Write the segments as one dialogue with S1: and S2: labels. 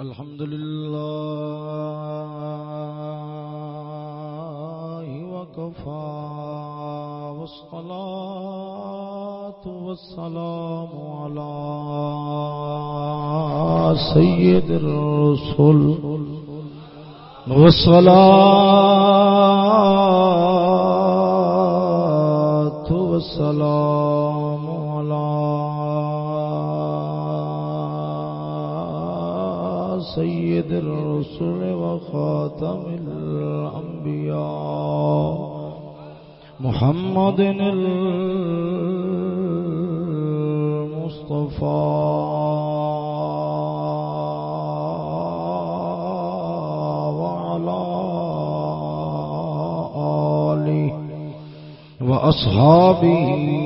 S1: الحمد لله وكفى والصلاة والسلام على سيد الرسل. والصلاة سيد الرسل وخاتم الأنبياء محمد المصطفى وعلى آله وأصحابه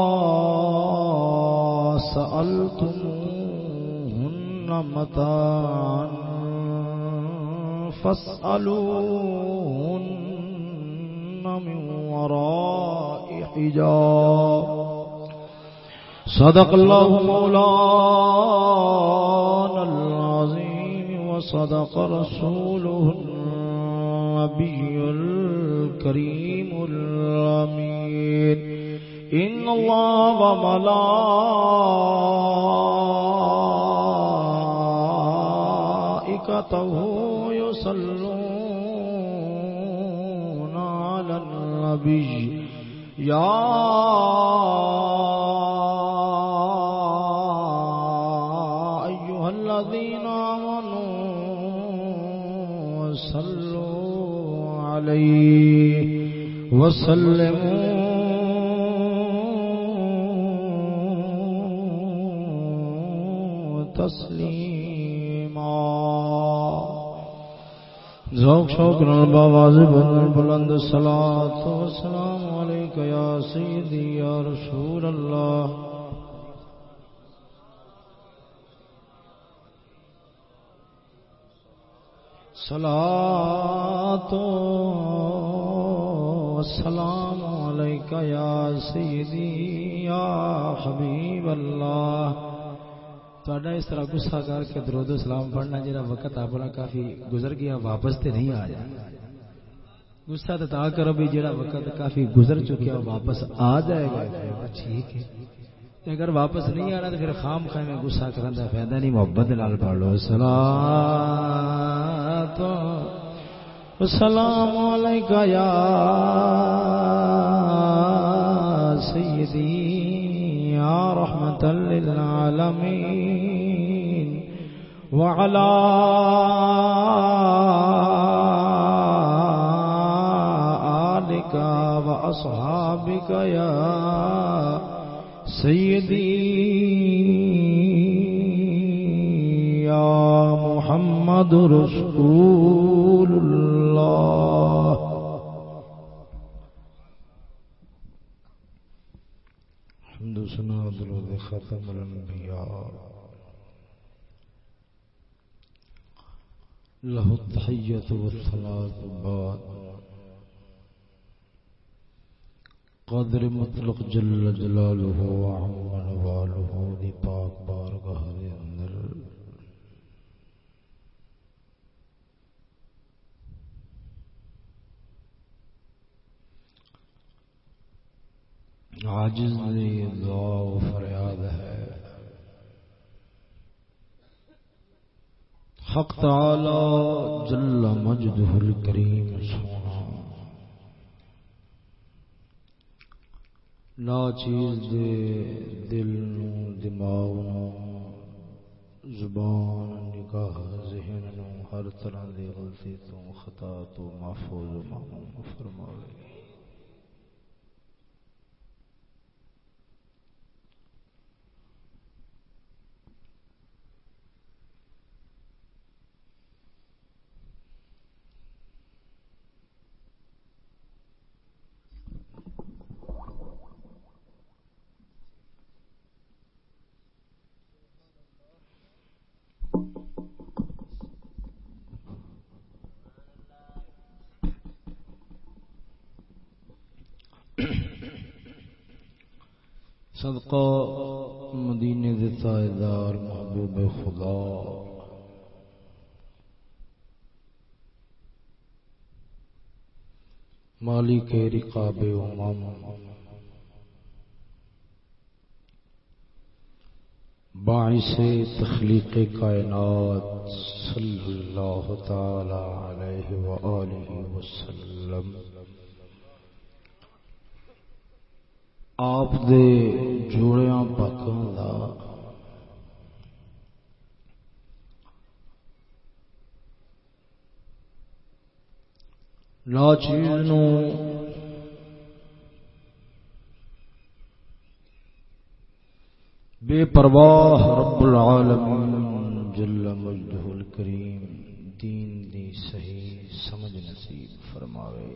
S1: سألتموهن متاعا فاسألوهن من وراء حجاب. صدق الله مولانا العظيم وصدق رسوله النبي الكريم. إن الله وملائكته يصلون على النبي. يا أيها الذين آمنوا صلوا عليه وسلموا ذوق شوق نال باواز بلند بلند صلاة والسلام عليك يا سيدي يا رسول اللہ۔ الله صلاة والسلام عليك يا سيدي يا حبيب الله تھوڑا اس طرح گسا کر کے درود و سلام پڑھنا جا وقت اپنا کافی گزر گیا، واپس تے نہیں آ جائے گسا تو تا کرو بھی جڑا وقت کافی گزر چکیا واپس آ جائے گا۔ ٹھیک ہے۔ اگر واپس نہیں آنا تو پھر خام خام میں گسا کرنے کا فائدہ نہیں، محبت لال پڑھ لو سلام السلام علیکم یا سیدی یا رحمت للعالمین وعلى آلك وأصحابك يا سيدي يا محمد رسول الله حمد سنا درود ختم الانبیاء۔ له التحیت والصلاة بعد۔ قدر مطلق جل جلاله وعم نواله دی پاک بارگاہ دے اندر عاجز دی دعا و فریاد ہے۔ حق تعالی جل مجدہ الکریم سونا۔ نا چیز دے دل نو، دماغ نو، زبان نگاہ، ذہن نو، ہر طرح دی غلطی تو، خطا تو، محفوظ و معموم فرماوے صدقہ مدینے دے تائیدار محبوب خدا مالی رقاب امام باعث تخلیق کائنات صلی اللہ تعالی علیہ وآلہ وسلم آپ دے جوڑیاں پاکوں دا لا چیز نو بے پرواہ رب العالمین، جل مجدہ الکریم، دین دی صحیح سمجھ نصیب فرماوے۔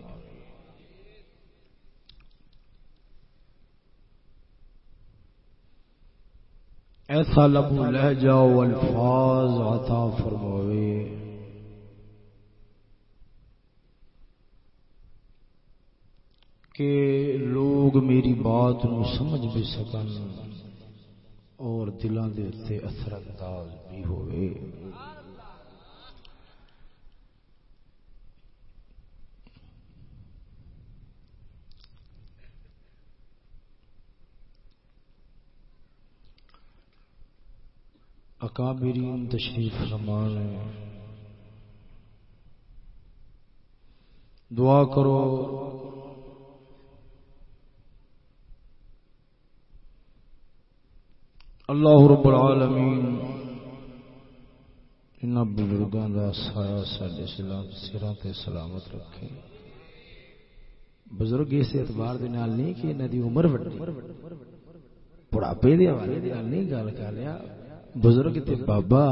S1: ایسا لبو لہجہ و الفاظ عطا فرماوے۔ کہ لوگ میری بات نو سمجھ بھی سکن اور دلوں دے اتنے اثر انداز بھی ہوئے۔ اکابرین تشریف فرمان دعا کرو اللہ رب العالمین، ان بزرگوں کا سایہ سارے سروں سے سلامت رکھے۔ بزرگ اس اعتبار دے نال نہیں کہ انہوں دی عمر وڈی، بڑھاپے دے حوالے دے نال نہیں گل کر لیا بزرگ تے بابا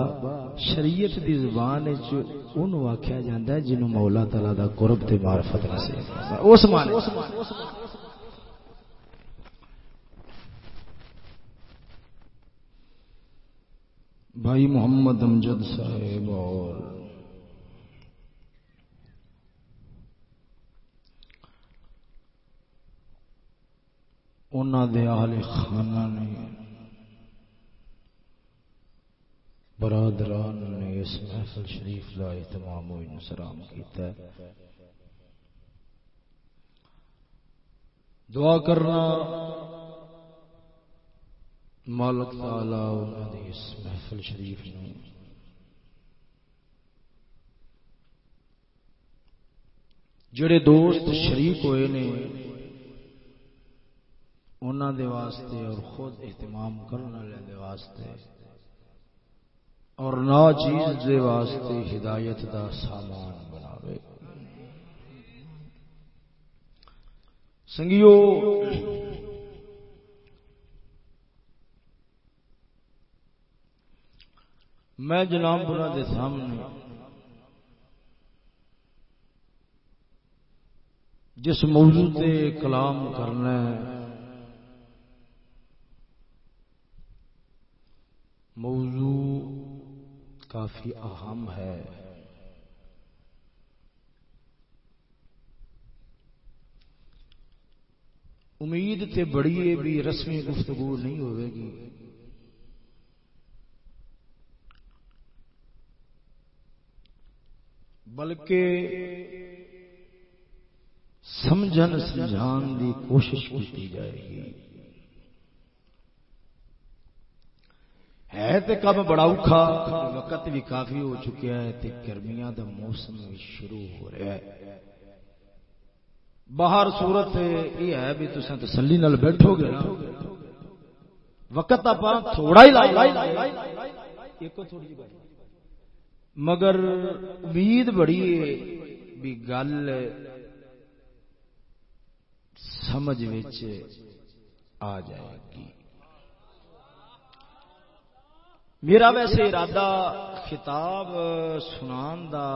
S1: شریعت دی زبان وچ اونوں آکھیا جاندا ہے جنوں مولا تعالی دا قرب تے معرفت نصیب اس معنی بھائی محمد امجد صاحب اور انہوں دے آل خانہ نے، برادران نے اس محفل شریف کا اہتمام و انسرام کیتا ہے۔ دعا کرنا مالک تعالی انہوں نے اس محفل شریف نو جڑے دوست شریف ہوئے نے انہوں دے واسطے اور خود اہتمام کرنے والے دے واسطے اور نا چیز دے واسطے ہدایت دا سامان بناوے۔ سنگیو میں جناب بنا دے سامنے جس موضوع تے کلام کرنا موضوع کافی اہم ہے۔ امید تے بڑی بھی رسمی گفتگو نہیں ہوئے گی۔ بلکہ سمجھن سمجھان دی کوشش کی جائے گی ہے۔ تے کم بڑا اوکھا، وقت بھی کافی ہو چکیا ہے تے گرمیاں دا موسم بھی شروع ہو رہا ہے۔ باہر صورت یہ ہے بھی تساں تسلی نال بیٹھو گے وقت آپ تھوڑا ہی لائی۔ ایک تھوڑی جی مگر امید بڑی ہے بھی گل سمجھ آ جائے گی۔ میرا ویسے ارادہ خطاب سنان دا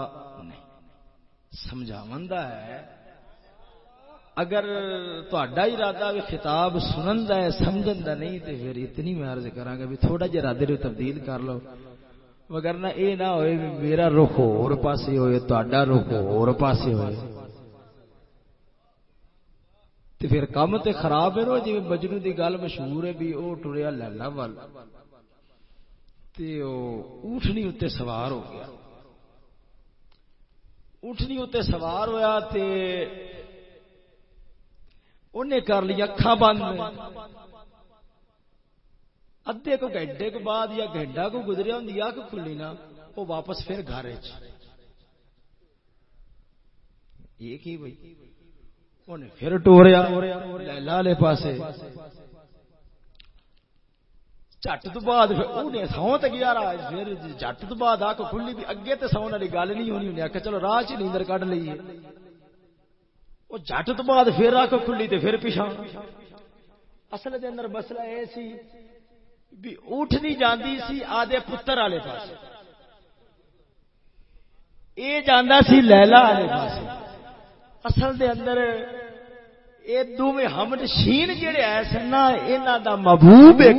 S1: نہیں سمجھاون دا ہے۔ اگر تا ارادہ بھی خطاب سنن دا ہے سمجھن دا نہیں تو پھر اتنی میں عرض کرا گا بھی تھوڑا جہا ارادے تبدیل کر لو۔ مگر نہ اے نہ ہوئے میرا رخ اور پاسے ہوئے تا رخ اور پاسے ہوئے۔ تے پھر کام تے خراب ہے رو جی مجنو دی گل مشہور ہے بھی او ٹریا لیلا وال۔ تے او اونٹنی اتے سوار ہو گیا۔ اونٹنی اتے سوار ہویا تے انہیں کر لیا اکھا بند۔ ادھے کو گھنٹے کے بعد یا گھنٹہ کو گزریا ہوں یا کہ کھلی نا وہ واپس پھر گھر یہ کی بھائی انہیں پھر ٹوریا لیلا لے پاسے جٹ تو بعد انہیں سو تک گیا رہا پھر جٹ تو بعد آ کے کھلی بھی اگے تو سو والی گل نہیں ہونی انہیں آخر چلو راہ چ نیندر کھ لیے وہ جٹ تو بعد پھر آ کے کھلی تو پھر پیچھا اصل کے اندر مسئلہ یہ سی بھی اٹھنی جاندی سی، آدھے پتر والے پاس یہ جانا سی لیلا والے پاس اصل دے اندر یہ دونوں ہمن شین جہے آئے سن نا یہاں کا محبوب ایک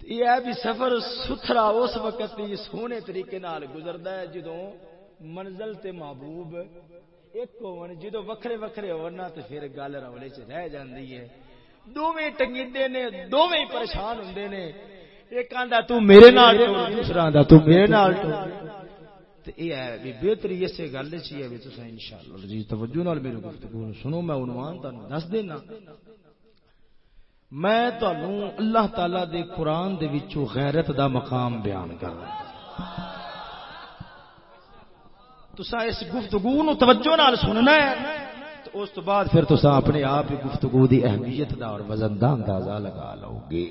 S1: یہ ہے بھی سفر ستھرا اس وقت سونے طریقے نال گزرتا ہے جدو منزل تے محبوب ایک ہو جدو وکھرے وکھرے ہونا تو پھر گل رولے چ رہ جاندی ہے۔ دونوں ٹنگیندے نے دونوں پریشان ہوں نے۔ ایک آدھا تو میرے نال دوسرا آدھا تو میرے نال یہ ہے بھی بہتری اسی گل چی ہے تو ان شاء اللہ جی توجہ نال میرے گفتگو سنو، میں عنوان تمہیں دس دینا۔ میں تمہوں اللہ تعالی دے قرآن دے وچوں غیرت دا مقام بیان کر رہا تسا اس گفتگو نو توجہ نال سننا ہے۔ اس تو بعد پھر تسا اپنے آپ ہی گفتگو دی اہمیت دا اور وزن دا اندازہ لگا لو گے۔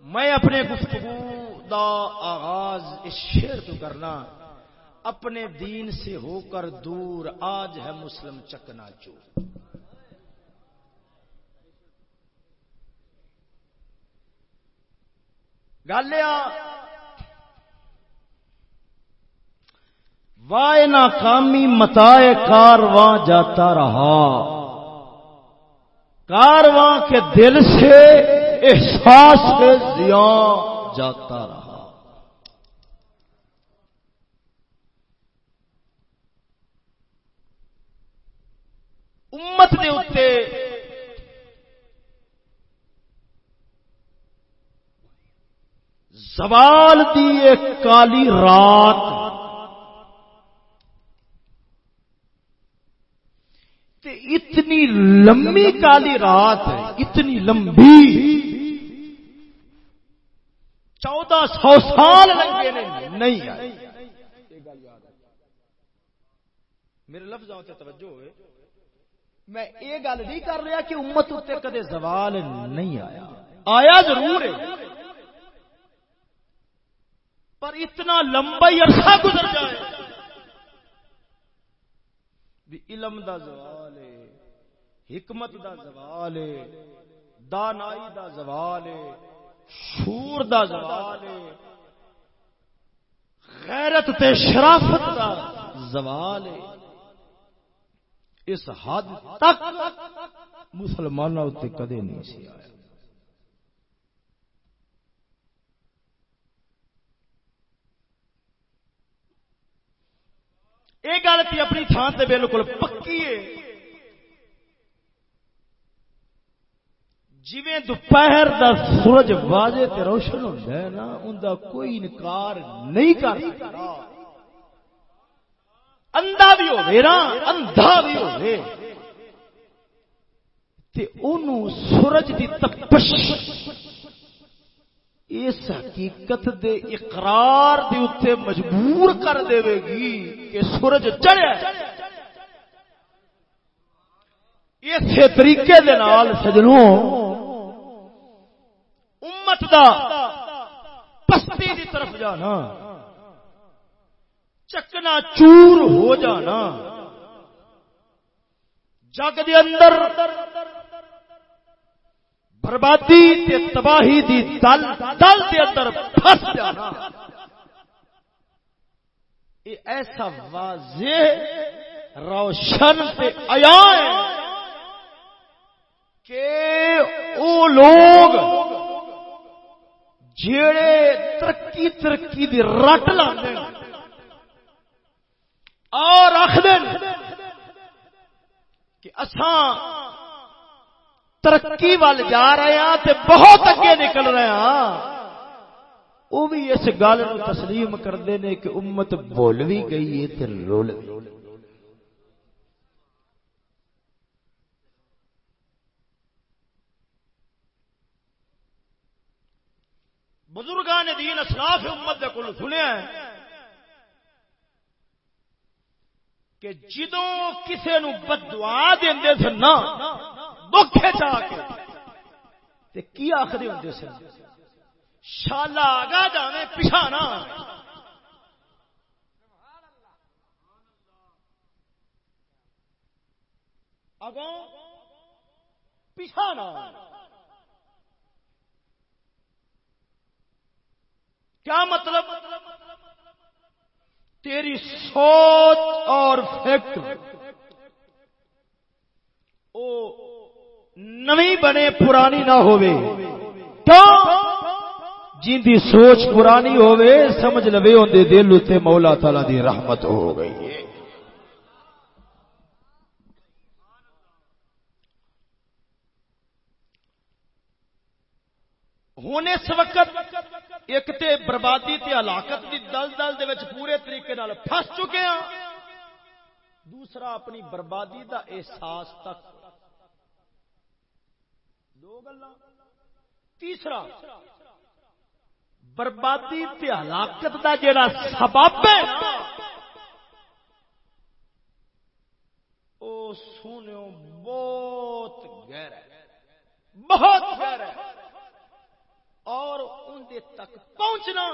S1: میں اپنے گفتگو دا آغاز اس شعر تو کرنا، اپنے دین سے ہو کر دور آج ہے مسلم چکنا چو۔ گالیا وائے ناکامی متائے کارواں جاتا رہا۔ کارواں کے دل سے احساس کے زیاں جاتا رہا۔ امت نے اتنے زوال دی ایک کالی رات اتنی لمبی کالی رات ہے، اتنی لمبی۔ چودہ سو سال لگے نہیں میرے لفظ توجہ ہوئے۔ میں یہ گل نہیں کر رہا کہ امت اتنے کدے زوال نہیں آیا۔ آیا ضرور ہے۔ پر اتنا لمبا ہی عرصہ گزر جائے۔ بھی علم دا زوال ہے، حکمت دا زوال ہے، دانائی دا زوال ہے، شور دا زوال ہے، غیرت تے شرافت دا زوال ہے۔ اس حد تک مسلمانوں کدے نہیں سی آیا۔ یہ گل تھی اپنی تھان سے بالکل پکی ہے۔ جی دوپہر دا سورج واجے تے روشن ہوتا ہے نا، ان دا کوئی انکار نہیں کر اندھا بھی ہوے نا، اندھا بھی ہوے تے اونوں سورج دی تپش اس حقیقت دے اقرار دے اتنے مجبور کر دے گی کہ سورج چڑھیا اسی طریقے دے نال سجنوں، امت دا پستی دی طرف جانا، چکنا چور ہو جانا۔ جگ دے اندر بربادی تے تباہی دی دل دل دے اندر پھس جانا یہ ایسا واضح روشن تے آیا ہے کہ او لوگ جڑے ترقی ترقی دی رٹ لاندے اور آخر کہ اساں ترقی وال جا رہے ہیں تے بہت اگے نکل رہے ہیں۔ وہ بھی اس گل تسلیم کرتے ہیں کہ امت بول بھی گئی ہے تے رول بزرگان دین اسلاف امت کو سنیا ہے کہ جدوں کسی نو بدوا دے سن نا دکھ چاہ کے۔ تے کی آخری ہوں سن؟ شالا آگا جانے پچھا نہ اگوں پچھا نہ کیا مطلب؟ تیری سوچ اور فکر۔ او نوی بنے پرانی نہ ہوئے کیوں؟ جن دی سوچ پرانی ہوئے سمجھ لوے ان دے دل تے مولا تعالی دی رحمت ہو گئی ہے۔ ہوں اس وقت ایک تے بربادی تے ہلاکت دی دل دل دے وچ پورے طریقے نال پھس چکے ہیں دوسرا اپنی بربادی دا احساس تک دو گلا تیسرا، بربادی تے ہلاکت دا جڑا سبب ہے، او سنو بہت گہرا ہے، بہت گہرا ہے۔ اور ان دے تک پہنچنا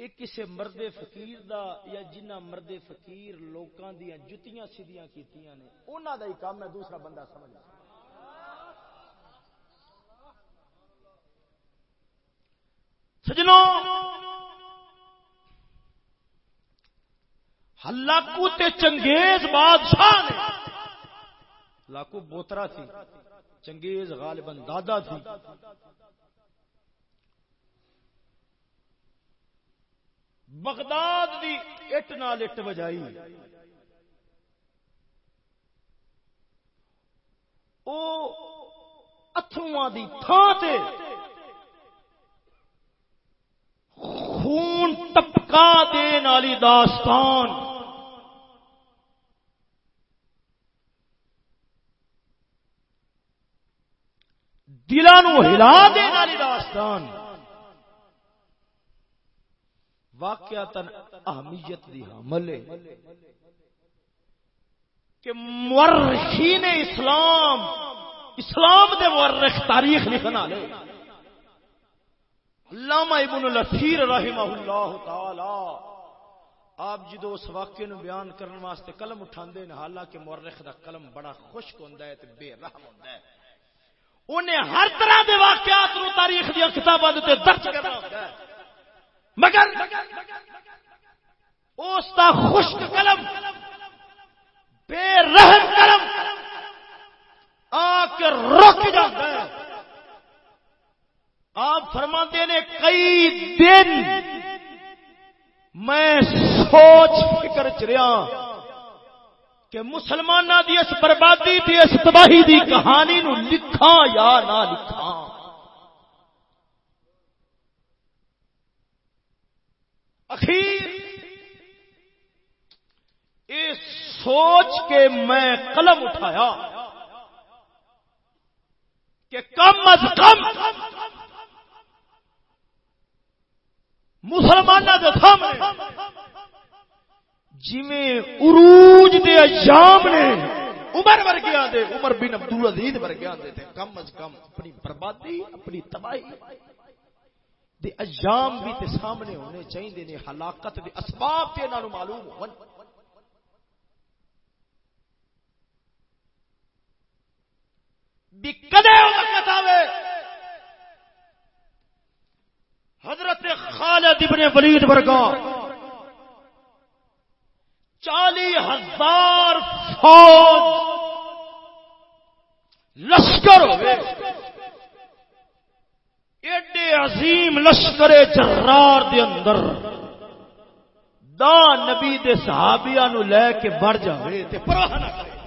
S1: یہ کسی مرد فقیر دا یا جنہ مرد فقیر لوکاں دیا جتیاں سیدیاں کیتیاں نے انہاں دا ہی کام ہے، دوسرا بندہ سمجھ سجنوں ہلاکو تے چنگیز بادشاہ نے۔ لاکو بوترا تھی، چنگیز غالباً دادا تھی۔ بغداد دی اٹ نال اٹ بجائی او اتھواں دی تھان تے خون ٹپکا دین والی داستان۔ دلانو ہلا دین والی داستان۔ واقعات اہمیت دی حامل ہے۔ کہ مورخین اسلام اسلام دے مورخ تاریخ لکھنا لے علامہ ابن الاثیر رحمہ اللہ تعالی، آپ جدو اس واقعے نو بیان کرنے واسطے قلم اٹھاندے ہیں، حالانکہ مورخ دا قلم بڑا خشک ہوندا ہے تے بے رحم ہوندا ہے۔ انہیں ہر طرح دے واقعات نو تاریخ دی کتاباں تے درج کرنا ہوندا ہے۔ مگر اس دا خشک قلم، بے رحم قلم آ کے رک جاتا ہے۔ آپ فرما نے کئی دن میں سوچ فکر چریا کہ مسلمانوں دی اس بربادی دی، اس تباہی دی کہانی نو لکھا یا نہ لکھا اخیر یہ سوچ کے میں قلم اٹھایا کہ کم از کم مسلمانوں کے سامنے جی عروج دے ایام نے عمر ورگیا دے، عمر بن عبدالعزیز ورگیا دے تے کم از کم اپنی بربادی، اپنی تباہی دے ایام بھی تے سامنے ہونے چاہیے نے، ہلاکت دے اسباب تے انہاں معلوم ہون۔ بھی کدے وقت آوے؟ حضرت خالد ابن ولید ورگا چالی ہزار فوج لشکر ہوئے۔ ایڈے عظیم لشکر جرار دے اندر دا نبی دے صحابیہ نو لے کے بڑھ جاوے تے پرواہ نہ کرے۔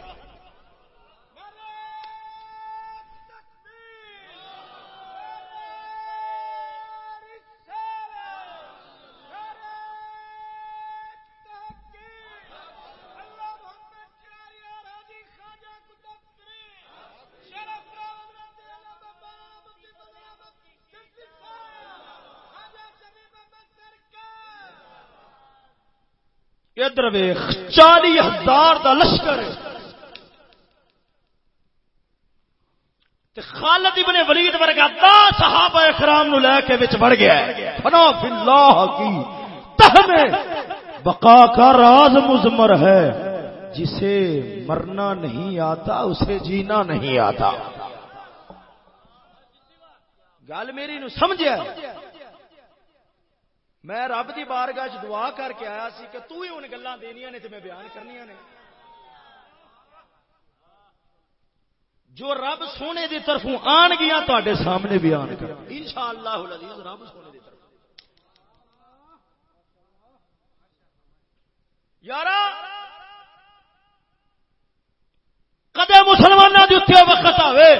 S1: ادھر ویخ چالی ہزار کا لشکر خالد ابن ولید ورگا دا صحابہ اکرام نو لے کے وچ بڑھ گیا ہے۔ فنا فی اللہ کی تہمے بقا کا راز مزمر ہے۔ جسے مرنا نہیں آتا، اسے جینا نہیں آتا۔ گل میری نو سمجھا میں رب کی بارگاہ دعا کر کے آیا سی کہ تو ہی ان گلان دنیا نے تو میں بیان کرنی نے۔ جو رب سونے دی طرفوں آن گیا تے سامنے بیان کر ان شاء اللہ رب سونے دی طرف یار کدے مسلمانوں کے اتنے وقت آئے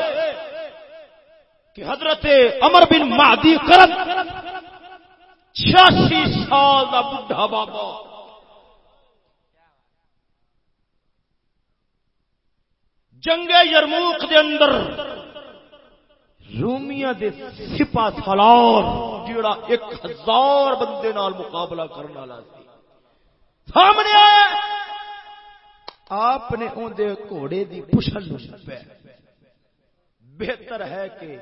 S1: کہ حضرت امر بن مہدی کرم چھیاسی سال کا بڑھا بابا۔ جنگ یرموک دے اندر رومیا دے سپا سالار جیڑا ایک ہزار بندے نال مقابلہ کرنے والا سی۔ سامنے آیا۔ آپ نے اندر گھوڑے کی پشل بہتر ہے کہ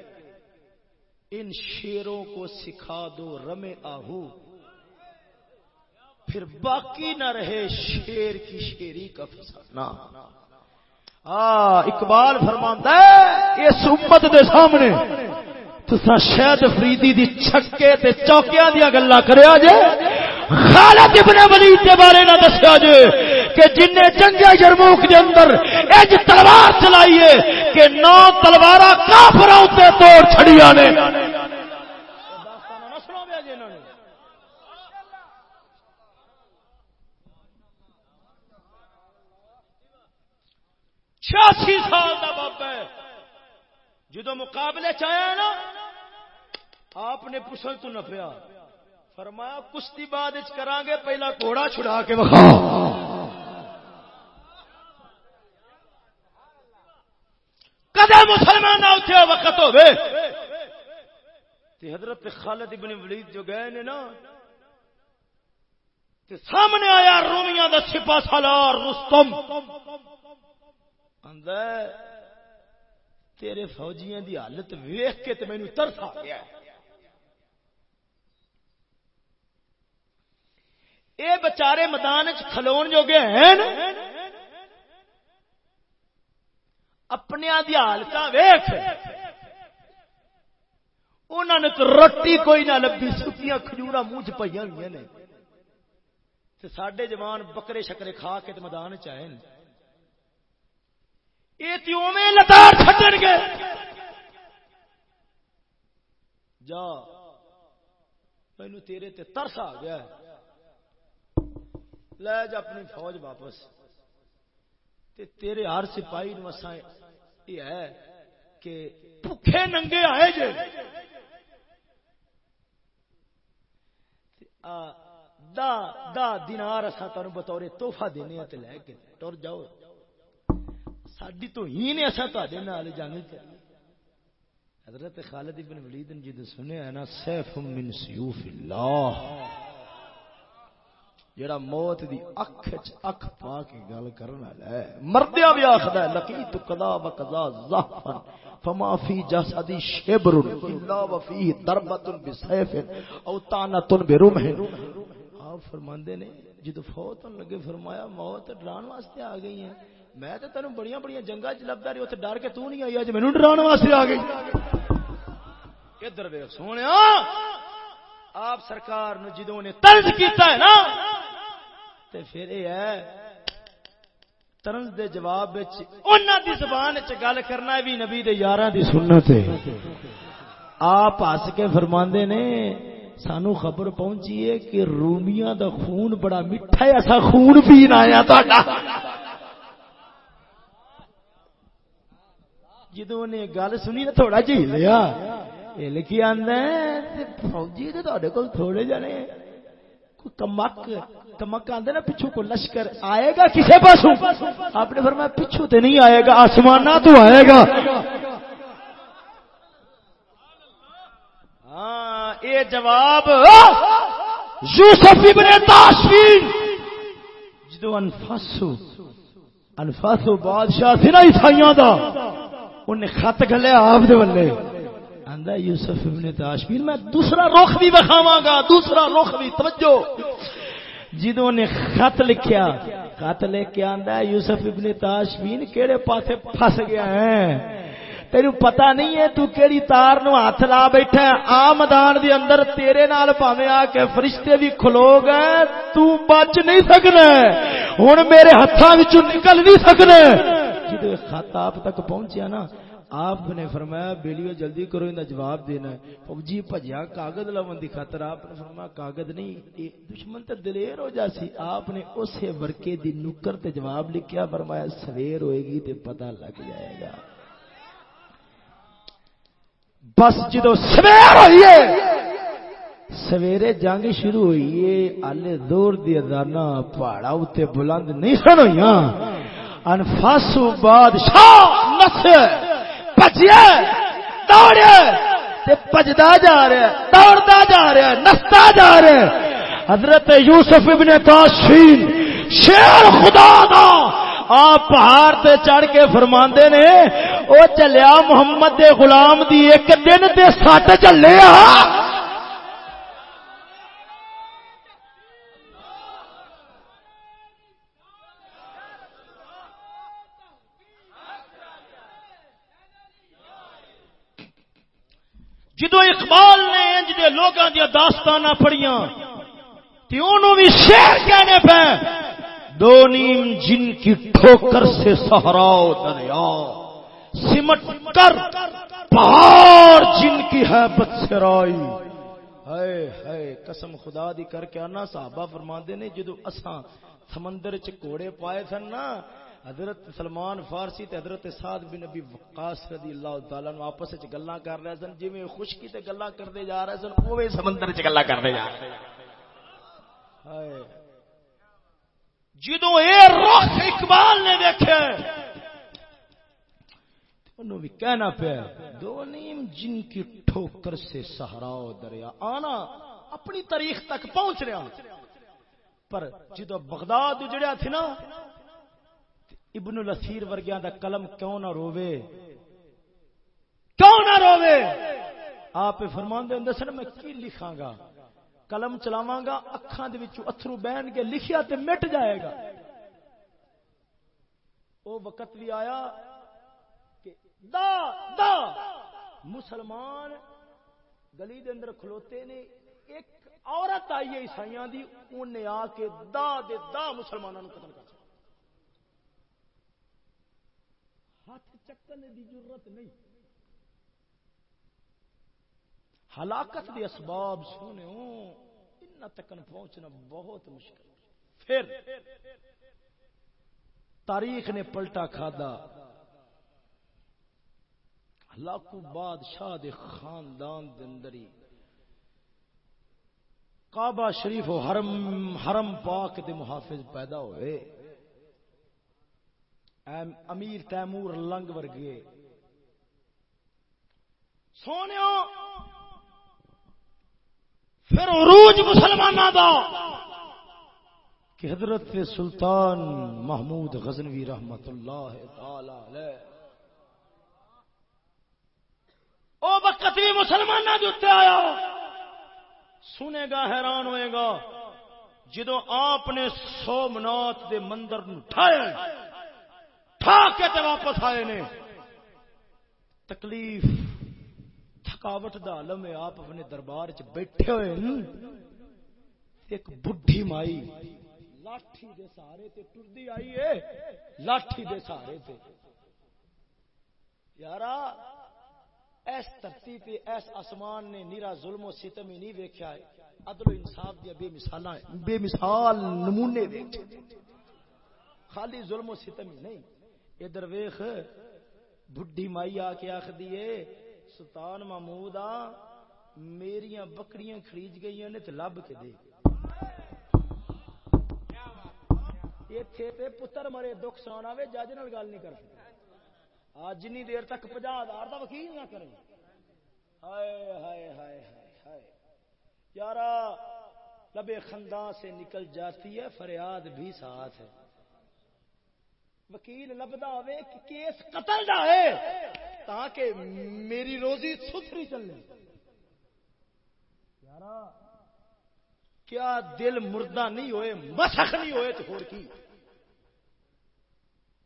S1: ان شیروں کو سکھا دو رمے آہو۔ پھر باقی نہ رہے شیر کی شیری کا فسانہ۔ اقبال فرماندا ہے، اس امت دے سامنے تسا شاید فریدی دی چھکے تے چوکیاں دیا گلا کریا جے خالد ابن ولید دے بارے نہ دسیا جے کہ جن نے جنگ جرموک دے اندر اج تلوار چلائی ہے کہ نو تلواراں کافراں تے توڑ چھڑیاں نے۔ چھیاسی سال کا بابا ہے۔ جدو مقابلے چیا نا، آپ نے پسل تو نفیا فرمایا، کشتی بعد کران گے، پہلا گھوڑا چھڑا کے بخا کدے مسلمان اتنے وقت ہوئے حضرت خالد ابن ولید جو گئے نے نا سامنے آیا رومیاں دا سپا سالار رستم۔ تیرے فوجیاں دی حالت ویخ کے تو مینو ترس آ گیا۔ اے بچارے میدان چلو جو گئے ہیں۔ اپنے دی حالت ویخ انہوں نے تو روٹی کوئی نہ لبھی سکیاں کھجورا منہ چ پہ ہوئی نے۔ سڈے جوان بکرے شکرے کھا کے میدان چائے یہ لتار چھٹن گے۔ جا مینو تیرے تے ترس آ گیا لے جا اپنی فوج واپس۔ تے تیرے ہر سپاہی نو یہ ہے کہ بھوکے ننگے آئے جے۔ دا دا دینار اساں تانوں بطور تحفہ دینے تے لے کے ٹر جاؤ۔ ساری تو ہی نے اصا تے جنگ حضرت خالد بن ولید نے جد سنیا نا، سیف من سیوف اللہ۔ جڑا موت دی اکھ چ اکھ پا کے گل کرن والا ہے۔ مردیا بھی آکھدا ہے، لقیت قضا و قضا ظفن فما فی جسدی شبر، الا و وفیہ ضربۃ بسیف او طعنۃ برمح۔ آپ فرماندے نے، جد فوت لگے، فرمایا موت ڈران واسطے آ گئی ہیں۔ میں تو تینوں بڑی بڑی جنگا چ لبدا رہی اتنے ڈر کے تو نہیں آئی، اج مینو ڈرانے واسطے آ گئی۔ ادھر ویخ سونے آپ سرکار نے جدو نے طرز کیتا ہے نا تے پھر یہ ہے، طرز دے جواب انہاں دی زبان چ گل کرنا بھی نبی دے یاراں دی سنت ہے۔ آپ ہس کے فرماندے نے، سانو خبر پہنچی ہے کہ رومیاں دا خون بڑا میٹھا ہے ایسا خون پینا آیا ہاں تا جدو نے گل سنی نا، تھوڑا جی لیا۔ یہ لکھی آدھا فوجی تو تھوڑے جانے کمک کمک آدھے نا پچھو کو لشکر آئے گا کسے پاس آپ نے فرمایا پچھو تے نہیں آئے گا آسمان تو آئے گا۔ ہاں یہ جواب، یوسف ابن تاشفین۔ جدو انفاسو انفاسو بادشاہ تھی نا عیسائیاں دا، انہیں خط گلے آپ دے ولے آندا یوسف ابن تاشفین میں دوسرا رخ بھی بخاواں گا، دوسرا رخ بھی، توجہ۔ جدوں نے خط لکھیا، خط لے کے آندا یوسف ابن تاشفین کیڑے پاسے پھس گیا ہے؟ تیرو پتا نہیں ہے تو کیڑی تار نو ہاتھ لا بیٹھا ہے؟ آ میدان دے اندر تیرے نال پاویں آ کے فرشتے بھی کھلو گئے، تو بچ نہیں سکنا ہن میرے ہتھاں وچوں نکل نہیں سکنا جدو خط آپ تک پہنچیا نا آپ نے فرمایا بیلیو جلدی کرو، ان جواب دینا ہے۔ فوجی بھجیا کاغذ لون دی خاطر آپ نے فرمایا کاغذ نہیں دشمن تے دلیر ہو جاسی آپ نے اسے ورکے دی نکر تے جواب لکھیا، فرمایا سویر ہوئے گی تے پتہ لگ جائے گا۔ بس جدو سویر ہوئی ہے، سویرے جنگ شروع ہوئی ہے آلے دور دی ادانا پہاڑا اتنے بلند نہیں سن ہوئی۔ انفاسو بادشاہ نسے پجیا دوڑے پجدا جا رہا ہے دوڑتا جا رہا ہے نستا جا رہا ہے حضرت یوسف ابن تاشین شیر خدا دا۔ آپ پہاڑ تے چڑھ کے فرماندے نے، او چلیا محمد دے غلام دی ایک دن تے سٹ چلے جدو اقبال نے انج دے لوگاں دیا داستان پڑھیاں، تے انہوں بھی شعر کہنے پہ دو نیم جن کی ٹھوکر سے سہراؤ دریا، سمٹ کر پہاڑ جن کی ہے بد سے ہائے ہائے، قسم خدا دی کر کے آنا، صحابہ فرماندے نے، جدو اساں سمندر چ کوڑے پائے تھن نا حضرت سلمان فارسی تے حضرت سعد بن نبی وقاص رضی اللہ تعالی عنہ آپس وچ گلاں کر رہے سن۔ جویں خشکی تے گلاں کردے جا رہے سن، اوویں سمندر وچ گلاں کردے جا رہے ہائے۔ جدوں اے رخ اقبال نے دیکھے انہوں بھی کہنا پیا دو نیم جن کی ٹھوکر سے سہراؤ دریا، آنا اپنی تاریخ تک پہنچ رہا۔ پر جدو بغداد اجڑیا تھی نا ابن الاسیر ورگیا دا قلم کیوں نہ روے کیوں نہ روے آپ فرمان دے اندر میں کی لکھاں گا؟ قلم چلاواں گا، اکھاں دے وچوں اتھرو بہن کے لکھیا تے مٹ جائے گا۔ او وقت بھی آیا کہ دا دا! مسلمان گلی دے اندر کھلوتے نے، ایک عورت آئی ہے عیسائیاں دی انہیں آ کے دا دے دا مسلمانوں قتل کر چکن دی ضرورت نہیں۔ ہلاکت کے اسباب سونے ان تکن پہنچنا بہت مشکل۔ پھر تاریخ نے پلٹا کھادا۔ لاکھو بادشاہ دے خاندان دے اندری کعبہ شریف و حرم حرم پاک دے محافظ پیدا ہوئے۔ امیر تیمور لنگ ورگے۔ سونے پھر عروج مسلمان دا۔ کہ حضرت سلطان محمود غزنوی رحمت اللہ تعالی او وقت بھی مسلمان آیا۔ سنے گا، حیران ہوئے گا۔ جدو آپ نے سو منات دے مندر اٹھایا۔ ٹھا کے تے واپس آئے نے۔ تکلیف، تھکاوٹ دا عالم ہے، آپ اپنے دربار چ بیٹھے ہوئے ایک بڈھی مائی لاٹھی دے سہارے تے ٹردی آئی ہے۔ لاٹھی دے سہارے تے۔ یارا، ایس دھرتی تے ایس آسمان نے نیرا ظلم و ستم ہی نہیں ویکھیا ہے۔ عدل و انصاف دیا بے مثال بے مثال نمونے ویکھے۔ خالی ظلم و ستم ہی نہیں۔ ادھر ویخ بڈھی مائی آ کے آخ دیے سلطان محمود آ، میریاں بکریاں خرید گئی نے تو لب کے دے۔ پتر مرے دکھ سنا جج نال گل نہیں کر سکتا آج جنی دیر تک پجا ہزار کا وکیل نہ کرے ہائے ہائے ہائے ہائے۔ یارا، لبے خنداں سے نکل جاتی ہے، فریاد بھی ساتھ ہے۔ وکیل لبدا ہوے کہ کیس قتل دا ہے، تاکہ میری روزی ستھری چلے۔ یارا، کیا دل مردہ نہیں ہوئے، مسخ نہیں ہوئے تو ہور کی؟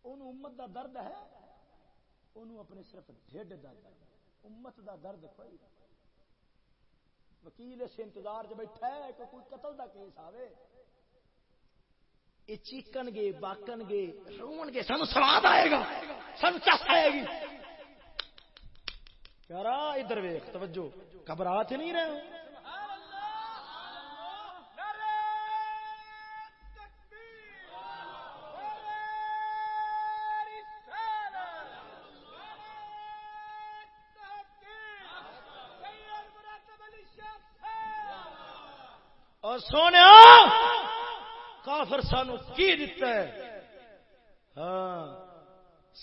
S1: انہوں امت دا درد ہے انہوں اپنے صرف ڈھڈ دا درد امت دا درد کوئی وکیل اس انتظار جو بیٹھا ہے کہ کوئی قتل دا کیس آوے۔ یہ چیکن گے باکن گے رون گے سانو سواد آئے گا، سانو چس آئے گی۔ یار ادھر ویخ توجہ۔ گھبراہ نہیں رہے اور سونے کافر سانو کی دیتا ہے؟ ہاں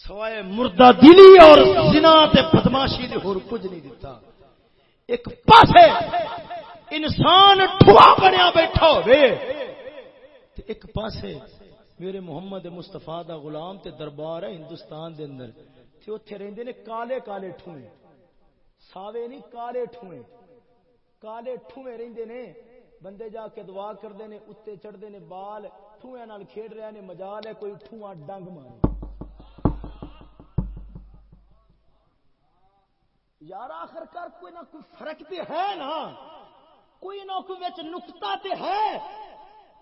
S1: سوائے مردہ دلی اور زنا تے بدماشی دے ہور کچھ نہیں دیتا ایک پاسے انسان ٹھوا بنیا بیٹھا ہوئے۔ تے ایک پاسے میرے محمد مستفا دا غلام تے دربار ہے ہندوستان دے اندر۔ تے اوتھے رہندے نے کالے کالے ٹھوئے۔ ساوے نہیں، کالے ٹھوئے۔ کالے ٹھوئے رہندے نے۔ بندے جا کے دعا کرتے ہیں اتنے چڑھتے ہیں بال ٹھوئے نال کھیڈ رہے ہیں مجال ہے، کوئی ٹھواں ڈنگ مارے۔ یار آخر کر کوئی نہ کوئی فرق تے ہے نا۔ کوئی نہ کوئی وچ نقطہ تے ہے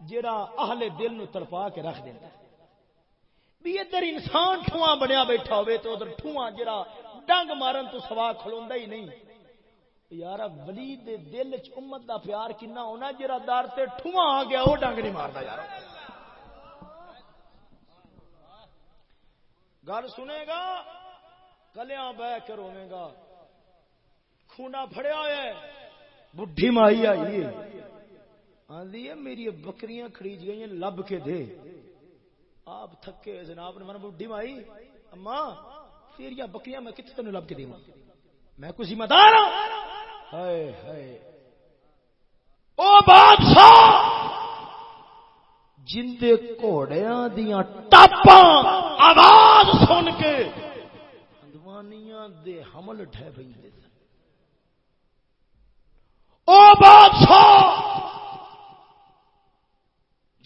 S1: جڑا اہل دل نو تڑپا کے رکھ دیتا ہے۔ بھی ادھر انسان ٹھواں بنیا بیٹھا ہوئے تو ادھر ٹھواں جڑا ڈنگ مارن تو سوا کھلوندا ہی نہیں۔ یار ولی دے دل چ امت دا پیار کنا ہونا جرا دار تے ٹھواں آ گیا وہ ڈنگ نہیں مارتا یار گل سنے گا کلیاں بہ کے روے گا۔ خونا پھڑیا ہوا ہے، بڈھی مائی آئی آدھی ہے، میری بکریاں خرید گئی لب کے دے۔ آپ تھکے جناب نے من بڈھی مائی اما تیریا بکریاں میں کتنے تین لب کے دوں میں کوئی ذمہ دار ہوں۔ او بادشاہ! جندے گھوڑیاں دیا ٹاپا آواز سن کے اندوانیاں دے حمل ٹھہ پہ او بادشاہ!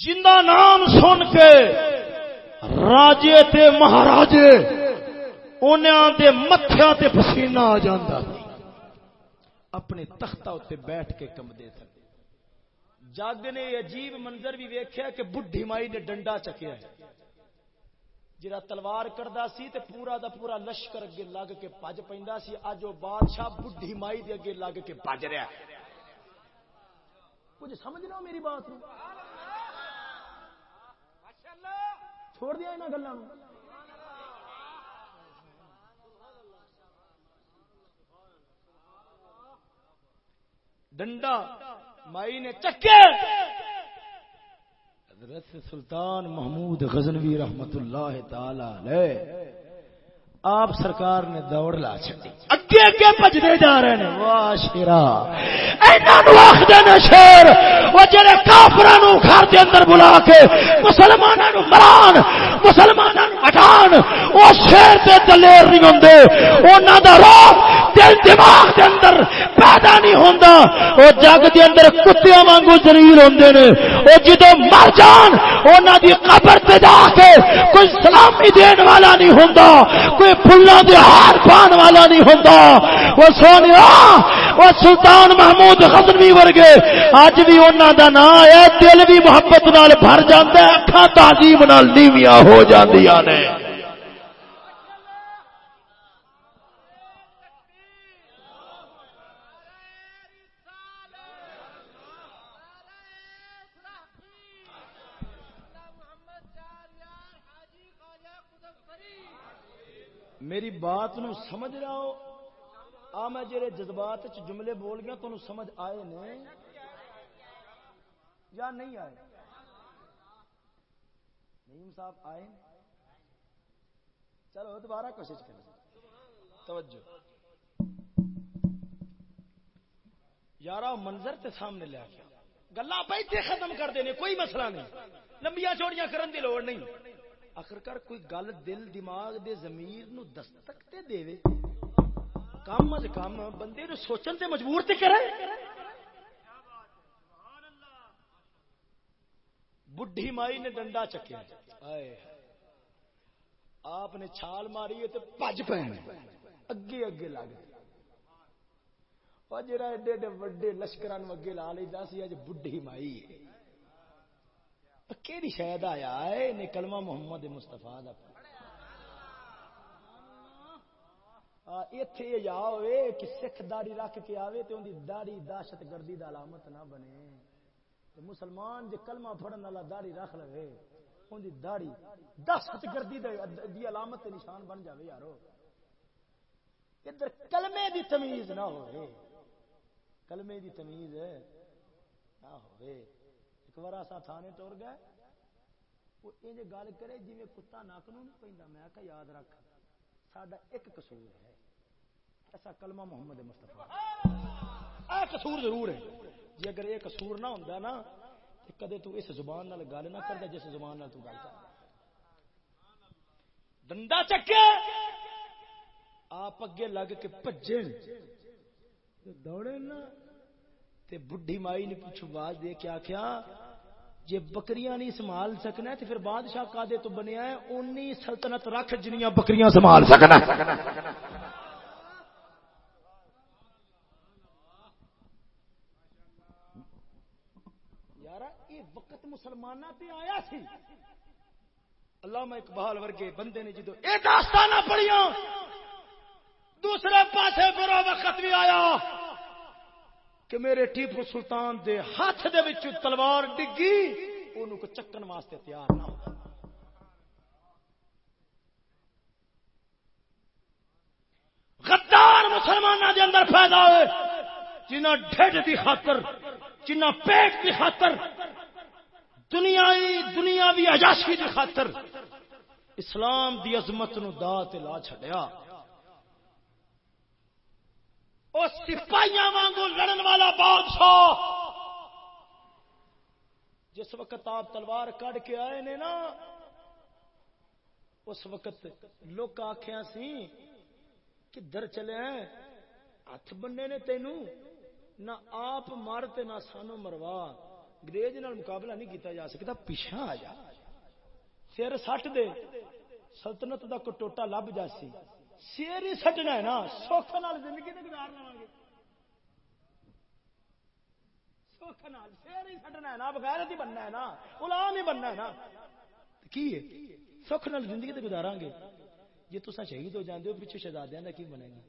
S1: جندہ نام سن کے راجے تے مہاراجے انہاں دے متھیاں تے پسینہ آ جاندہ اپنے تختہ اتنے بیٹھ کے کمدے تھے۔ جگ نے عجیب منظر بھی ویکھیا کہ بڈھی مائی نے ڈنڈا چکیا جرا تلوار کردا سی تے پورا دا پورا لشکر اگے لگ کے پج پیندا سی اج وہ بادشاہ بڈھی مائی دے اگے لگ کے پج رہا ہے۔ کچھ سمجھ رہا میری بات چھوڑ دیا انہاں گلاں ڈنڈا مائی نے چکے۔ حضرت سلطان محمود غزنوی رحمت اللہ تعالی آپ سرکار نے دوڑ لا چکی اگے اگے بجتے جا رہے ہیں۔ واہ شیرا شیر۔ وہ جڑے کافران گھر کے اندر بلا کے مسلمانوں مران مسلمانوں ہٹان، وہ شیر سے دلیر نہیں ہوں انہوں کا روح دل دماغ دے اندر پیدا نہیں ہوندا۔ او جگ دے اندر کتیاں وانگو ذلیل ہوندے نے۔ او جدوں مر جان انہاں دی قبر تے جا کے کوئی سلامی دین والا نہیں ہوندا، کوئی پھلاں دے ہار پان والا نہیں ہوندا۔ او سونیا او سلطان محمود غزنوی ورگے، اج بھی انہاں دا نام ہے۔ دل بھی محبت نال بھر جاندا ہے، اکھاں تعظیم نال نیویاں ہو جاندیاں نے۔ میری بات نو سمجھ رہا ہو؟ آ، میں جڑے جذبات جملے بول گیا تو سمجھ آئے نے؟ یا نہیں آئے؟ نیم صاحب آئے چلو، دوبارہ کوشش کریں۔ توجہ۔ یارا، منظر تے سامنے لیا گیا گلا بیٹھے ختم کر دینے، کوئی مسئلہ نہیں۔ لمبیا چوڑیاں کرن دی لوڑ نہیں۔ آخرکار کوئی گل دل دماغ دے ضمیر نو دستک تے دے وے۔ کم از کم بندے نو سوچن تے مجبور تے کرے۔ بڈھی مائی نے ڈنڈا چکیا آپ نے چھال ماری ہے تو پج پے اگے اگے لگ۔ جڑا ایڈے ایڈے وڈے لشکر اگے لا لیتا سی اج بڈھی مائی ہے۔ کہڑی شاید آیا؟ ہے کلمہ محمد مستفا اتے یہ ہوئے کہ سکھ داڑی رکھ کے آوے تو ان کی داڑی دہشت گردی دا علامت نہ بنے۔ مسلمان جے کلمہ پڑھن والا داڑی رکھ لے ان کی داڑی دہشت گردی دی علامت نشان بن جاوے یارو۔ ادھر کلمے دی تمیز نہ ہوئے۔ کلمے دی تمیز نہ ہوئے۔ ایک بار ایسا تھانے ٹور گئے، وہ انج گل کرے جی میں کتا نک نو نہیں پیندا میں کہ یاد رکھ، ساڈا ایک قصور ہے۔ ایسا کلمہ محمد مصطفی۔ اے قصور ضرور ہے۔ جی اگر یہ قصور نہ ہوندا نا، تے کدے تو اس زبان نال گل نہ کردا جس زبان نال تو گل کر۔ ڈنڈا چکے، آپ اگے لگ کے بھجن دوڑے نا، تے بڈھی مائی نے پچھو باز دے کے آخیا جی بکریاں نہیں سنبھال سکنا تو پھر بادشاہ کا تو بنیا ہے، اونی سلطنت رکھ جنیاں بکریاں سنبھال سکنا یار یہ وقت مسلمان پہ آیا سی۔ علامہ اقبال ورگے بندے نے جدو یہ داستانہ پڑھیاں، دوسرے پاسے برا وقت بھی آیا۔ کہ میرے ٹیپو سلطان دے ہاتھ دے وچ تلوار ڈگی انہوں کو چکن واسطے تیار نہ ہو۔ غدار مسلمانوں دے اندر پیدا ہوئے جنہ ڈھڈ دی خاطر جنہ پیٹ دی خاطر دنیا دنیا بھی اجاشی دی خاطر اسلام دی عظمت نو دا لا چھڈیا۔ وہ سپاہیاں وانگو لڑن والا بادشاہ۔ جس وقت آپ تلوار کڈ کے آئے نے نا، اس وقت لوگ آخیا سی، کدھر چلے ہاتھ بننے نے تینوں نہ آپ مارتے نہ سانو مروا۔ انگریز نال مقابلہ نہیں کیتا جا سکتا، پیچھا آ جا۔ سر سٹ دے، سلطنت دا کٹوٹا لب جاسی شیر ہی سٹنا ہے نا سوکھ نال زندگی تو گزار لوا گے نال ہی سٹنا ہے نا ہی بننا ہے نا غلام ہی بننا ہے نا کی ہے سکھ نال زندگی تو گزارا گے جی تصا شہید ہو جاندے ہو پیچھے شہزادیاں کا کی بنے گا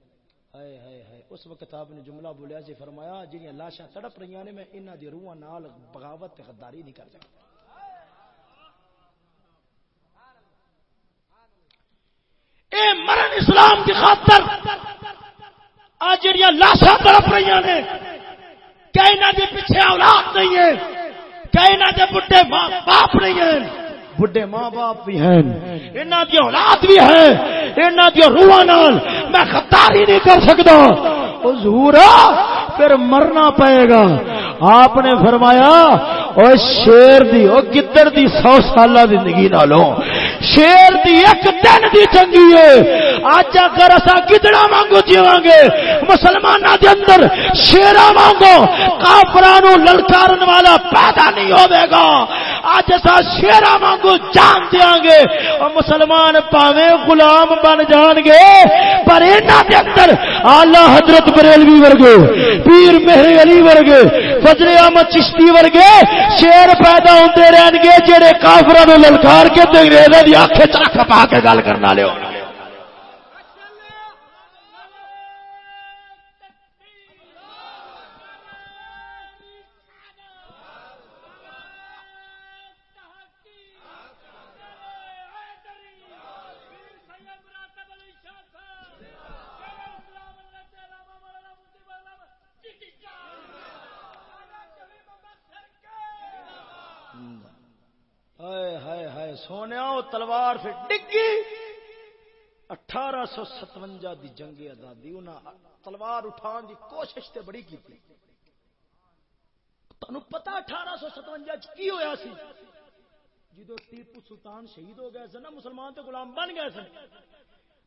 S1: ہائے ہائے ہائے اس وقت آپ نے جملہ بولیا جی فرمایا جہاں لاشاں تڑپ رہی نے میں انہوں دی روحاں نال بغاوت غداری نہیں کر سکتا اے مرن اسلام کی خاطر۔ آج جڑیاں لاشاں تڑپ رہی نے کہ انہوں کے پیچھے اولاد نہیں ہے؟ کہ انہوں کے بڈے ماں باپ نہیں ہیں؟ بڈے ماں باپ بھی ہیں۔ انہوں کی اولاد بھی ہے۔ انہوں کی روح نال میں خطاری نہیں کر سکتا حضور، پھر مرنا پائے گا۔ آپ نے فرمایا اور شیر دی او گدڑ دی، سو سالہ زندگی نالوں۔ شیر دی ایک دن دی چنگی ہے۔ اج اگر اسا گدڑا وانگو جیواں گے، مسلماناں دے اندر شیرا وانگو، کافراں نو للکارن والا پیدا نہیں ہوے گا۔ اج اسا شیرا وانگو جان دیاں گے اور مسلمان پاویں غلام بن جان گے۔ پر انہاں دے اندر اعلی حضرت بریلوی ورگے، پیر مہر علی ورگے، فضل احمد چشتی ورگے شیر پیدا ہوتے رہن گے جہے کافر للکار کے انگریزوں کی آخ چرخ پا کے گل کرنا لو سونے تلوار پھر ڈگی۔ اٹھارہ سو ستوجا دی جنگ آزادی انہیں تلوار اٹھان دی کوشش تے بڑی کی تمہیں پتا اٹھارہ سو ستوجا کی ہوا سی؟ جدو ٹیپو سلطان شہید ہو گئے سن نا مسلمان تو غلام بن گئے سن۔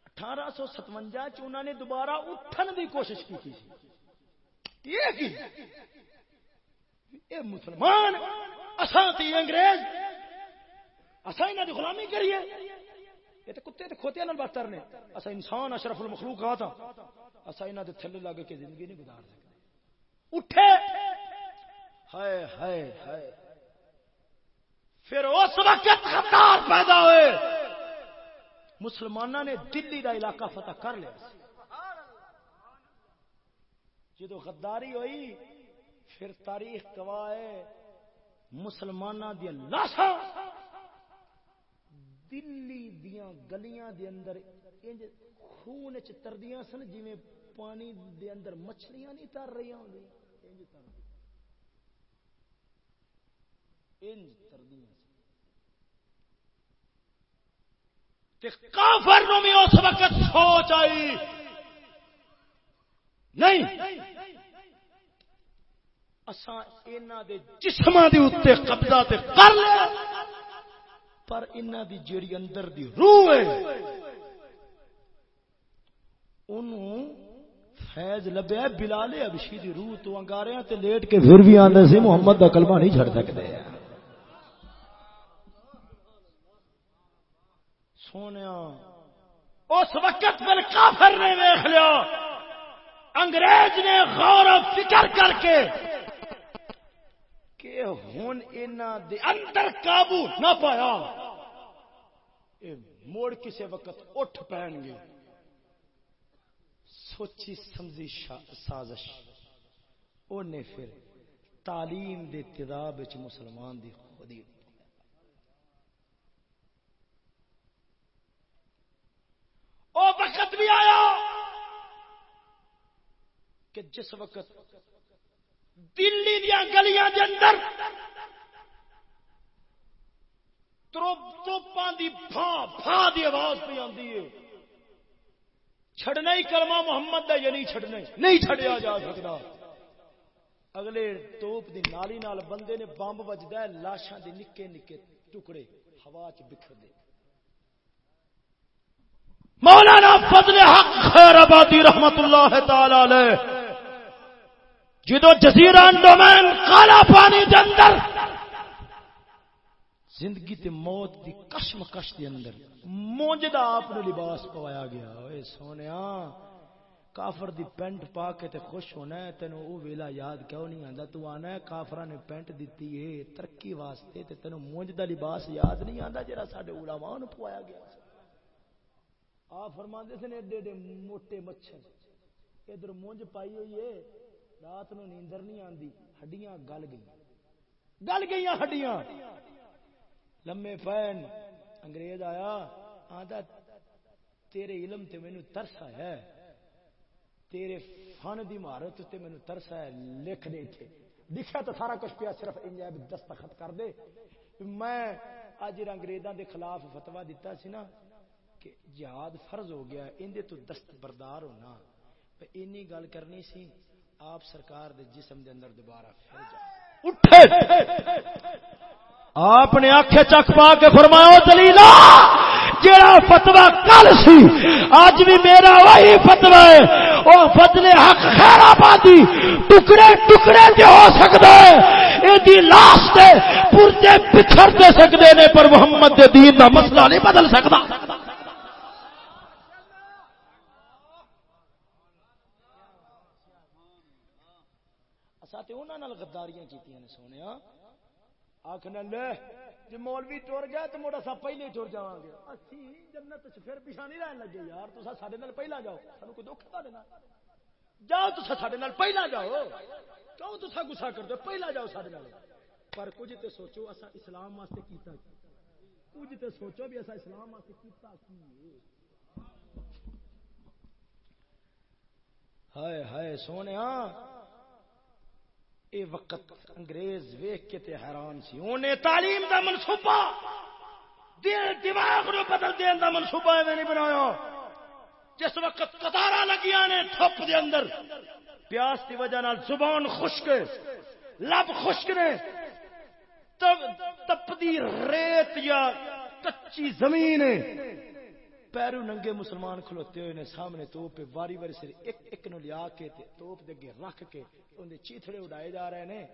S1: اٹھارہ سو ستوجا انہوں نے دوبارہ اٹھن دی کوشش کی تھی یہ مسلمان، اساں تی انگریز اساں انہاں دی غلامی کریے۔ یہ تے کتے تے کھوتے نال بہتر نے۔ اساں انسان اشرف المخلوقات ہاں۔ اساں انہاں دے تھلے لگ کے زندگی نہیں گزار سکتے۔ اٹھے۔ ہائے ہائے ہائے۔ پھر اس وقت خطار پیدا ہوئے۔ مسلمانوں نے دلی دا علاقہ فتح کر لیا۔ جدو غداری ہوئی، پھر تاریخ گواہ مسلمانوں دیا لاشا دلی دیا گلیاں دے اندر، انج خون چ تردیاں سن جی پانی دے اندر مچھلیاں نہیں تر رہی ہوں انج تر انج تردیاں سن۔ تے کافر نو بھی اس وقت سوچ آئی۔ نہیں۔ اساں انہاں دے جسماں دے جسم قبضہ تے کر لیا۔ پر انہ دی جیڑی اندر دی روح ہے، انہوں فیض لبیا بلال ابشی دی روح تو انگارے تے لیٹ کے پھر بھی آندے سی محمد دا کلمہ نہیں چھڑ سکتے۔ سونے، اس وقت پر کافر نے ویخ لیا، انگریز نے غور و فکر کر کے کہ ہوں دے اندر قابو نہ پایا۔ موڑ کسی وقت اٹھ پہن گے۔ سوچی سمجھی سازش۔ انہیں پھر تعلیم دے تداب مسلمان دی خودی او وقت بھی آیا کہ جس وقت دلی دیا گلیاں دے اندر تروپ توپاں دی پھا پھا دی آواز پہ آتی ہے۔ چھڑنا ہی کرما محمد دا یا نہیں چھڑنا نہیں چھڑیا جا سکتا۔ اگلے توپ دی نالی نال بندے نے بمب بجدا ہے، لاشاں دے نکے نکے ٹکڑے ہوا چ بکھر دے مولانا فضل حق خیر آبادی رحمت اللہ تعالی علیہ۔ جدو جزیرہ انڈومین کالا پانی دے اندر، زندگی تے موت دی کشم کش دے اندر مونجدہ آپ نے لباس پوایا گیا۔ اے سونیا، کافر دی پینٹ پا کے تے خوش ہونا ہے تینوں او ویلا یاد کیوں نہیں آندا؟ تو آنا ہے کافراں نے پینٹ دتی ہے ترقی واسطے تے تینوں مونجدہ لباس یاد نہیں آندا جڑا ساڈے علماء نو پوایا گیا۔ آ فرما سے ایڈے ایڈے موٹے مچھر، ادھر مونج پائی ہوئی ہے رات نو نیندر نہیں آتی ہڈیاں گل گئی گل گئی ہڈیاں۔ لمے پین انگریز آیا آتا تیرے علم تے مینو ترسا ہے۔ تیرے فن دی مہارت تے مینو ترسا ہے۔ لکھ دے تھے لکھا تو سارا کچھ پیا صرف انجائب دستخط کر دے۔ میں اج انگریزاں دے خلاف فتوا دیتا سی نا، کہ جہاد فرض ہو گیا اندے تو دست بردار ہونا اینی گل کرنی سی آپ سرکار دے جسم دے اندر دوبارہ پھر جا۔ اٹھے۔ آپ نے آنکھیں چک پا کے فرمایا دلیلا جیڑا فتوا کل سی اج بھی میرا وہی فتوا ہے۔ او فضل حق خیر آبادی، ٹکڑے ٹکڑے تے ہو سکدا ہے ایدی لاش تے پرتے بچھڑ دے سکدے نے، پر محمد دے دین دا مسئلہ نہیں بدل سکدا۔ تے انہاں نال غداریاں کیتیاں نے سونے آخنا لے جی مولوی ٹر گیا تو موڑا سا پہلے ٹر جا گے۔ اچھی جنت پھر پیچھا نہیں رہن لگے، یار تو سارے پہلا جاؤ۔ سانو کوئی دکھ تا دینا؟ جاؤ تو سارے پہلا جاؤ۔ کیوں تو گسا کر دو پہلا جاؤ سارے پر کچھ تو سوچو اصا اسلام واسطے کیتا کچھ تو سوچو بھی اصا اسلام واسطے کیتا کی ہائے ہائے سونے اے وقت انگریز ویخ کے تے حیران سی۔ انہیں تعلیم دا منصوبہ
S2: دماغ نو بدل دین دا منصوبہ ایویں نہیں بنایا۔ جس وقت قطارا لگیا نے تھپ دے اندر، پیاس کی وجہ نال زبان خشک لب خشک نے تپتی ریت یا کچی زمین پیرو ننگے مسلمان کھلوتے ہوئے نے سامنے توپ واری واری سر ایک ایک نو لیا کے توپ دے اگے رکھ کے اندر چیتڑے اڑائے جا رہے ہیں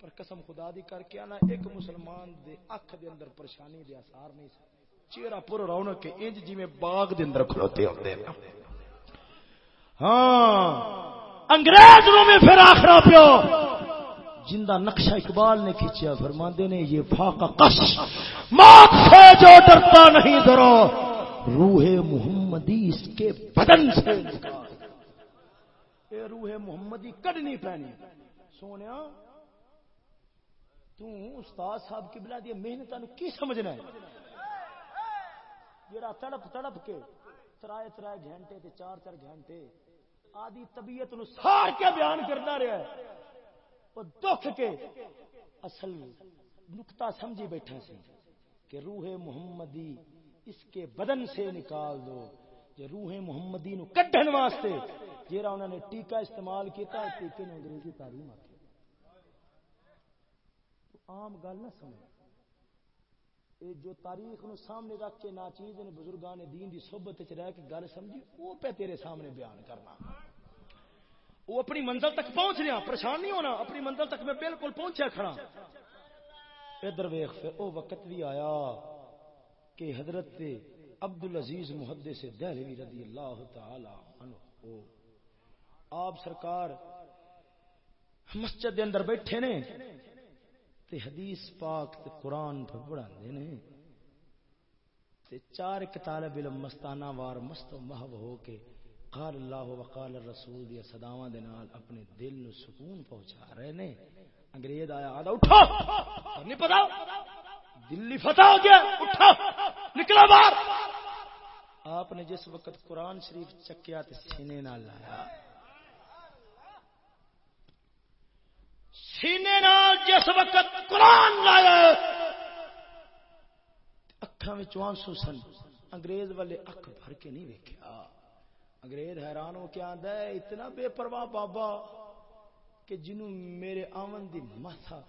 S2: پر قسم خدا دی کر کے آنا، ایک مسلمان دے اکھ دے اندر پریشانی دے اثار نہیں سی چہرہ پور رونق کے انج جی میں باغ دے اندر کھلوتے ہوتے ہیں۔ ہاں۔ انگریز نو میں پھر آخرا پیو۔ جندہ نقشہ اقبال نے کھینچا فرماندے نے، یہ فاقہ قش موت سے جو ڈرتا نہیں، ڈرو۔ روح محمدی اس کے بدن سے اے روح محمدی کڈنی پینی سونے تو استاد صاحب کی بلا دی محنت کی سمجھنا ہے؟ جڑا تڑپ تڑپ کے ترائے ترائے گھنٹے تے چار چار گھنٹے آدھی طبیعت نو سار کے بیان کرتا رہا ہے وہ دکھ کے اصل نکتا سمجھی بیٹھا سی کہ روح محمدی اس کے بدن سے نکال دو۔ جو روح محمدی نو کڈن واسطے۔ جیرا انہوں نے ٹیکا استعمال کیتا ہے ٹیکے نے انگریزی تعلیم آتی عام گل نہ سمجھ۔ اے جو تاریخ نو سامنے رکھ کے ناچیز نے بزرگان دین دی صحبت وچ رہ کے گل سمجھی وہ پہ تیرے سامنے بیان کرنا۔ وہ اپنی منزل تک پہنچ لیا پریشان نہیں ہونا، اپنی منزل تک میں بالکل پہنچیا کھڑا۔ ادھر ویخ او وقت بھی آیا۔ کہ حضرت عبد العزیز محدث دہلوی رضی اللہ تعالی عنہ آپ سرکار مسجد دے اندر بیٹھے نے تے حدیث پاک تے قرآن پر پڑھا نے تے چار ایک طالب علم مستانہ وار مست و محو ہو کے قال اللہ وقال الرسول دیا صداواں دے نال اپنے دل نو سکون پہنچا رہے نے انگریز آیا، آدھا اٹھو! نہیں پتا! دلی فتح ہو گیا اٹھو نکلا باہر۔ آپ نے جس وقت قرآن شریف چکیا تے سینے نال لایا۔ سینے نال جس وقت قرآن لایا، اکھاں آنسو سن۔ انگریز والے اکھ بھر کے نہیں ویکیا انگریز حیران ہو کے آدھا ہے، اتنا بے پرواہ بابا کہ جنوں میرے آمن دی ماتھا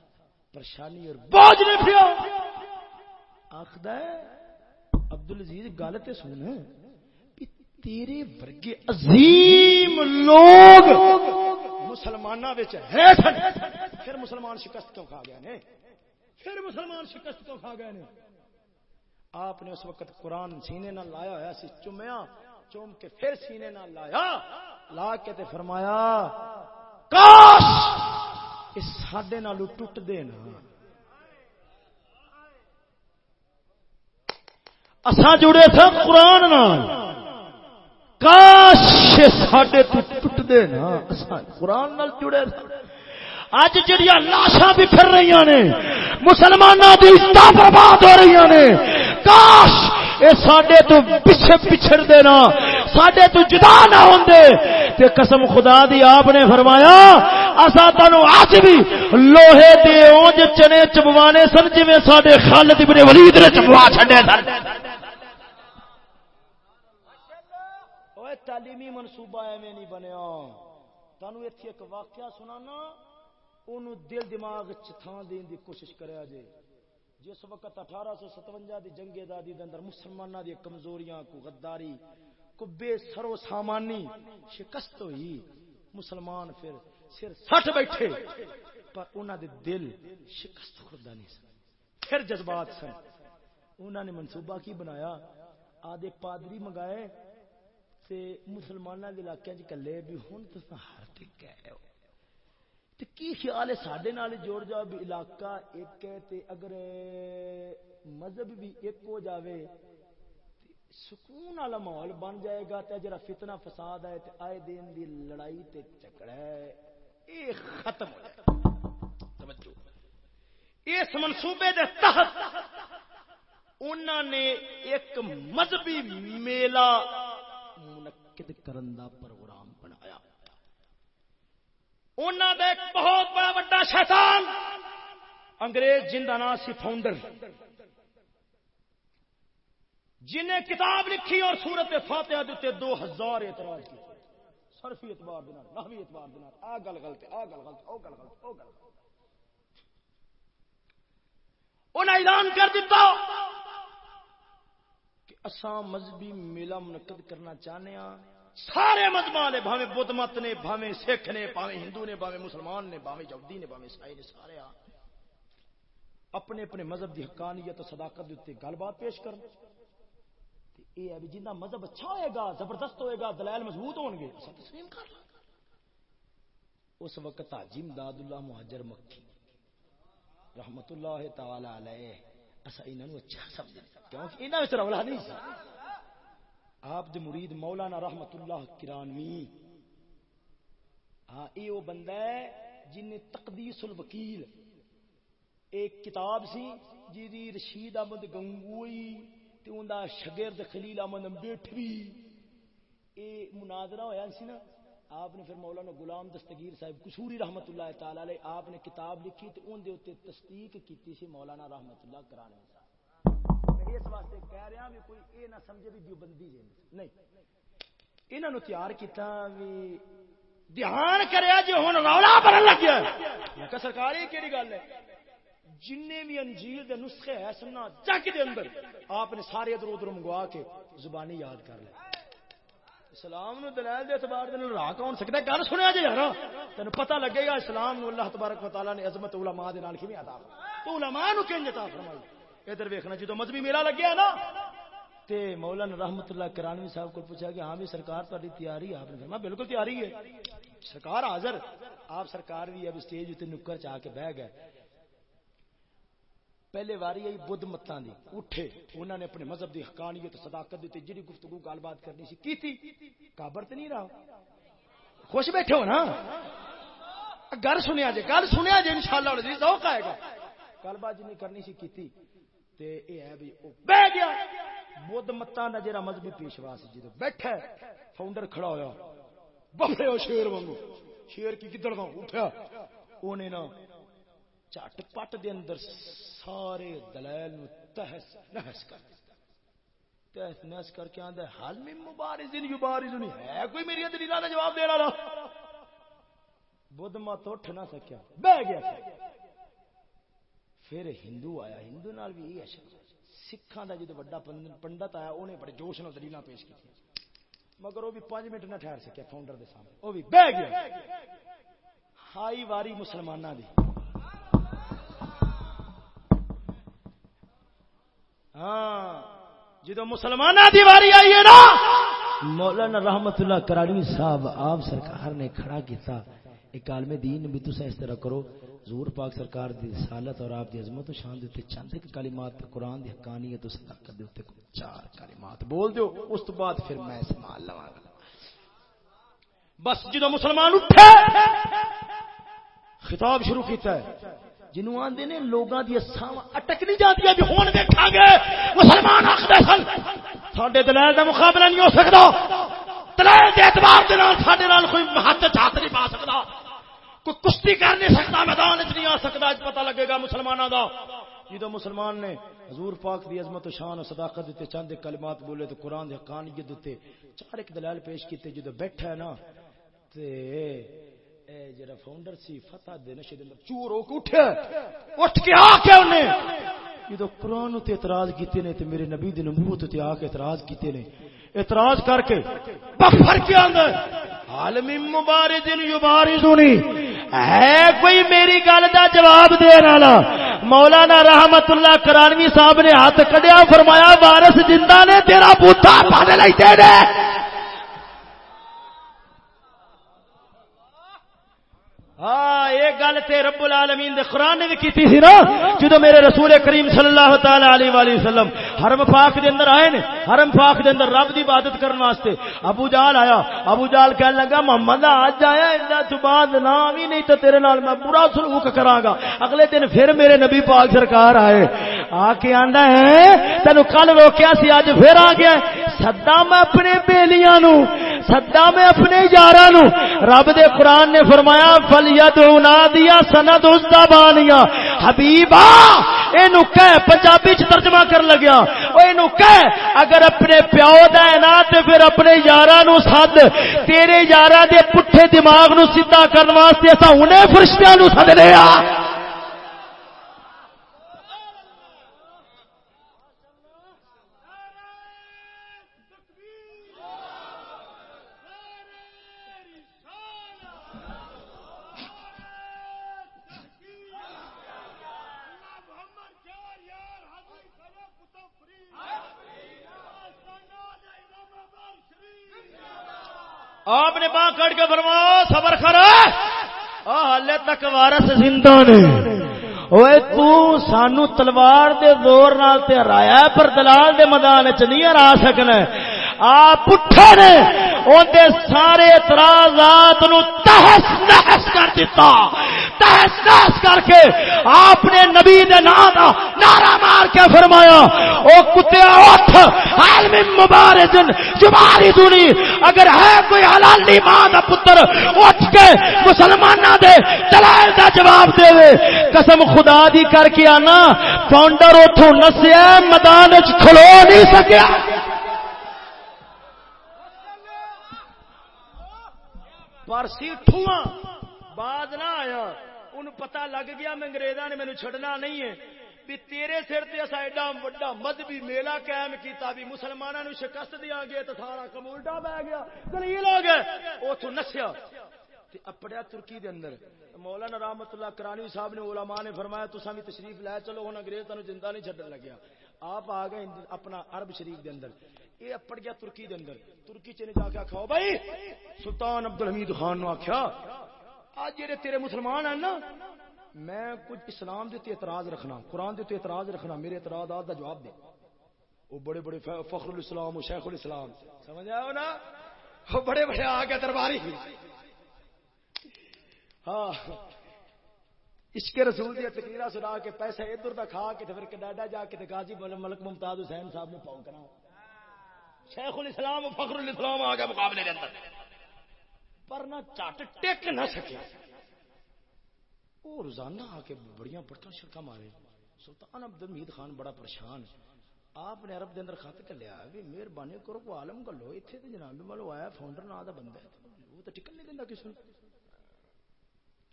S2: پریشانی اور بوجھ نہیں پیا۔ آخد عبد العزیز گل تو سن تیرے ورگے عظیم لوگ مسلمانوں پھر مسلمان شکست کیوں کھا گیا نے؟ پھر مسلمان شکست کیوں کھا گئے نے؟ آپ نے اس وقت قرآن سینے نہ لایا ہوا سی، چومیا، چوم کے پھر سینے نہ لایا، لا کے تے فرمایا، کاش! اس ساڈے نالو ٹوٹ دے نا اساں جڑے تھے قرآن نال۔ کاش ساڈے تو ٹوٹ دے نا۔ اساں قرآن نال جڑے تھے۔ اج جڑیاں لاشاں بھی پھر رہی نے۔ مسلمانوں کی عزت برباد ہو رہی نے۔ کاش اے ساڈے تو پیچھے پچھڑ دینا ساڈے تو جدا نہ ہوندے۔ تے قسم خدا دی آپ نے فرمایا اسا تانوں اج بھی لوہے دے اونج چنے چبوانے سن، جویں ساڈے خالد ابن ولید نے چبوا چھڈے سن اوے تعلیمی منصوبہ ایویں نہیں بنیا۔ تانوں ایتھے ایک واقعہ سنانا، اونوں دل دماغ تھان دین دی کوشش کریا جے۔ جس وقت اٹھارہ سو ستوجا دی جنگ دادی دے اندر مسلمانوں دی کمزوریاں، کو غداری، کو بے سرو سامانی شکست ہوئی، مسلمان پھر سر سٹ بیٹھے، پر انہوں دے دل شکست خوردہ نہیں سن۔ پھر جذبات سن۔ انہوں نے منصوبہ کی بنایا؟ آدھے پادری منگائے تے مسلمانوں کے علاقے چلے بھی ہوں تو ہر ٹک گئے ہو۔ تو کی خیال ہے سڈے نال جوڑ جاؤ بھی علاقہ ایک ہے تے اگر مذہب بھی ایک ہو جاوے سکون والا ماحول بن جائے گا تے جرا فتنہ فساد ہے تے آئے دین دی لڑائی تے جھگڑا ہے، اے ختم ہو جائے توجہ۔ اس منصوبے دے تحت انہوں نے ایک مذہبی میلہ منعقد کرن دا پروگرام بنایا۔ انہوں دا ایک بہت بڑا بڑا شیطان انگریز جن کا نام سی فاؤنڈر جنہیں کتاب لکھی اور سورت فاتحہ دیتے دو ہزار اعتراض کی صرفی اعتبار دینا نحوی اعتبار دینا آ گل غلط آ گل غلط او گل غلط او گل غلط انہیں اعلان کر دیتا اساں مذہبی میلہ منعقد کرنا چاہنے ہاں۔ سارے مذہب والے بھاوے بدھ مت نے بھاوے سکھ نے بھاوے ہندو نے بھاوے مسلمان نے بھاوے جودی نے بھاوے عیسائی نے، سارے آ اپنے اپنے مذہب کی حقانیت و صداقت کے گل بات پیش کر یہ ہے جنہ مذہب اچھا ہوئے گا، زبردست ہوئے گا، دلائل مضبوط ہو گے تسلیم کر لیں۔ اس وقت حاجی امداد اللہ مہاجر مکی رحمت اللہ تعالی علیہ اچھا سمجھ رولا نہیں آپ دے مرید مولانا رحمت اللہ کرانوی ہاں یہ وہ بندہ ہے جن تقدیس الوکیل، ایک کتاب سی جی رشید احمد گنگوئی تے اوندا شگرد خلیل احمد بیٹھوی اے مناظرہ ہویا سی نا آپ نے پھر مولانا غلام دستگیر صاحب کسوری رحمت اللہ تعالی علیہ آپ نے کتاب لکھی تے اون دے اوتے تصدیق کیتی سی مولانا رحمت اللہ کرانے صاحب میں اس واسطے کہہ رہا ہوں کوئی اے نہ سمجھے بھی دیوبندی جے نہیں۔ انہاں نو تیار کیتا وی دھیان کریا جے ہن رولا بنن لگیا۔ میں کہ سرکار، یہ کیڑی گل ہے؟ جن بھی انجیل دے نسخے ہے سننا جگ دے اندر۔ آپ نے سارے ادھر ادھر منگوا کے زبانی یاد کر لے اسلام نو دلائل دے اعتبار دے نال راہ کون سکدا گل سنیا جی یار تینو پتہ لگے گا اسلام نو اللہ تبارک و تعالی نے عظمت علماء دے نال کیویں عطا تو علماء نو کینج عطا فرمائی؟ ادھر ویکھنا، جدوں مذہبی میلہ لگیا نا، تے مولانا رحمت اللہ کرانوی صاحب کو پوچھا کہ ہاں بھی سرکار تہاڈی تیاری آپ نے فرمایا بالکل تیاری ہے۔ سرکار حاضر، آپ سرکار بھی اب اسٹیج تے نکر چ آ کے بیٹھ گئے۔ پہلے واری آئی بدھ متان دی، اٹھے انہوں نے اپنے مذہب دی حقانیت صداقت دیتے جڑی گفتگو گل بات کرنی سی، کی تھی؟ کابر تے نہیں رہا۔ خوش بیٹھے ہو نا؟ گل سنیا جی گل سنیا جی انشاءاللہ عزیز، ذوق آئے گا۔ گل بات جنی کرنی سی کیتی تے اے ہے بھی او بہ گیا۔ بدھ متان دا جڑا مذہبی پیشوا سی، جدو بیٹھا فاؤنڈر کھڑا ہویا۔ بفے او شیر وانگو۔ شیر کی کدھر دا اٹھیا۔ اونے نا چٹ پٹ دے اندر سارے دلائل نو تہس نہس کر تہس نہس کر کے آندا حال میں مبارز یبارز نہیں، ہے کوئی میری دلیلاں دا جواب دینا والا؟ بدھ مت اٹھ نہ سکیا، بہ گیا پھر۔ ہندو آیا، ہندو نال بھی یہ اشر سکھاں دا جدو بڑا پنڈت آیا، اونے بڑے جوش نال دلیلاں پیش کی مگر وہ بھی پانچ منٹ نہ ٹھہر سکیا فاؤنڈر دے سامنے۔ وہ بھی بہ گیا۔ ہائی واری مسلمانوں دی۔ ہاں۔ جدو مسلمان دیواری آئی ہے نا۔ مولانا رحمت اللہ کراڑی صاحب، آپ سرکار نے کھڑا کیتا۔ ایک عالم دین بھی تو اس طرح کرو۔ زور پاک سرکار دی رسالت اور آپ دی عظمت و شان دیتے چند ایک کلمات قرآن دی حقانیت و صداقت دیتے چار کلمات۔ بول دیو، اس تو بعد پھر میں سنبھال لواں گا۔ بس جدو مسلمان اٹھے، خطاب شروع کیتا ہے۔ جنوں آندے نے لوگاں دی اساواں اٹک نہیں جاندیاں بھی ہن ویکھاں گے مسلمان آکھدے سن، ساڈے دلائل دا مقابلہ نہیں ہو سکدا۔ دلائل دے اعتبار دے نال ساڈے نال کوئی ہاتھ ہاتھ نہیں پا سکدا۔ کوئی کشتی کر نہیں سکتا میدان وچ نہیں آ سکدا، اج پتہ لگے گا مسلماناں دا۔ جدو مسلمان نے حضور پاک دی عظمت و شان و صداقت دیتے چند کلمات بولے تو قرآن دی حقانیت دیتے چار ایک دلائل پیش کیتے، جدو بیٹھا ہے نا، تے اے جڑا فاؤنڈر سی، فتح دے نشے دے اندر چور ہو کے اٹھیا اٹھ کے آ کے انہیں۔ جدو قرآن تے اعتراض کیتے نے، تے میرے نبی دی نبوت تے آ کے اعتراض کیتے نے۔ اعتراض کر کے بفر کے اندر۔ عالم مبارز یبارزونی ہے کوئی میری گل دا جواب دین والا؟ مولانا رحمت اللہ کرانوی صاحب نے ہاتھ کڈیا، فرمایا، وارث زندہ نے، تیرا بوتا پانے لئی دے ہاں یہ گل تے رب العالمین دے قرآن نے بھی کیتی سی نا، جدو میرے رسول کریم صلی اللہ تعالی علیہ وآلہ وسلم حرم پاک دے اندر آئے نے، حرم پاک دے اندر رب دی عبادت کرن واسطے ابو جال آیا، ابو جال کہنے لگا، محمد آج آیا انہاں تو بعد نام ہی نہیں تے تیرے نال میں برا سلوک کراں گا اگلے دن پھر میرے نبی پاک سرکار آئے، آ کے آندا ہے، تینو کل روکیا سی، اج پھر آ گیا سدا میں اپنے بیلیاں نو، سدا میں اپنے یاراں نو، رب دے قرآن نے فرمایا فل ید دیا سند اس بانیا حبیبا
S1: اینو کہہ، پنجابی چ ترجمہ کر لگیا۔ او اینو کہہ، اگر اپنے پیو دا ہے نا، تے پھر اپنے یاراں نو سد۔ تیرے یاراں دے پٹھے دماغ نو سیدھا کرن واسطے اسا ہنے فرشتیاں نو سد لیا آپ نے باں کٹ کے فرمایا صبر کرا ہالے تک وارس نے۔ اوے تو سانو تلوار دے زور نال تے ہرایا پر دلال دے میدان وچ نہیں ہرا سکنا۔ آ پٹھے نے۔ اون سارے اعتراضات نو نحس کر دیتا۔ تہس نحس کر کے آپ نے نبی دے نام دا نعرہ مار کے فرمایا، او کتیا اٹھ، عالم مبارزن جباری دونی اگر ہے کوئی حلالی ماں دا پتر اٹھ کے مسلمانہ دے دلائل دا جواب دے۔ وے قسم خدا دی کر کے آنا فاؤنڈر اتو نسیا، میدان کھلو نہیں سکیا۔ پرسی ٹھواں بعد نہ آیا۔ ان پتہ لگ گیا میں انگریزاں نے مینوں چھڈنا نہیں ہے۔ بھی تیرے سر تے اسا ایڈا بڑا مذہبی میلہ قائم کیتا بھی مسلماناں نو شکست دیاں گے تے سارا کم الٹا بہ گیا۔ دلیل ہو گئے اوتھوں نسیا۔ تے اپڑیا ترکی دے اندر۔ مولانا رحمت اللہ کرانی صاحب نے علماء نے فرمایا، تساں بھی تشریف لے چلو، ہن انگریز تانوں زندہ نہیں چھڈن لگیا آپ آ گئے اپنا عرب شریف دے اندر۔ یہ اپڑ گیا ترکی دے اندر۔ ترکی چ نے جا کے آکھا بھائی، سلطان عبد الحمید خان نو آکھیا، آج جڑے تیرے مسلمان ہیں نا، میں کچھ اسلام دے تے اعتراض رکھنا، قرآن دے تے اعتراض رکھنا، میرے اعتراضات دا جواب دے۔ وہ بڑے بڑے فخر الاسلام و شیخ الاسلام۔ سمجھ آئے نا؟ وہ بڑے بڑے آ گئے درباری۔ ہاں۔ عشق رسول دیا تقریرا سنا کے پیسے ادھر دا کھا کے پھر کینیڈا جا کے غازی ملک ممتاز حسین صاحب نے پونکنا شیخ الاسلام فخر الاسلام آ گیا مقابلے کے اندر۔ پر نہ چٹ ٹک نہ سکے وہ روزانہ آ کے بڑی برتن شرکا مارے۔ سلطان عبد الحمید خان بڑا پریشان۔ آپ نے عرب دے اندر خط کر لیا بھی مہربانی کرو کو عالم کر لو اتنے تو جناب ملو آیا فاؤنڈر نا دا بندہ ہے۔ وہ تو ٹکن نہیں دینا کسی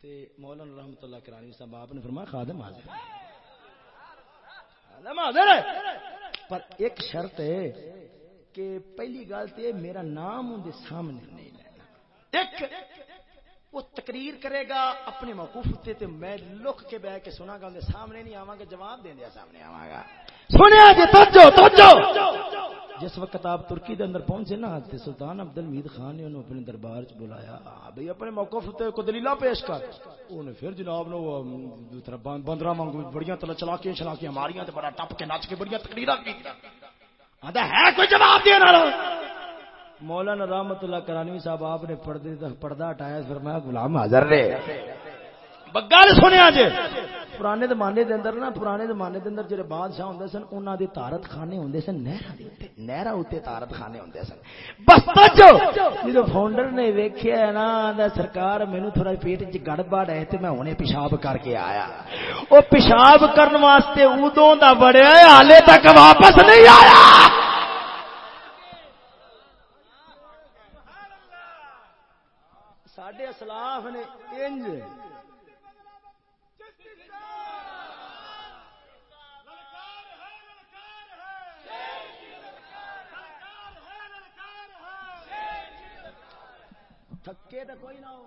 S1: تے مولانا رحمت اللہ کرانی صاحب، آپ نے فرمایا خادم حاضر خادم حاضر پر ایک شرط ہے کہ پہلی گل تو میرا نام ان سامنے نہیں لینا۔ ایک وہ تقریر کرے گا اپنے موقوف تے تے میں لک کے بہ کے سنا گا اندر سامنے نہیں آواں گا جواب دیا سامنے آواں گا۔ سنیا جی توجہ توجہ۔ جس وقت آپ ترکی دے اندر پہنچے نا تے سلطان عبد الحمید خان نے انہوں اپنے دربار چ بلایا بھئی اپنے موقف تے کو دلیلہ پیش کر۔ انہوں پھر جناب نو بندرا مانگو بڑیاں تلا چلا کے چلا کے ہماریاں تے بڑا ٹپ کے نچ کے بڑیاں تقریراں کی ہے کوئی جواب دیا مولانا رحمت اللہ کرانوی صاحب آپ نے پردہ ہٹایا پھر میں غلام حاضر رہے۔ گل سنیا جی پرانے زمانے دے اندر نا پرانے زمانے دے اندر جڑے بادشاہ ہوندے سن انہاں دے تارت خانے ہوندے سن نہراں دے اوتے نہراں اوتے تارت خانے ہوندے سن۔ بس توجہ! جدو فاؤنڈر نے ویکھیا ہے نا دا سرکار مینوں تھوڑا پیٹ وچ گڑبڑ ہے تے میں ہنے پیشاب کر کے آیا۔ او پیشاب کرن واسطے اودوں دا بڑیا حالے تک واپس نہیں آیا۔ ساڈے اسلاف نے انج تھکے تو کوئی نہ ہو۔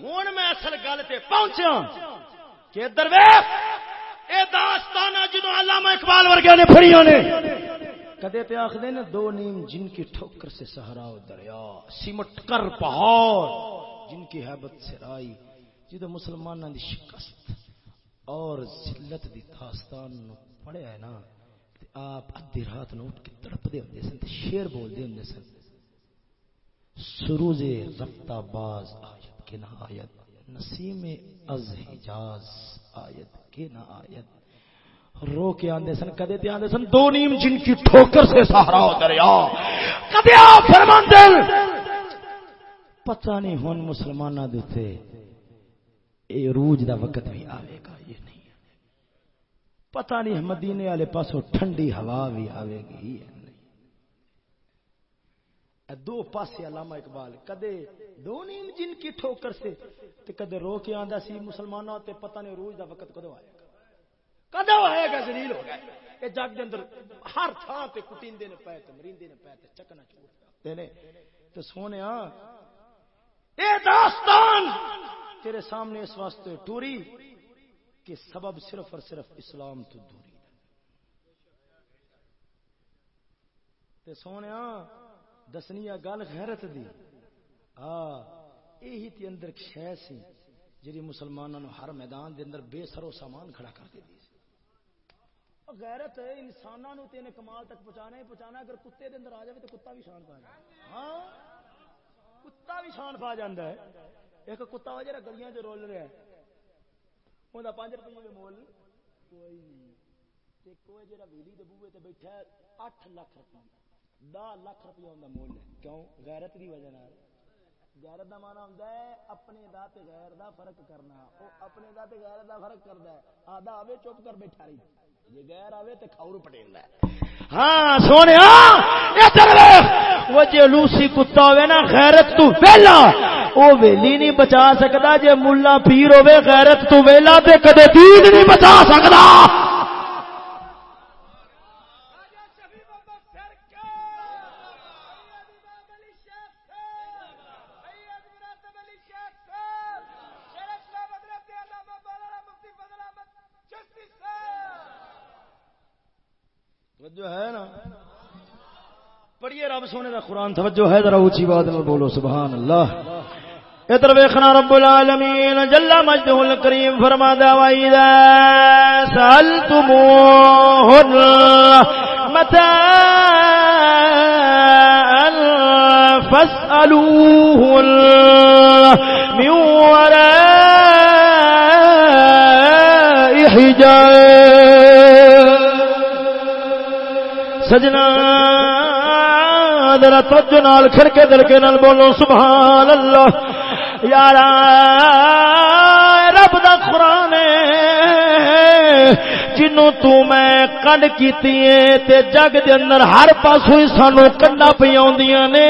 S1: ہوں میں اصل گل پہ پہنچا کہ درویش، اے داستان جدو علامہ اقبال ورگیا نے پڑھیا نے۔ کدے پہ آخر نا دو نیم جن کی ٹھوکر سے سہرا دریا، سمٹ کر پہاڑ، جن کی حیبت سے رائی، جدو مسلمانوں دی شکست اور ذلت دی داستان پڑھیا ہے نا آپ ادھی رات نو اٹھ کے تڑپتے ہوں سن شیر بولتے ہوں سن۔ سروز رفتہ باز آیت کے نہ آیت، نسیم از حجاز آیت کے نہ آیت۔ رو کے آندے سن، کدے تے آندے سن، دو نیم جن کی ٹھوکر سے سہارا دریا۔ کدے آپ فرماندے پتہ نہیں ہن مسلماناں دے تے اے روج دا وقت بھی آوے گا یہ نہیں
S2: پتہ نہیں مدینے والے پاسوں ٹھنڈی ہوا بھی آئے گی دو پاسے علامہ اقبال، کدے دو نیم جن کی ٹھوکر سے تے کدے رو کے آندا سی مسلمانوں تے پتہ نہیں روز دا وقت کدو آئے گا۔ کدو آئے گا ذلیل ہو گئے۔ اے جگ دے اندر ہر تھان تے کٹیندے نے پے تے مریندے نے پے تے چکنا چور نے۔ تے سونیا اے داستان تیرے سامنے اس واسطے ٹوری کہ سبب صرف اور صرف اسلام تو دوری۔ تے سونیا دسنی گل غیرت دی۔ ہاں یہی تے اندر شے سی جی مسلمانوں ہر میدان دے اندر بے سرو سامان کھڑا کر دی غیرت انسانوں نے تین کمال تک پہنچانا ہی پہنچانا اگر کتے دے اندر آ جائے تو کتا بھی شان پا جائے ہاں؟ کتا بھی شان پا جاتا ہے۔ ایک کتا ہو جا گلیاں چ رول رہا ہے۔ وہ پانچ روپیے کے مول۔ کوئی نہیں۔ کوئی جا ویلی دبوے تے بیٹھا ہے اٹھ لاکھ روپیہ دہ لاکھ روپیہ ان کا مول ہے۔ کیوں؟ غیرت کی وجہ غیرت کا مانا ہوتا ہے اپنے دا تے غیر دا فرق کرنا۔ وہ اپنے دا تے غیر دا فرق کرتا ہے۔ آدھا آوے چپ کر بیٹھا رہی۔ جی غیر آوے تے کھاؤ پٹیل ہاں سونے ہاں، وہ جی لوسی کتا ہوئے نا، غیرت تو ویلا۔ وہ ویلی نہیں بچا سکتا جی ملا پیر ہوئے غیرت تو ویلا تے کدے دین نہیں بچا سکتا جو ہے نا پڑھیے رب سونے کا قرآن، توجہ ہے ذرا اونچی بات میں بولو، سبحان اللہ۔ ادھر ویخنا رب العالمین، جل مجدہ الکریم فرما دا وائدا سألتموهن متاعا فاسألوهن من وراء حجاب۔ سجنا ذرا توجہ نال کھڑکے دلکے نال بولو سبحان اللہ یار رب دا قرآن جنوں تو میں کڈ کیتی ہے تے جگ دے اندر ہر پاسوں ہی سانو کڈا پیاوندیاں نے۔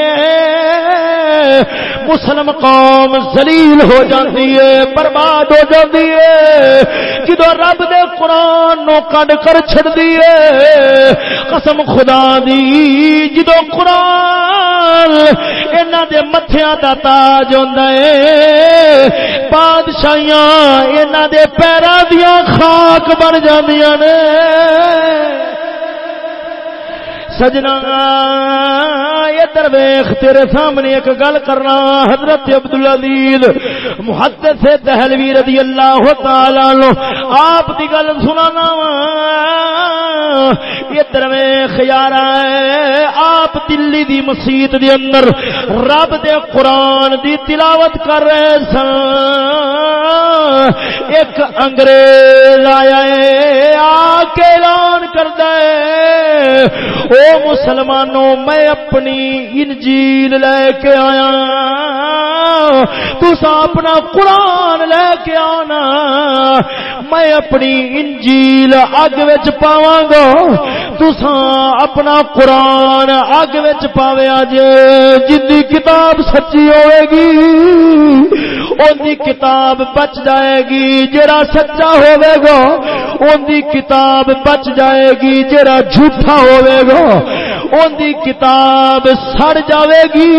S2: نے مسلم قوم ذلیل ہو جاندی ہے، برباد ہو جاندی ہے۔ جدو رب دے قرآن نو کنڈ کر چھڑ دی ہے، قسم خدا دی جدو قرآن انہاں دے متھیاں دا تاج ہوندا ہے، بادشاہیاں انہاں دے پیراں دیاں خاک بن جاندیاں نے۔ سجنا ادھر ویخ تیرے سامنے ایک گل کرنا، حضرت عبد العزیز محدث دہلوی رضی اللہ تعالی عنہ، آپ دی گل سنانا ادھر ویخ یار آپ دلی دی مسیت دی اندر رب دے قرآن دی تلاوت کر رہے سن ایک انگریز آیا ہے، آ کے اعلان کر دے او مسلمانوں، میں اپنی انجیل لے کے آیا۔ تسا اپنا قرآن لے کے آنا۔ میں اپنی انجیل اگ وچ پاواں گا۔ تسا اپنا قرآن اگ وچ پاویا جے۔ جدی کتاب سچی ہوئے گی، ان دی کتاب بچ جائے گی۔ جڑا سچا ہوئے گا، ان دی کتاب بچ جائے گی۔ جڑا جھوٹا ہوئے گا ان دی کتاب سڑ جاوے گی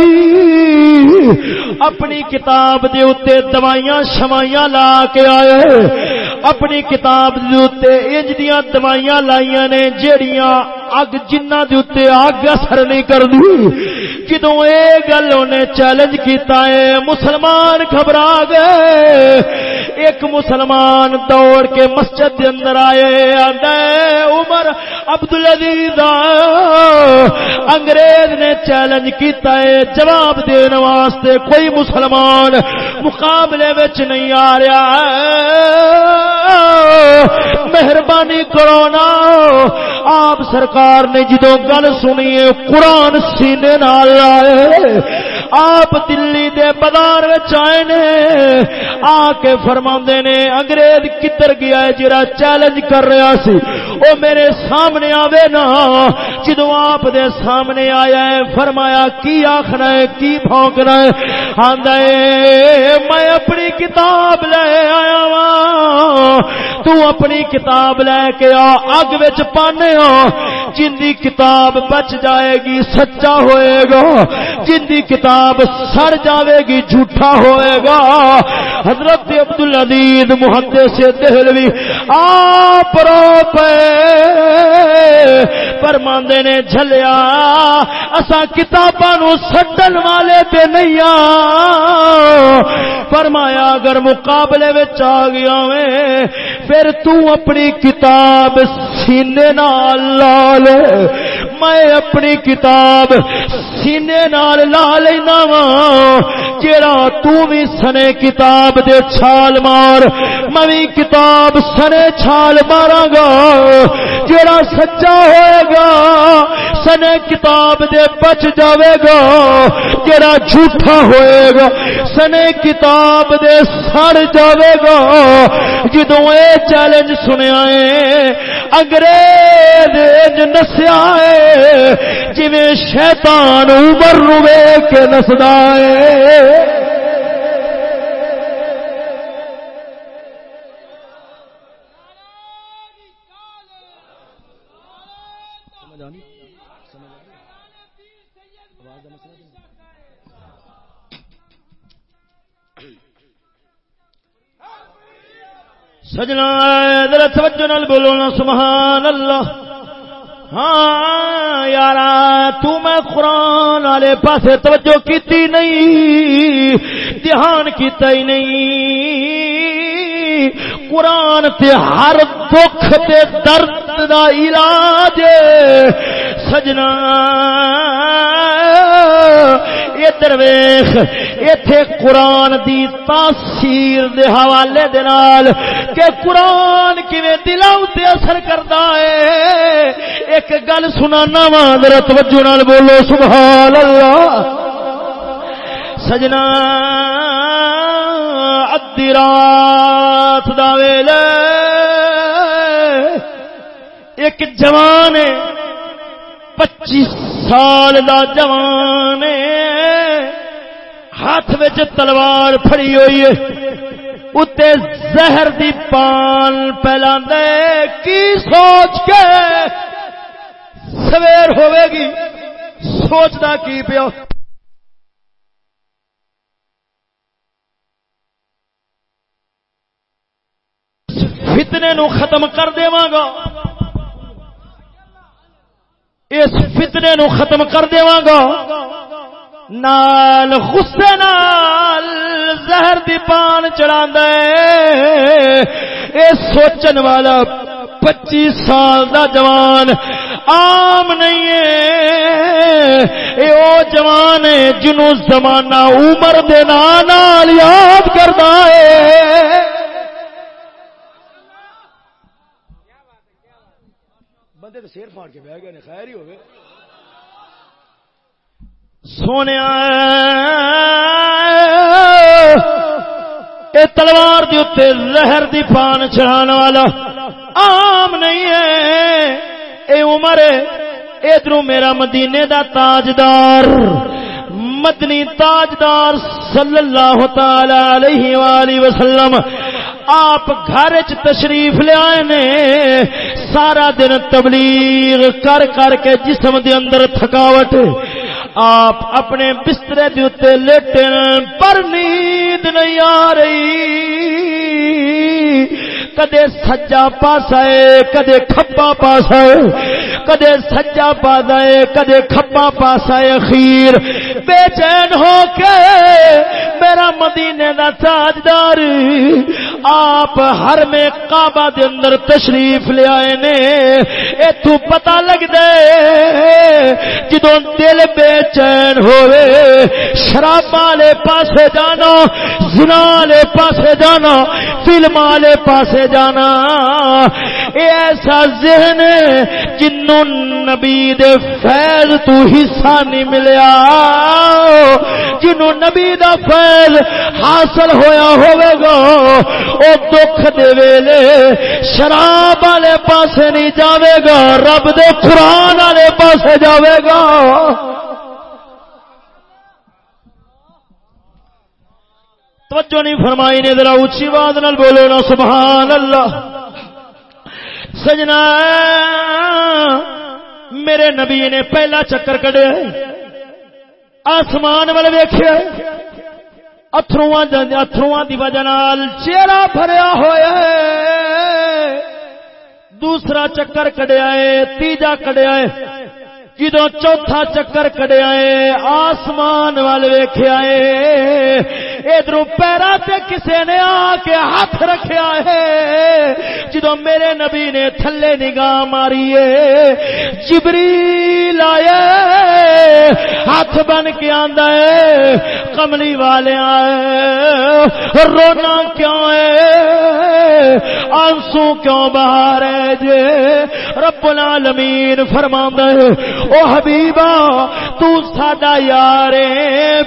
S2: اپنی کتاب دے اتے دوائیاں شوائیاں لا کے آئے۔ اپنی کتاب دے اتے انج دیاں دوائیاں لائیاں نے جیڑیاں اگ جنہ دے اتے اگ اثر نہیں کر دی جدوں اے گل انہیں چیلنج کیتا ہے مسلمان گھبرا گئے۔ ایک مسلمان دوڑ کے مسجد دے اندر آئے آدھے عمر عبدالعزیز انگریز نے چیلنج کیتا ہے، جواب دین واسطے کوئی مسلمان مقابلے وچ نہیں آ رہا مہربانی کرو نا۔ آپ سرکار نے جدو گل سنی قرآن سینے نال آئے۔
S1: آپ دلی دے بازار آئے نے۔ آ کے فرما نے، انگریز کدھر گیا ہے جرا چیلنج کر رہا سی؟ او میرے سامنے آوے نا۔ جدو آپ دے سامنے آیا ہے، فرمایا، کی آخنا ہے، کی پھونکنا ہے؟ آندا ہے، میں اپنی کتاب لے آیا وا تو اپنی کتاب لے کے آ، اگ وچ پانے ہو۔ جن دی کتاب بچ جائے گی، سچا ہوئے گا۔ جن دی کتاب سڑ جاوے گی، جھوٹا ہوئے گا۔ حضرت عبدالعزیز محدث سے دہلوی، آپ رو پے۔ فرماندے نے جھلیا۔ اسا کتاباں نو سڈن والے تے نہیں فرمایا، اگر مقابلے وچ آ گیا میں پھر تو اپنی کتاب سینے نال لا لے۔ میں اپنی کتاب سینے نال لا لینا وا۔ جڑا تو بھی سنے کتاب دے چھال مار، میں کتاب سنے چھال مارا گا۔ جڑا سچا ہوئے گا سنے کتاب دے بچ جاوے گا، جڑا جھوٹا ہوئے گا۔ سنے کتاب دے سڑ جاوے گا۔ جدوں اے چیلنج سنیا ہے انگریز نسیا ہے جی شیطان عمر روے کے نسدا ہے سجنا ذرا توجہ نال بولو سبحان اللہ ہاں یار تو میں قرآن والے پاسے توجہ کیتی نہیں، دھیان کیتا ہی نہیں۔ قرآن تے ہر دکھ تے درد دا علاج سجنا ادھر ویخ اتے قرآن دی تاثیر دے حوالے دے نال کہ قرآن کیویں دلاؤ تے اثر کردا ہے۔ ایک گل سنانا وا، ذرا توجہ نال بولو سبحان اللہ سجنا ادی رات دا ویلے ایک جوان پچیس سال دا جوان ہاتھ تلوار پھڑی ہوئی ہے۔ زہر دی پان پہلا دے کی سوچ کے؟ سویر ہوئے گی۔ سوچتا کی پیو؟ فتنے نو ختم کر دے گا۔ اس فتنے نو ختم کر دے گا۔ نال غصے نال زہر دی پان چڑھا اے سوچن والا پچیس سال دا جوان عام نہیں ہے۔ اے او جوان ہے جنوں زمانہ عمر دے نال یاد کردا ہے۔ بندے تو سیر پھاڑ کے بہ گئے خیر ہی ہوئے۔ سونے اے تلوار دی اتنے زہر دی پان چڑھانے والا عام نہیں ہے۔ اے عمر، ادھر میرا مدینے دا تاجدار، مدنی تاجدار صلی اللہ تعالی علیہ وآلہ وسلم، آپ گھر چ تشریف لیا نے۔ سارا دن تبلیغ کر کر کے جسم دے اندر تھکاوٹ آپ اپنے بسترے دے اتنے لیٹے پر نیند نہیں آ رہی۔ کدے سجا پاسا ہے کدے کھبا پاسا ہے کدے سجا پاسا ہے کدے کھبا پاسا ہے خیر۔ بے چین ہو کے میرا مدینے دا تاجدار آپ ہر میں کعبہ دے اندر تشریف لے آئے نے۔ ایتھوں پتہ لگ دے جدوں دل بے چین ہوئے، شراب والے پاسے جانا، زنا والے پاسے جانا، فلم والے والے پاسے جانا۔ ایسا ذہن جنوں نبی دے فیض تو حصہ نہیں ملیا۔ جنوں نبی دا فیض حاصل ہویا ہوئے گا، او دکھ دے ویلے شراب والے پاسے نہیں جاوے گا، رب دے قرآن والے پاسے جاوے گا۔ توجہ نہیں فرمائی نے، ذرا اچھی بات نال بولو نا سبحان اللہ سجنا، میرے نبی نے پہلا چکر کڈیا آسمان وال ویخیا اترو اترو کی وجہ چہرہ فریا ہوا دوسرا چکر کڈیا ہے، تیجا کڈیا ہے۔ جدو چوتھا چکر کڈیا ہے، آسمان وال ویخیا ہے۔ ادھر پیرا تے کسے نے آ کے ہاتھ رکھیا ہے۔ جدو میرے نبی نے تھلے نگاہ ماری ہے جبری لایا ہاتھ بن کے آندا ہے کملی والے آئے، رونا کیوں ہے؟ آنسو کیوں باہر ہے جے؟ رب العالمین فرما ہے، او حبیبا، تو ساڈا یار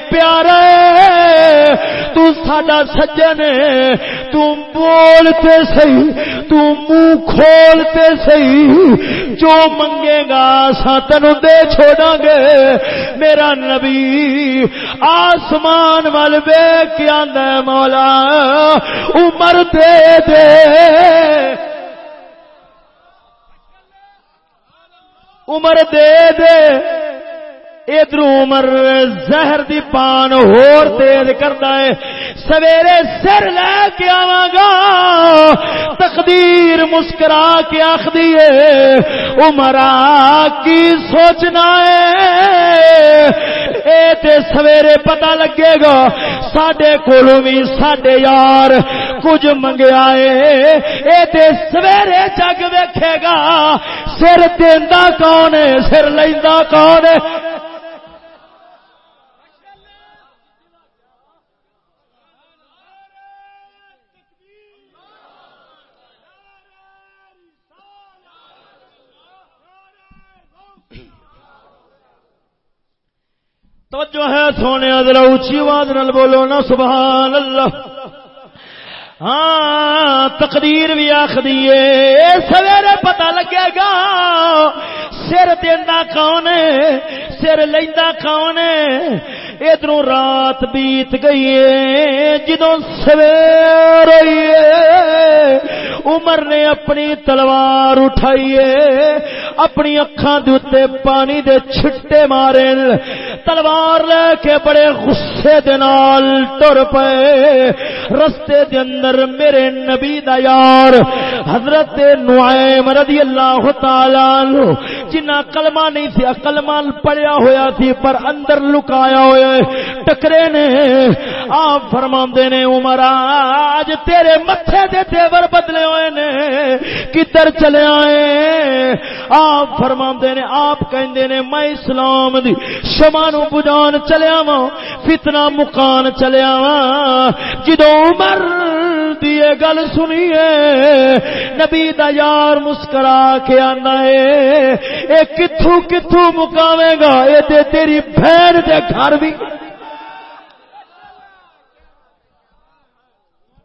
S1: پیارا تو ساڈا سجن تو بولتے سہی تو منہ کھولتے سہی جو منگے گا سا تین دے چھوڑا گے۔ میرا نبی آسمان وال مولا، عمر دے دے۔ عمر دے دے۔ ادھر عمر زہر دی پان ہور تیز کرتا ہے۔ سویرے سر لے کے آواں گا۔ تقدیر مسکرا کے آخ دیے عمر کی سوچنا ہے۔ اے تے سویرے پتہ لگے گا۔ ساڈے کولوں بھی ساڈے یار کچھ منگیا ہے۔ اے تے سویرے جگ ویکھے گا۔ سر دیندا کون ہے؟ سر لیندا کون ہے؟ توجہ ہے، سونے ذرا اونچی آواز نال بولو نا، سبحان اللہ۔ ہاں تقدیر بھی آخری سویرے پتا لگے گا، سر دینا کون سر لینا کون ادھر رات بیت گئی ہے جدو سویر ہوئی عمر نے اپنی تلوار اٹھائیے اپنی اکھان دے پانی دے چھٹے مارے، تلوار لے کے بڑے غصے دے نال ٹر پے رستے دے اندر میرے نبی دا یار، حضرت نعیم رضی اللہ تعالی جنہ کلمہ نہیں سی کلمہ پڑھیا ہویا تھی، پر اندر لکایا ہوئے ٹکرے نے آپ فرماندے نے، عمر، آج تیرے متھے دے تیور بدلے ہوئے نے، کدھر چلے آئے؟ آپ فرماندے نے، آپ کہندے نے، میں اسلام دی شما نو بجان چلیا وا فتنہ مکان چلیا وا جدو عمر دی گل سنیے، نبی دا یار مسکرا کے آنا ہے، اے کتھو کتھو مکاوے گا، اے تے تیری بہن دے گھر بھی۔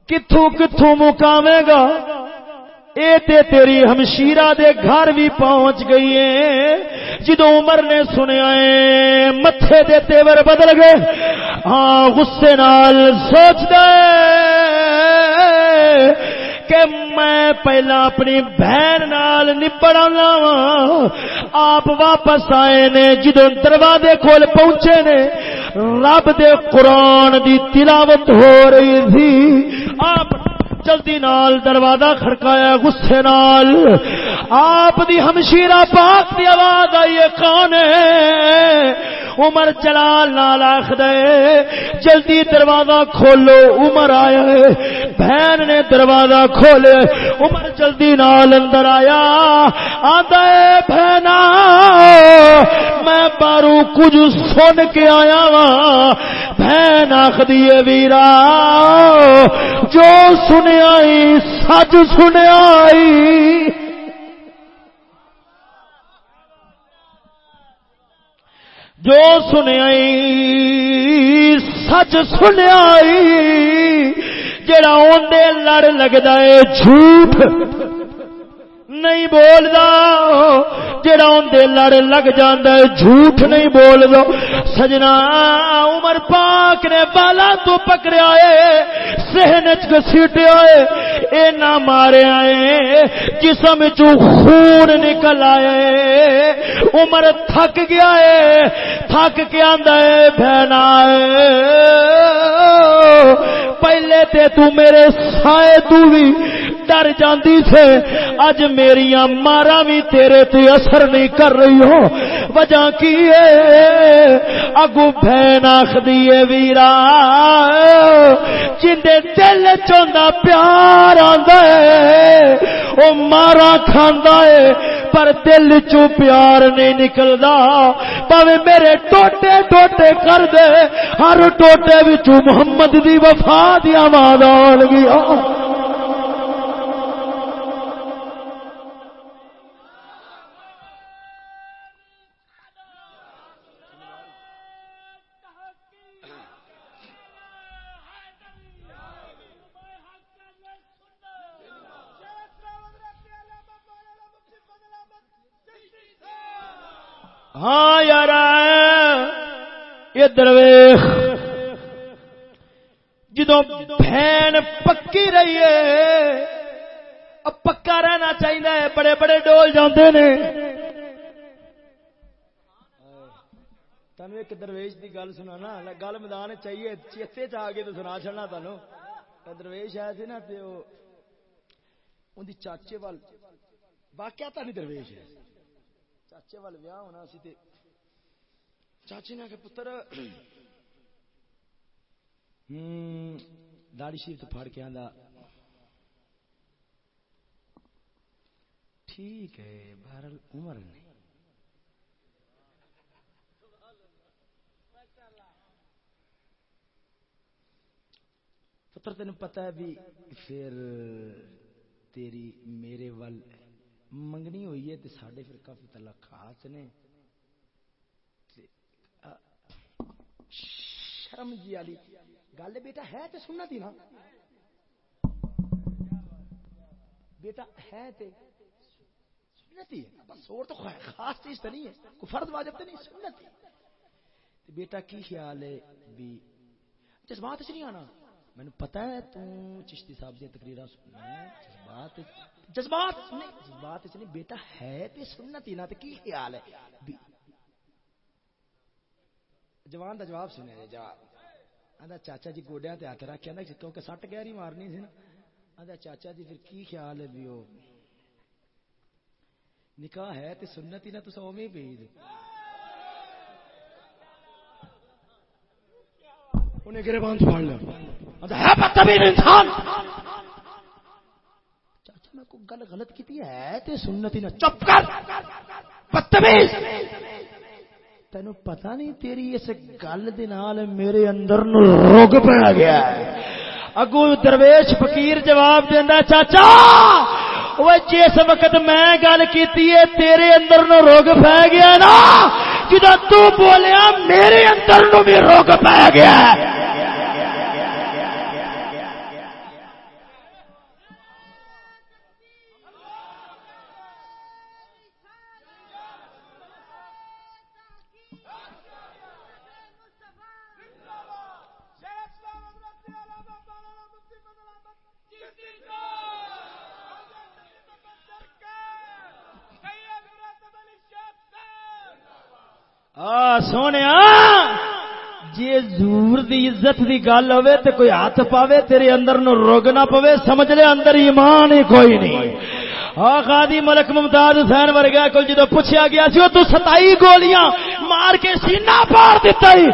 S1: کتھوں کتھوں مکاوے گا؟ اے تے تیری ہمشیرہ دے گھر بھی پہنچ گئی ہے۔ جدو عمر نے سنیا ہے، متھے دے تیور بدل گئے۔ ہاں غصے نال سوچ دے۔ کہ میں پہلا اپنی بہن نال نبڑا وا۔ آپ واپس آئے نے جدو دروازے کول پہنچے نے، رب دے قرآن دی تلاوت ہو رہی تھی۔ آپ جلدی نال، دروازہ کھڑکایا، غصے نال۔ آپ دی ہمشیرہ پاک دی آواز آئی کون عمر جلال نال آخ دے جلدی دروازہ کھولو، عمر آیا ہے، بہن نے دروازہ کھولے، عمر جلدی نال اندر آیا۔ آتا ہے، بہنا، میں بارو کچھ سن کے آیا وا بہن آخری ویرا، جو سنیا سچ سنیا جو سنیا سچ سنیا جڑا اندے لڑ لگتا ہے، جھوٹ نہیں بولدا۔ جڑا اندے لڑ لگ جاندا ہے، جھوٹ نہیں بول دو۔ سجنا عمر پاک نے بالا تو پکڑیا ہے سہن چ گسیٹیا ہے اے نہ مارے آئے، جسم چو خون نکل آئے۔ عمر تھک گیا ہے، تھک کے آندا ہے بہنا پہلے تے تو میرے سائے تو بھی ڈر جاندی سے اج میری مارا بھی تیرے تے اثر نہیں کر رہی ہو۔ وجہ کی اگو بہن آخری ویرا۔ جن دل چاہتا پیار آدھا وہ مارا کھانا ہے، پر دل چو پیار نہیں نکلدا۔ پاوے میرے ٹوٹے ٹوٹے کر دے، ہر ٹوٹے وچوں محمد دی وفا دی آواز گیا۔ ہاں یار، یہ درویش جدو بہن پکی رہی ہے، اب پکا رہنا چاہیے، بڑے بڑے ڈول جاندے نے۔ تین ایک درویش کی گل سنا نا گل میدان چاہیے چیتے چ کے تو سنا چڑنا تینوں درویش آئے تھے نا تو چاچے وال، واقعہ تو نہیں درویش ہے۔ چاچے وال ویاہ ہونا سی تے چاچے نے کہ پتر داڑی شریف پھاڑ کے آندا۔ ٹھیک ہے، بہرحال عمر نہیں۔ پتر تین پتا ہے بھی پھر تیری میرے ول منگنی ہوئی ہے تو سڈے پھر کافی خاص نے شرم جی والی گل بیٹا ہے تو سننا تھی نا؟ بیٹا ہے تے سنتی ہے۔ بس اور تو خاص چیز تو نہیں ہے، کوئی فرد واجب تو نہیں سنتی تے بیٹا کی خیال ہے؟ بھی جذبات چ نہیں آنا۔ مینو پتا ہے تو چشتی صاحب دیا تقریر سننا جذبات جذبات نہیں جذبات اس نہیں بیٹا ہے تے سنت ہی نہ تے کی خیال ہے؟ جوان دا جواب سنے جی جواب آندا چاچا جی گوڈیاں تے ہاتھ رکھ کے کیونکہ سٹ گہری مارنی سی نا۔ آندا چاچا جی پھر کی خیال ہے بھی او نکاح ہے تے سنت ہی نہ تو اوویں ہی بھیج انہیں گربان پھاڑ لیا۔ ہے بدتمیز انسان۔ میں کو گل غلط کی ہے، تے سنتی نہ چپ کر! بدتمیز! تینو پتہ نہیں تیری اس گل دے نال میرے اندر نو روگ پہ گیا ہے۔ اگو درویش فقیر جواب دیندا چاچا! وہ جس وقت میں گل کیتی ہے، تیرے اندر نو روگ پہ گیا نا۔ جدا تو بولیا، میرے اندر نو بھی روگ پہ گیا ہے سونے جی زور دی عزت دی گل ہوے تے کوئی ہاتھ پاوے، تیرے اندر نو روگ نہ پوے، سمجھ لے اندر ایمان ہی کوئی نہیں۔ ہاں خادی ملک ممتاز حسین ورگا کل جدو پوچھا گیا سی تو ستائی گولیاں مار کے سینہ پاڑ دیتا ہی۔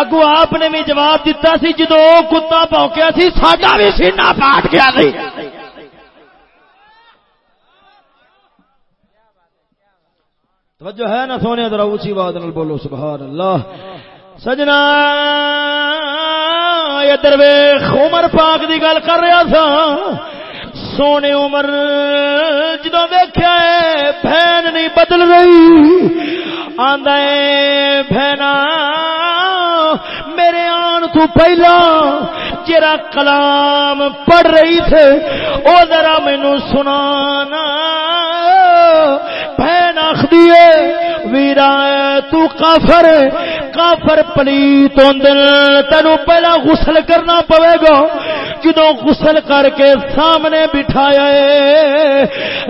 S1: اگو آپ نے بھی جواب دیتا سی، جدو کتا پونکیا سی، ساڈا بھی سینہ پاٹ گیا سی۔
S2: توجہ ہے نا سونے، ذرا اونچی بات بولو، سبحان اللہ۔ سجنا یہ درویش عمر پاک دی گل کر رہا تھا سونے عمر جدو دیکھا ہے، بہن نہیں بدل رہی۔ آدھا بہنا، میرے آن تو پہلا جرا کلام پڑھ رہی تھے، او ذرا مینو سنانا۔ بہن آخری ویرا تو کافر کافر پلی تو تینو پہلا غسل کرنا پوے گا۔ جدو غسل کر کے سامنے بٹھایا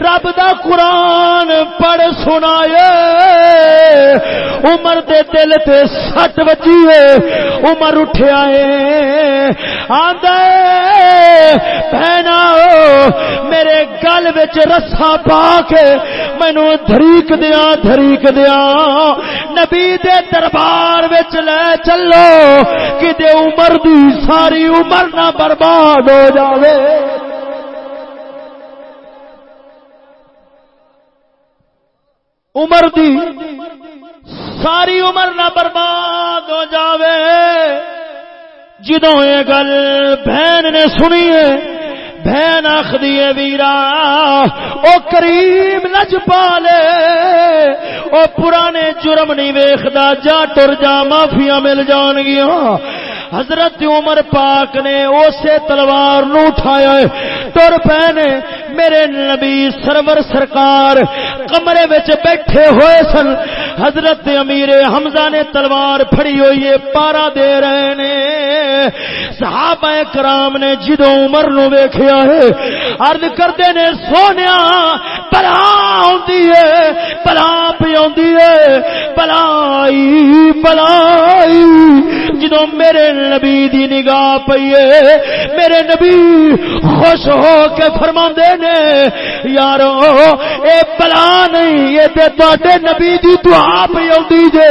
S2: رب دا قرآن پڑھ سنا عمر دے دل تے سٹ بجی عمر اٹھیا ہے۔ آدھا بہنا میرے گل بچ رسا پا کے مینو دھریک دیا دھریک دیا۔ نبی دے دربار وچ لے چلو کہ دے عمر دی ساری عمر نہ برباد ہو جاوے۔ عمر دی ساری عمر نہ برباد ہو جاوے۔ جدو یہ گل بہن نے سنی ہے، بہن آخری ویرا، او کریم لج پالے او پرانے جرم نہیں ویکھدا جا ٹر جا معافیا مل جان گیا حضرت عمر پاک نے اسے تلوار نو اٹھایا تر پہنے میرے نبی سرور سرکار کمرے وچ بیٹھے ہوئے سن۔ حضرت امیر حمزہ نے تلوار پھڑی ہوئی ہے پارا دے رہے نے۔ صحابہ کرام نے جدو عمر نو ویکھیا ہے، عرض کردے نے، سونیا، بلا ہوندی ہے، بلا پی ہوندی ہے بلائی بلائی جدو میرے نبی دی نگاہ پئیے میرے نبی خوش ہو کے فرما نے، یارو، اے بلا نہیں یہ تے تے نبی دی دعا پہ آتی جے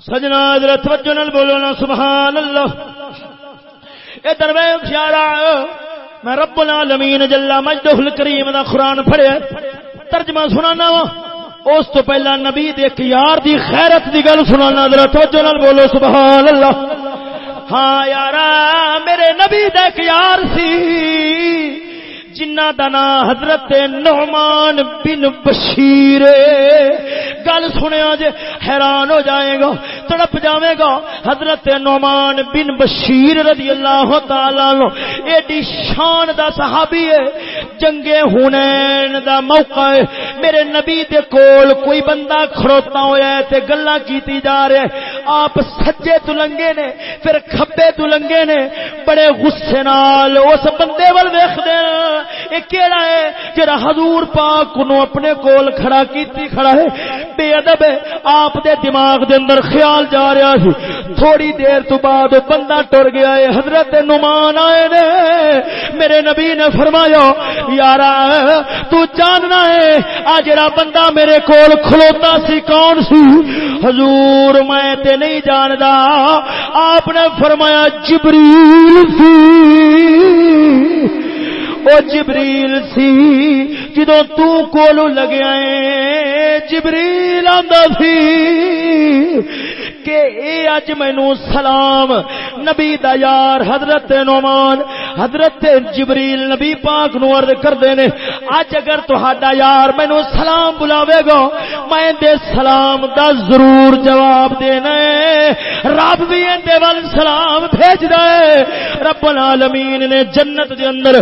S2: سجنا حضرت توجہ نال بولو نا سبحان اللہ۔ اے درویش یارا میں رب العالمین جل مجدہ الکریم دا قرآن پڑھیا ترجمہ سنانا وا۔ اس تو پہلا نبی دے ایک یار دی خیرت دی گل سنانا، ذرا توجہ نال بولو سبحان اللہ ہاں یارا، میرے نبی دے ایک یار سی۔ جنہ دا نام حضرت نعمان بن بشیر گل سنیا جے، حیران ہو جائے گا، تڑپ جاوے گا۔ حضرت نعمان بن بشیر رضی اللہ تعالی عنہ، ایڈی شان دا صحابی ہے۔ جنگے ہونین دا موقع ہے۔ میرے نبی دے کول کوئی بندہ کھڑوتا ہویا ہے تے گلاں کیتی جا رہے آپ سجے تو لنگے نے، پھر کھبے تو لنگے نے۔ بڑے غصے نال اس بندے ول ویکھدے یہ کیڑا ہے جڑا حضور پاک نو اپنے کول کھڑا کیتی کھڑا ہے؟ بے ادب ہے، آپ دے دماغ دے اندر خیال جا رہا سی تھوڑی دیر تو بعد بندہ ٹر گیا ہے، حضرت نمان آئے نے۔ میرے نبی نے فرمایا، یارا، تو جاننا ہے، آ جڑا بندہ میرے کول کھلوتا سی کون سی؟ حضور، میں تے نہیں جاندا۔ آپ نے فرمایا، جبریل سی۔ او جبریل سی جدو تو کولو لگیا ہے جبریل آندا سی۔ کہ اے اج مینو سلام۔ نبی دا یار حضرت نعمان، حضرت جبریل نبی پاک نو عرض کردے نے، اج اگر تہاڈا یار مینو سلام بلاوے گا، میں دے سلام دا ضرور جواب دینا ہے۔ رب بھی اندے ول سلام بھیج ہے۔ رب العالمین نے جنت دے اندر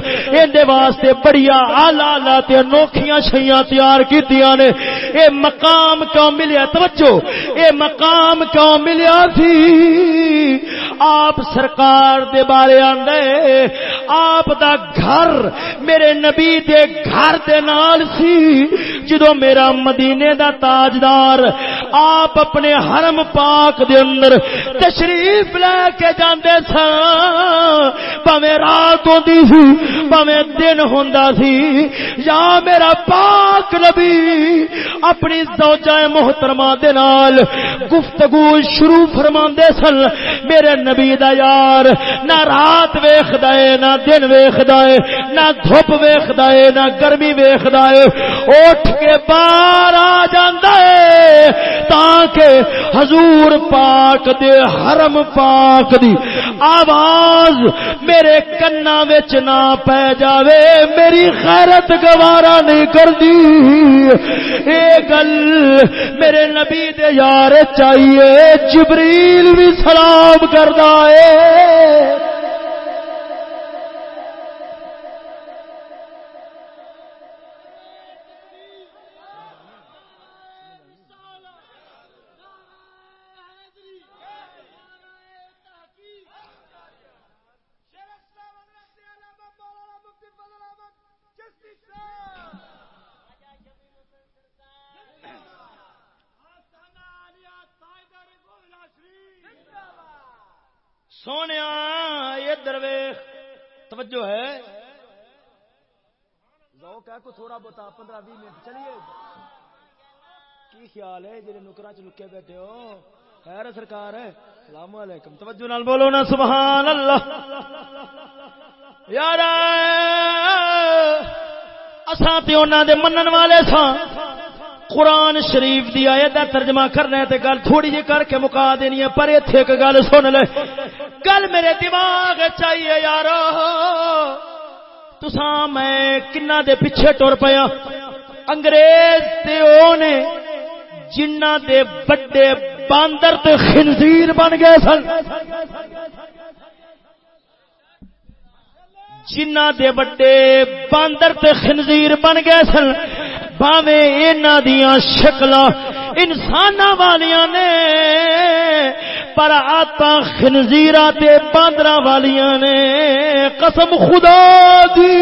S2: اندے واسطے بڑیا اعلی اعلی تے انوکھیاں شیاں تیار کیتیاں نے۔ اے مقام کیوں ملیا؟ توجہ، اے مقام کیوں ملیا تھی آپ سرکار دے بارے آندے۔ آپ دا گھر میرے نبی دے گھر دے نال سی۔ جدو میرا مدینے دا تاجدار
S1: آپ اپنے حرم پاک دے اندر تشریف لے کے جاندے سن۔ پویں رات ہوندی سی پویں دن ہوندا سی۔ یا میرا پاک نبی اپنی زوجہ محترمہ دے نال گفتگو شروع فرماندے سن، میرے نبی دا یار، نہ رات ویکھدا اے نہ دن ویکھدا اے نہ دھوپ ویکھدا اے نہ گرمی ویکھدا اے اٹھ کے باہر آ جاندا اے تاکہ حضور پاک دے حرم پاک دی آواز میرے کنا وچ نہ پے جاوے، میری خیرت گوارا نہیں کردی۔ اے گل میرے نبی دے یار چاہیے جبریل بھی سلام کردا ہے۔ سونے یہ درویش، توجہ ہے۔ کو تھوڑا بہت پندرہ بھی منٹ چلیے۔ کی خیال ہے جی نکرا چ لکے بیٹھے ہو؟ خیر سرکار ہے۔ السلام علیکم۔ توجہ نال بولو نا، سبحان اللہ۔ یار اساں تے انہاں دے منن والے ساں۔ قرآن شریف دی آیت دا ترجمہ کرنا ہے تے گل تھوڑی جی کر کے مکا دینی ہے، پر ایتھے ایک گل سن لے۔ گل میرے دماغ چاہیے یار تساں میں کنا دے پیچھے ٹر پیا۔ انگریز تے او نے جنہ دے بڑے باندر تے خنزیر بن گئے سن۔ جنہ دے بڑے باندر تے خنزیر بن گئے سن۔ باوے اینا دیاں شکل انسان والیاں نے پر آتا خنزیرہ تے باندرہ والیاں نے قسم خدا دی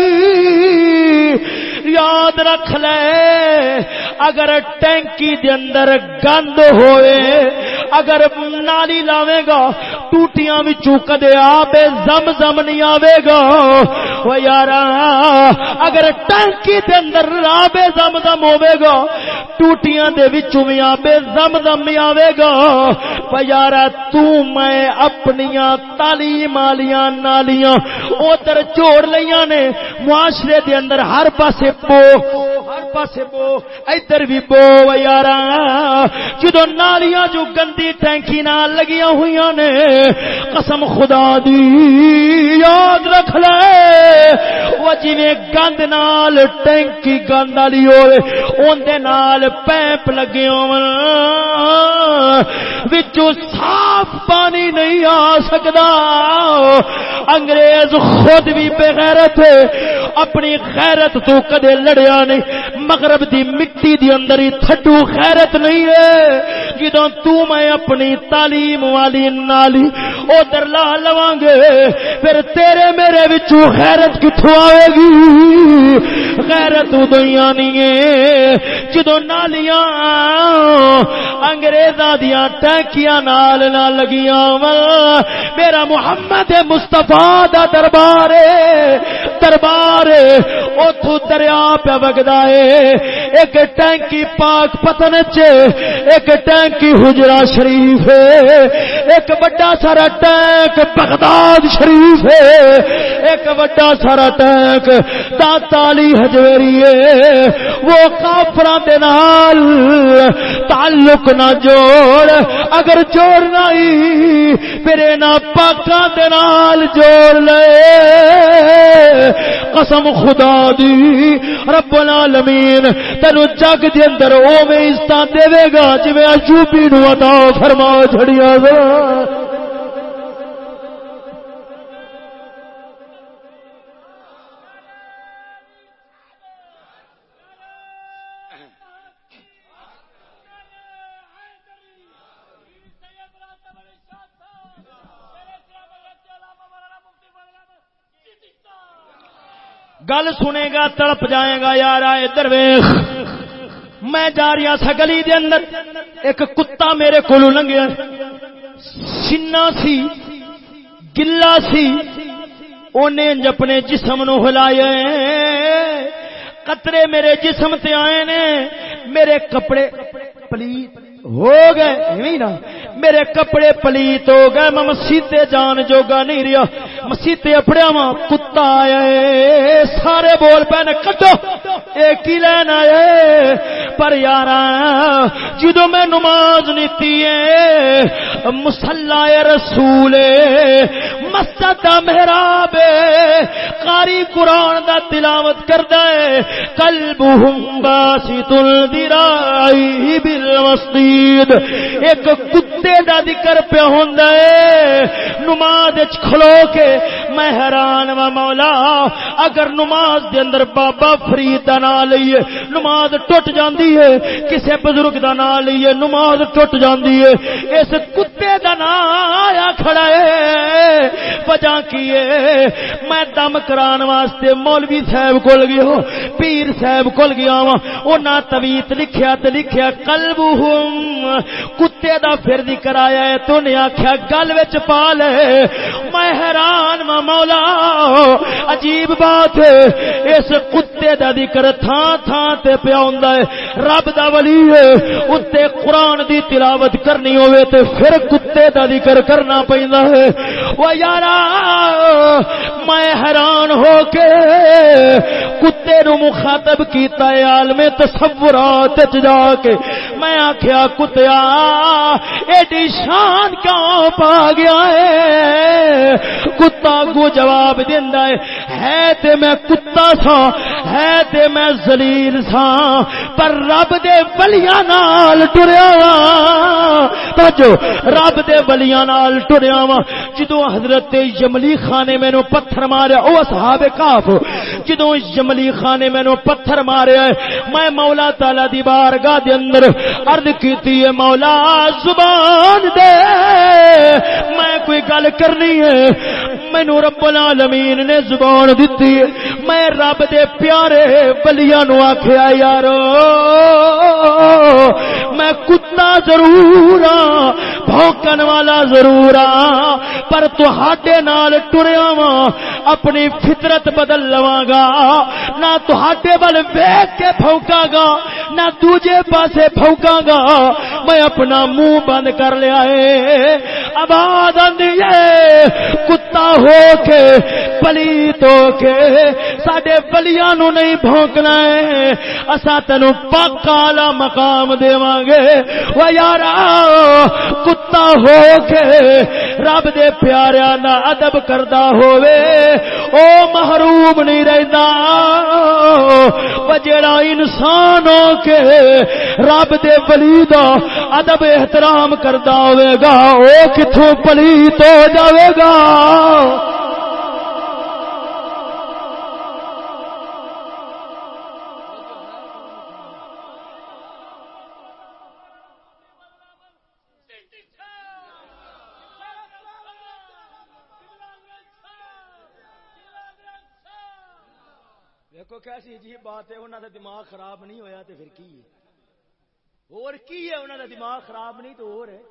S1: یاد رکھ لے، اگر ٹینکی دے اندر گند ہوئے اگر نالی لاوے گا، ٹوٹیاں بھی کدے آبے زم زم نہیں آوے گا۔ وہ یار اگر ٹینکی دے اندر آبے زم زم ہوے گا، ٹوٹیاں دے وچوں بھی آبے زم زم نہیں آوے گا۔ وہ یار تو میں اپنیاں تعلیم والیاں نالیاں ادھر جوڑ لیاں نے۔ معاشرے دے اندر ہر پاسے بو، ہر پاسے بو، ادھر بھی بو۔ یار جدو نالیاں جو گندی ٹینکی نال لگیاں ہوئی نے۔ قسم خدا دی، یاد رکھ لے۔ وہ جی گند نال، ٹینکی گند والی ہوئے اندر نال پیپ لگے ہو صاف پانی نہیں آ سکتا انگریز خود بھی بغیرت اپنی غیرت تو کدے لڑیا نہیں۔ مغرب دی مٹی دی اندر ہی تھڈو غیرت نہیں ہے۔ جدو تو میں اپنی تعلیم والی نالی ادھر لا لواں گے پھر تیرے میرے وچوں غیرت کتھوں آئے گی؟ غیرت ادویاں نہیں ہے۔ جدو نالیاں انگریزاں دیاں ٹینکیاں نال نہ لگیاں میرا محمد مصطفیٰ دا دربار دربار اتو دریا پہ وگدا ہے۔ ایک ٹینکی پاک پتن چ ایک ٹینکی حجرا شریف ہے۔ ایک بڑا سارا ٹینک بغداد شریف ہے۔ ایک بڑا سارا ٹینک تالی ہجویری ہے۔ وہ کافران دے نال تعلق نہ جوڑ، اگر جوڑنا ہی میرے نا پاکاں دے نال جوڑ لے۔ قسم خدا دی، رب العالمین، تینو جگ دے اندر او عزت دے گا، جویں اجوبی نو عطا فرما چھڑیا گل سنے گا تڑپ جائے گا یار ادھر ویخ
S2: میں جا رہا سا گلی دے اندر، ایک کتا میرے کو لنگیا۔ سنا سی، گلا سی انہیں اپنے جسم نو ہلایا قطرے میرے جسم تے آئے نے، میرے کپڑے پلیت ہو گئے نا۔ میرے کپڑے پلیت ہو گئے، میں مسیح جان جوگا نہیں رہا۔ مسیح اپڑیا وا کتا آیا سارے بول پے کٹو ایک ہی لین آئے پر یار جدو میں نماز نیتی ہے مسلا رسول، مسجد محراب قاری قرآن دا تلاوت کردا ہے۔ قلبهم باسط الذراعی بالوسطید ایک کتے دا ذکر پہ ہوندا ہے۔ نماز وچ کھلو کے میں حیران و مولا، اگر نماز دے اندر بابا فرید دا نام لئیے نماز ٹوٹ جاندی ہے، کسے بزرگ دا نام لئیے نماز ٹوٹ جاندی ہے، اس کتے دا نام آیا کھڑا ہے، وجہ کیے میں دم کران واسطے مولوی صاحب کول گیا پیر صاحب کول گیا وا انہاں تویت لکھیا تے لکھیا، قلبہم، کتے دا پھر ذکر آیا ہے، تو نے آکھیا، گل وچ پا لے۔ میں حیران وا مولا، عجیب بات ہے، اس کتے دا ذکر تھاں تھاں تے پیا ہوندا ہے، رب دا ولی ہے، اتے قرآن دی تلاوت کرنی ہوئے تے پھر کتے دا ذکر کرنا پیندا ہے۔ وہ یارا، میں حیران ہو کے کتے نو مخاطب کیتا ہے عالم تصورات وچ جا کے۔ میں آخیا کتیا، ایڈی شان کیوں پا گیا ہے؟ کتا کو جواب دینا ہے۔ ہے تے میں کتا سا ہے تے میں زلیل سا پر رب دے ولیاں نال ٹریا وا جو رب دے ولیاں نال ٹریا وا جدو حضرت جملی خانے مینو پتھر ماریا، او اصحاب کاف جدو جملی خانے مینو پتھر ماریا میں مولا تعالی دی بارگاہ دے اندر عرض کیتی ہے، مولا زبان دے، میں کوئی گل کرنی ہے۔ مینو رب العالمین نے زبان دیتی ہے۔ میں رب دے پیارے بلیاں نو آکھیا یارو۔ میں کتا ضرور ہاں بھوکن والا ضرور ہاں پر تہاڈے نال ٹریا وا اپنی فطرت بدل لواں گا۔ نہ تہاڈے ول ویکھ کے بھوکا گا، نہ دوجے پاسے بھوکا گا۔ میں اپنا منہ بند کر لیا ہے۔ آواز آندی ہے کتا ہو کے پلیت ہو کے، ساڈے بلیاں نو نہیں بھونکنا ہے۔ اسا تینو پاکا والا مقام دیواں گے۔ وہ یارا، کتا ہو کے رب دے پیاریا نہ ادب کردا ہووے۔ او محروم نہیں رہندا۔ وہ جڑا انسان ہو کے رب دے ولی دا ادب احترام کردا ہوے گا، او کتھوں پلیت ہو جاوے گا۔ دیکھو کیسی عجیب بات ہے انہوں کا دماغ خراب نہیں ہویا تو پھر کی ہے؟ اور کی ہے انہوں کا دماغ خراب نہیں تو اور ہے؟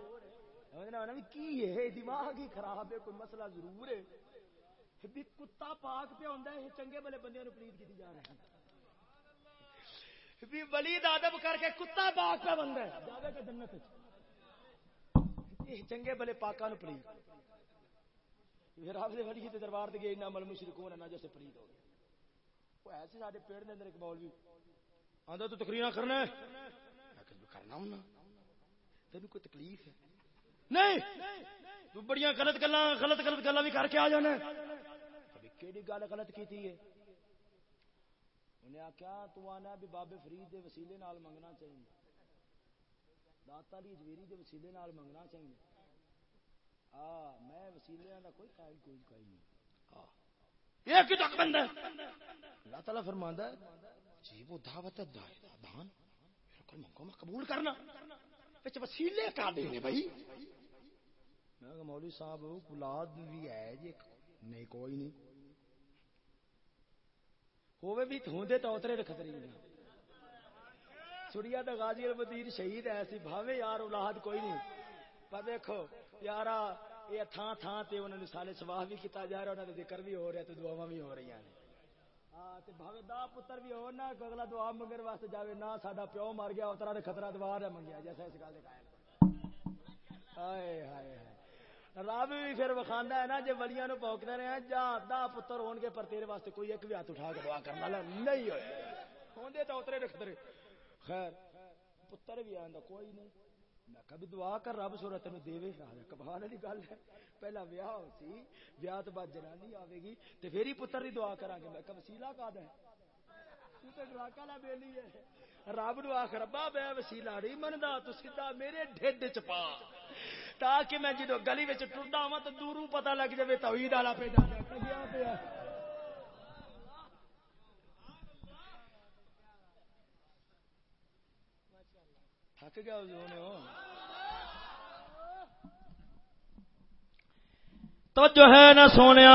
S2: کی ہے؟ دماغ ہی خراب ہے، کوئی مسئلہ ضرور ہے۔ بھی کتا پاک پہ ہوتا ہے چنگے بلے بندے پلیت کی جا رہے ہیں بھی ولی ادب کر کے کتا پاک پہ بنتا ہے۔ جاوے کہ جنت چنگے بلے پاکا نو پلیت پھر آپ سے ولی دربار دے گئے نہ مل مشرکون نہ جیسے پلیت ہو گئے۔ ایسے سارے پیڑ دے اندر ایک مولوی آندا تو تقریر کرنا ہے۔ میں کہ کرنا ہوں تینوں کوئی تکلیف ہے؟ نہیں۔ تو بڑی غلط گلا غلط غلط گلا بھی کر کے آ جانا ابھی کیڑی گل غلط کی تھی انہیں آخیا تو آنا بھی بابے فرید دے وسیلے نال منگنا چاہیے۔ داتا علی جویری دے وسیلے نال منگنا چاہیے۔ آ، میں وسیلے کا کوئی قائل کوئی کوئی نہیں۔ یہ کی تک ہے؟ اللہ تعالیٰ فرماندا ہے جی وہ دعوت ہے دان بالکل منگو میں قبول کرنا۔ وسیلے کا دے بھائی۔ میں کہ مولوی صاحب اولاد بھی ہے جی نہیں، کوئی نہیں۔ ہوے بھی ہوندے تو اترے خطرے نہیں۔ سوریا دا غازی المدین شہید ہے، ایسی بھاوے یار، اولاد کوئی نہیں۔ پر دیکھو، یارا یہ تھان تھان تے انہوں نے سالے سواہ بھی کیتا جا رہا انہوں نے ذکر بھی ہو رہا تو دعاواں بھی ہو رہی ہیں ہاں تے بھاوے دا پتر بھی ہو نہ اگلا دعا منگن واسطے جاوے، نہ ساڈا پیو مر گیا اترا دے خطرہ دوار ہے منگیا، جیسا اس گل دے قائل۔ ہائے ہائے ہائے۔ رب بھی پھر وکھاندا ہے نا جے ولیاں نو پوکدے رہے ہیں، جا دا پتر ہون گے پر تیرے واسطے کوئی ایک بھی ہاتھ اٹھا کے دعا کرن والا نہیں ہوئے۔ ہوندے تو اترے دے۔ خطرے خیر، پتر بھی آندا، کوئی نہیں۔ میں کبھی دعا کر رب سورا تین دے کبال والی گل ہے۔ پہلا ویاہ ہو سی ویاہ تو بعد جنانی آئے گی تو پھر ہی پتر کی دعا کرا گے۔ میں کہ وسیلا کا ہے۔ رب نو آخ ربا میں وسیلا نہیں منتا تو سیدا میرے ڈھڈ چ پا۔ تاکہ میں جدو گلی ٹرتا ہوا تو دوروں پتا لگ جائے توحید والا پہ پیا۔ تھک گیا ہونے ہو
S1: توجہ ہے نہ سونے،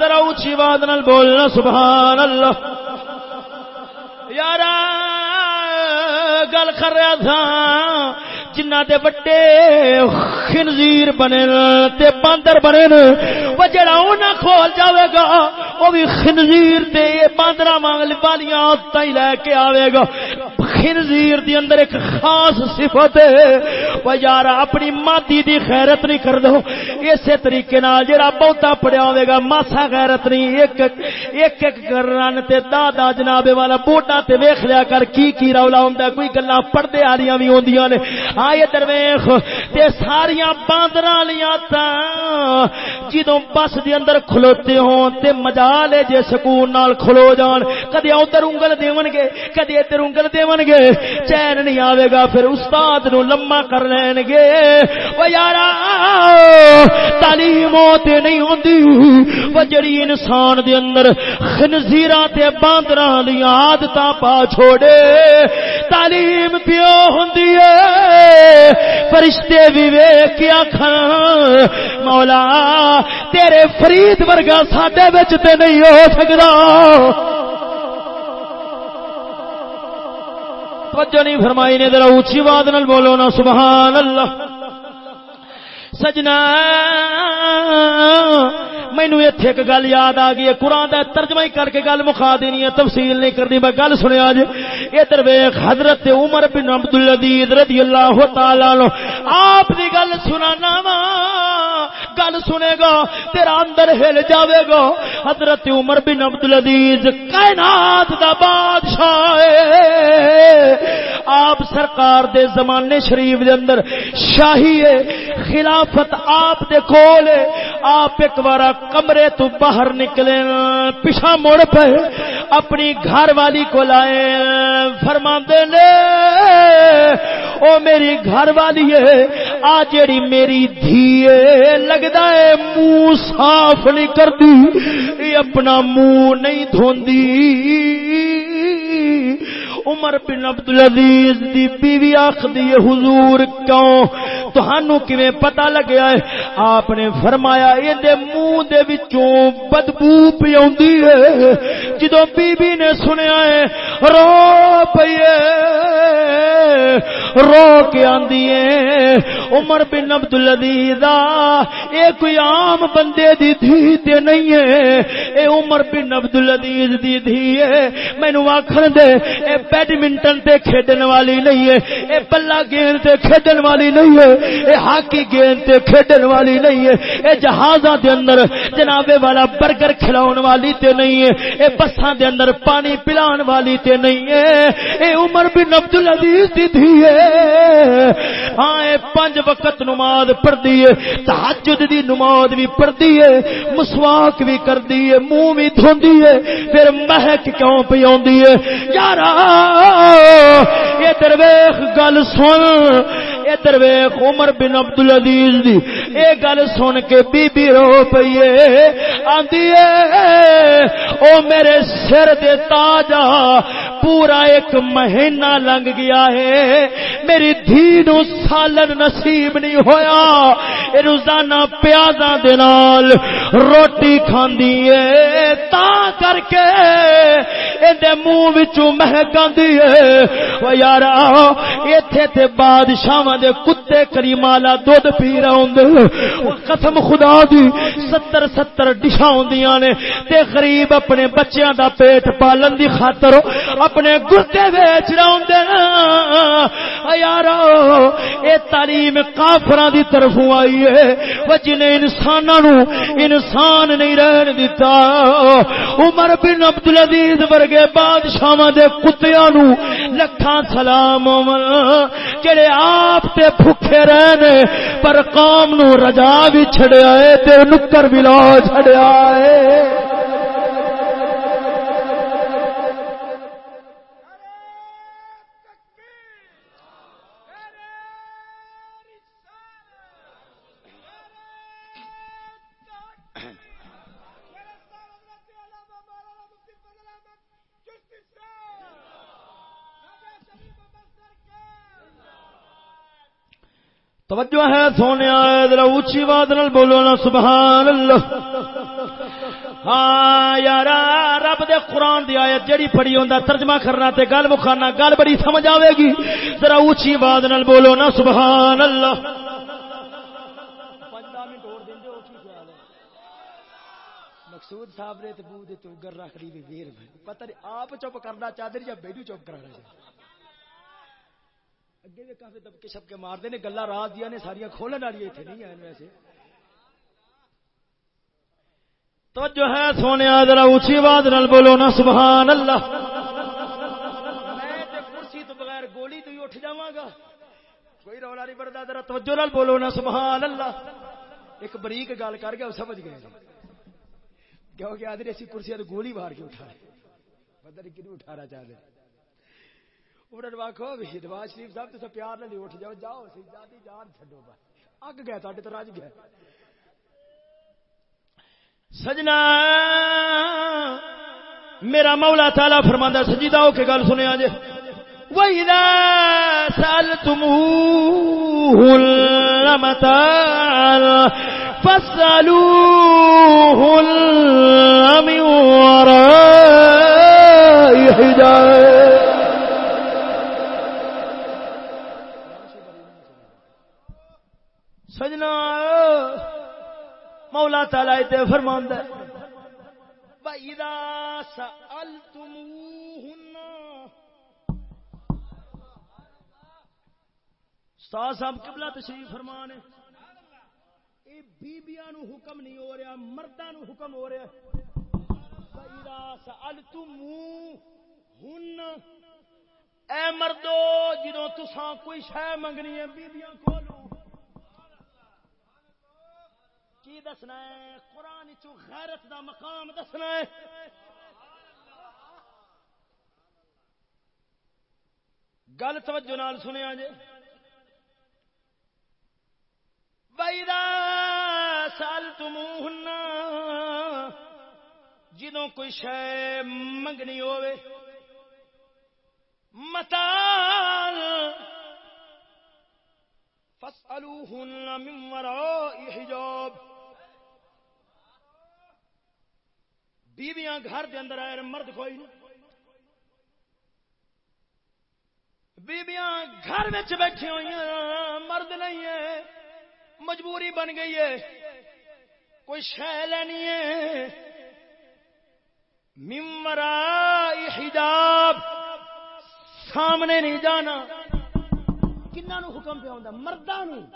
S1: ذرا اچھی بات نال بولنا سبحان اللہ یار گل کر رہا تھا، جنہ دے بڑے خنزیر بنے، تے باندر بنے۔ وہ جڑا انہاں کھول جاوے گا وہ بھی خنزیر تے باندرا مانگ والیاں ہی لے کے آوے گا۔ خنزیر دی اندر ایک خاص صفت ہے۔ وہ یار، اپنی مادی دی خیرت نہیں کر دو اسی طریقے نال جڑا بہتا پڑیا ہوے گا، ماسا غیرت نہیں۔ ایک ایک ایک کرن تے دادا جناب والا بوٹا تے ویکھ لیا کر، کی کی رولا ہوندا کوئی گلاں پردے والیاں وی ہوندیاں نے۔ ہاں ادھر ویکھ تے ساریاں باندراں لیاں تا جدوں بس دے اندر کھلوتے ہون تے مجال ہے جے سکون نال کھلو جان۔ کدی ادھر انگل دیون گے کدی ادھر انگل دیون گے۔ چین نہیں آوے گا، پھر استاد نو لما کر لین گے۔ وہ یارا، تعلیم تے نہیں ہوندی۔ وہ جڑی انسان دے اندر خنزیراں تے باندراں دی عادتاں پا چھوڑے۔ تعلیم پیو ہوندی ہے۔ فرشتے بھی ویکھ کے آکھن، مولا تیرے فرید ورگا ساڈے وچ تے نہیں ہو سکدا۔ توجہ نہیں فرمائی نے، ذرا اونچی آواز نال بولو نا سبحان اللہ سجنا مینو اتنے ایک گل یاد آ گئی ہے، قرآن کا ترجمہ ہی کر کے گل مکھا دینی ہے، تفصیل نہیں کرنی میں گل سنیا جی۔ ادھر ویخ حضرت عمر بن عبد العزیز رضی اللہ تعالی آپ دی گل سنانا وا۔ گل سنے گا، تیرا اندر ہل جاوے گا۔ حضرت عمر بن عبد العزیز، کائنات دا بادشاہ آپ سرکار دے زمانے شریف دے اندر شاہی ہے، خلافت آپ دے کول آپ ایک بار کمرے تو باہر نکلے، پیچھا مڑ پہ اپنی گھر والی کو لائے۔ فرما نے، او میری گھر والی ہے، آ جیڑی میری دھی لگتا ہے منہ صاف نہیں کرتی اپنا منہ نہیں دھوندی۔ عمر بن عبد العزیز دی بیوی آخدی ہے، حضور کیوں؟ تہانوں کیویں پتہ لگیا ہے؟ آپ نے فرمایا اے دے منہ دے وچوں بدبو پی اوندی ہے۔ جدوں بی بی نے سنیا ہے، رو پئیے، رو کے آندی ہے۔ عمر بن عبد العزیز اے کوئی عام بندے دی دھی تے نہیں ہے۔ اے عمر بن عبد العزیز دی دھی ہے۔ مینوں آکھن دے، اے بیڈمنٹن تے کھیڈن والی نہیں ہے، اے بلا گیند تے کھیڈن والی نہیں ہے، اے ہاکی گیند تے کھیڈن والی نہیں ہے، اے جہازاں دے اندر جنابے والا برگر کھلاون والی تے نہیں ہے، اے بساں دے اندر پانی پلان والی تے نہیں ہے، اے عمر بن عبد العزیز دی تھی ہے۔ ہاں اے پنج وقت نماز پڑھدی ہے، تہجد دی نماز بھی پڑھدی ہے، مسواک بھی کردی ہے، منہ بھی دھوندی ہے، پھر مہک کیوں پی اوندی ہے؟ یارا یہ درویخ گل سن۔ اے درویخ عمر بن عبد العزیز دی۔ اے گل سن کے بی بی رو پئیے۔ آندی اے، او میرے سر دے تاجا پورا ایک مہینہ لنگ گیا ہے۔ میری دھی نو سالن نصیب نہیں ہویا۔ روزانہ پیازاں دے نال روٹی کھاندی ہے تا کر کے اے منہ وچوں مہک آندی ہے او یارا ایتھے تے بادشاہاں دے کتے کریم والا دودھ پی رہے ہوندے او قسم خدا دی 70 70 ڈشاں ہوندیاں نے تے غریب اپنے بچیاں دا پیٹ پالن دی خاطر اپنے گردے ویچ رہے ہوندے یارا اے تعلیم کافراں دی طرفوں آئی ہے وہ جنہیں انساناں نو انسان نہیں رہن دیتا عمر بن عبدالعزیز ورگے بادشاہاں دے کتیاں نو لکھاں سلام عمر، جڑے آپ تے بھکھے رہنے پر قوم نو رجا بھی چھڑیا ہے تے نکر بھی لا چھڑیا ہے۔ توجہ ہے سونے ذرا اونچی بات نال بولو نا، سبحان اللہ۔ ہاں یار رب دے قرآن دی آیت جڑی پڑھی ہوندا، ترجمہ کرنا تے گل مکھانا گل بڑی سمجھ آوے گی۔ ذرا اونچی بات نال بولو نا، سبحان اللہ۔
S2: مقصود صاحب نے تو بو دے تو گر رکھ دی ویر پتہ نہیں، آپ چپ کرنا چاہتے یا بیڈو چپ کرانا چاہتے اگے بھی کافی دبکے شبکے مارتے ہیں گلا رات دیا نے ساریا کھولن والی اتنے نہیں آئے ویسے۔
S1: تو جو ہے سونے، ذرا اونچی آواز نال بولو نا، سبحان اللہ۔
S2: میں کرسی تو بغیر گولی تو ہی اٹھ جاواں گا۔ کوئی رولا نہیں بڑھتا، ذرا توجہ نال بولو نا، سبحان اللہ۔ ایک بریک گل کر گیا سمجھ گئے۔ کیونکہ آدھے اسی کرسی تو گولی مار کے اٹھا پتہ نہیں کنو اٹھانا چاہتے۔ انہوں نے آخو بھی نواز شریف صاحب تو پیار نہ اٹھ جاؤ جاؤ جاتی جان چڈو اگ گیا تے تو رج گیا
S1: سجنا، میرا مولا تالا فرما سجیدہ ہو کے گل سنیا جے۔ وَإِذَا سَأَلْتُمُوهُنَّ مَتَاعًا فَاسْأَلُوهُنَّ مِنْ وَرَاءِ حِجَابٍ سجنا مولا تالا تے فرماند صاحب کبلا تشریف فرمان یہ بیبیاں نو حکم نہیں ہو رہا مردہ نو حکم ہو رہا۔ اے مردو جدو تسان کوئی شہ منگنی ہے، بیبیاں کھولو کی دسنا ہے؟ قرآن چو غیرت دا مقام دسنا ہے۔ گل توجہ نال سنیا جے جی۔ بیدا سال تمہن جدوں کوئی شے منگنی ہوئے متال فاسألوهن من وراء حجاب۔ بیویاں گھر دے اندر آئے مرد کوئی نہیں۔ بیبیاں گھر میں بیٹھی ہوئی ہیں، مرد نہیں ہے، مجبوری بن گئی ہے۔ کوئی شہ لینی ہے۔ ممرا حجاب، سامنے نہیں جانا۔ کنہ نو حکم پہ آتا مردوں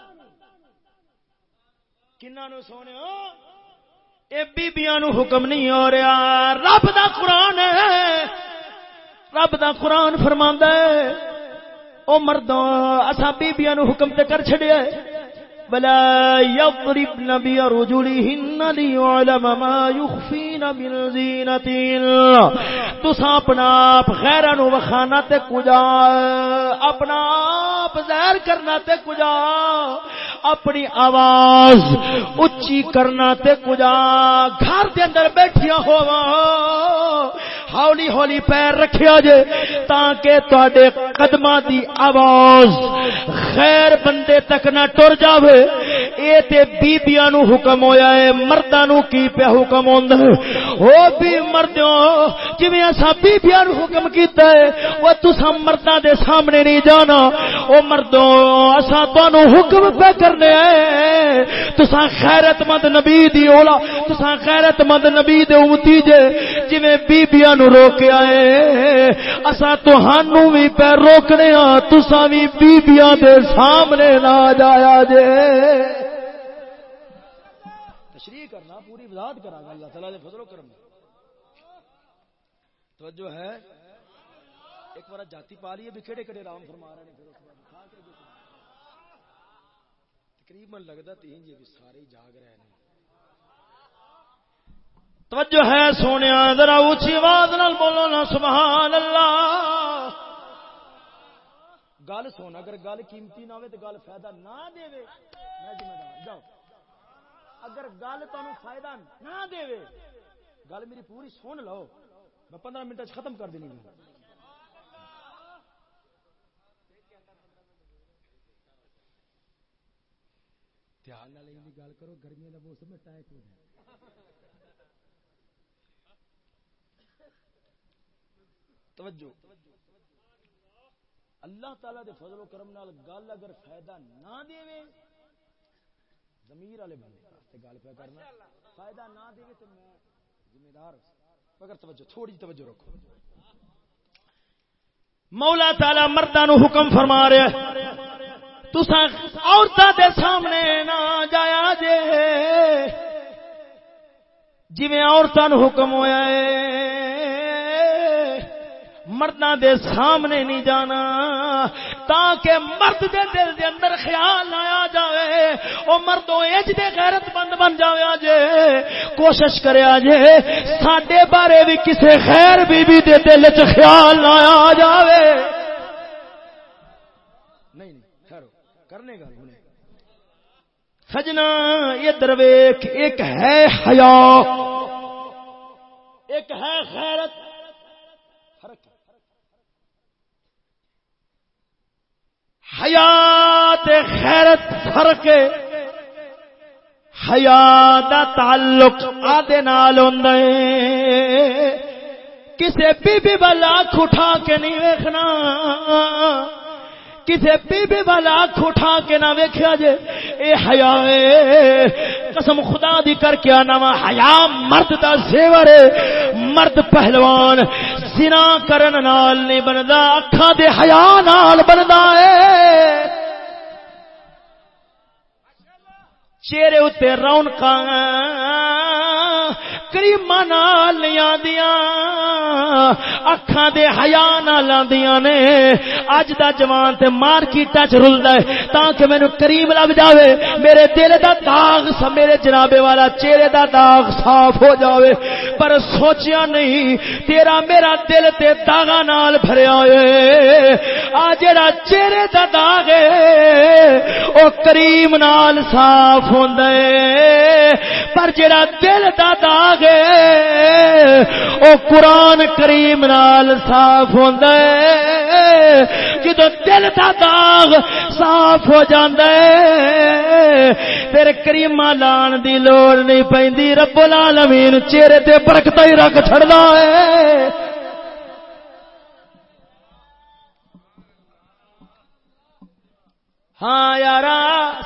S1: کنہ سونے اے بیبیاں نو حکم نہیں ہو رہا۔ رب دا قرآن ہے۔ رب دا قرآن فرماندا ہے۔ او مردوں اصا بیبیاں نو حکم تے کر چڑیا ہے۔ بلا يضربن برجلهن ليعلم ما يخفين من زينتهن تسا اپنا آپ غیراں نو وکھانا تے کجا، اپنا آپ ظاہر کرنا تے کجا، اپنی آواز اچھی کرنا تے کجا، گھر دے اندر بیٹھیا ہوا
S2: ہولی ہولی پیر رکھیا جے، تاکہ تواڈے قدماں دی آواز خیر بندے تک نہ ٹر جاوے۔ اے تے بیبییاں نو حکم ہویا ہے، مرداں نو کی پہ حکم ہوندا ہے؟ او بھی مردوں جویں اساں بیبییاں نو حکم کیتا ہے، او تساں مرداں دے سامنے نہیں جانا۔ او مردوں اساں تانوں حکم پہ کرنے ہیں۔ تساں خیرت مند نبی دی اولا، تساں خیرت مند نبی دے امتی جے، جویں بیبییاں نو روکیا ہے اساں تہانوں وی پہ روکنے ہاں تساں وی بیبییاں دے سامنے نہ جایا جے۔ وضاحت کرا گا، اللہ تعالی دے فضل و کرم توجہ ہے۔ ایک بار جاتی پا لیے، بھی کہڑے کہڑے رام فرما رہے ہیں۔ پھر اس بعد تقریباً لگتا تین جی بھی سارے جاگ رہے ہیں۔ توجہ ہے سونے، ذرا اونچی آواز نال بولو نا، سبحان اللہ۔ گل سن، اگر گل قیمتی نہ ہو تو گل فائدہ نہ دے میں ذمہ دار، جاؤ۔ اگر گل تمہیں فائدہ نہ دے گل میری پوری سن لو۔ میں پندرہ منٹ ختم کر دینی دھیان گل کرو گرمی کا موسم ٹائٹ ہو جائے۔ توجہ۔ اللہ تعالی دے فضل و کرم نال گل اگر فائدہ نہ دے زمیر والے بندے۔ واسطے گل پہ کرنا۔ فائدہ نہ دے تو میں ذمہ دار ہاں۔ مگر توجہ، تھوڑی جی توجہ رکھو۔ مولا تعالی مرداں نو حکم فرما رہا تساں عورتاں دے سامنے نہ جایا جے۔ جویں عورتاں نو حکم ہویا ہے۔ مردہ دے سامنے نہیں جانا، تاکہ مرد دے دل دے اندر خیال آیا جاوے، او مردوں ایج دے غیرت بند بن جاوے آجے۔ کوشش کرے آجے، ساڈے بارے بھی کسے خیر بی بی دے دل چ خیال آیا جاوے۔ نہیں، خیر، کرنے گا سجنا، یہ درویک ایک ہے حیا، ایک ہے خیرت حیات خیرت فرق حیا دا تعلق آدھے نال ہوندا کسے بی بی بل آنکھ اٹھا کے نہیں ویکھنا۔ کسے بی بی والا اکھ اٹھا کے نہ ویکھیا جے۔ اے حیا اے قسم خدا دی کر کے آنا وا۔ حیا مرد دا زیور ہے۔ مرد پہلوان، زنا کرن نال نہیں بندا، اکھاں دے حیا نال بندا اے چہرے اتنے رونقاں۔ کریما نال آدیاں اکھاں دے حیا نال آدیاں نے اج دا جوان تے مارکیٹاں چ رلدا ہے تاکہ مینوں کریم لب جاوے میرے دل دا داغ س میرے جنابے والا چہرے دا داغ صاف ہو جاوے پر سوچیا نہیں تیرا میرا دل تے داغاں نال بھریا ہوئے آ جڑا چہرے دا داغ ہے او کریم نال صاف ہوندا ہے پر جڑا دل دا داغ او قرآن کریم نال صاف ہوندا ہے۔ جدو دل دا داغ صاف ہو جاندا ہے، پھر کریمہ لان دی لوڑ نہیں پیندی رب العالمین چہرے تے برکت ہی رکھ چھڑدا ہے۔ ہاں یار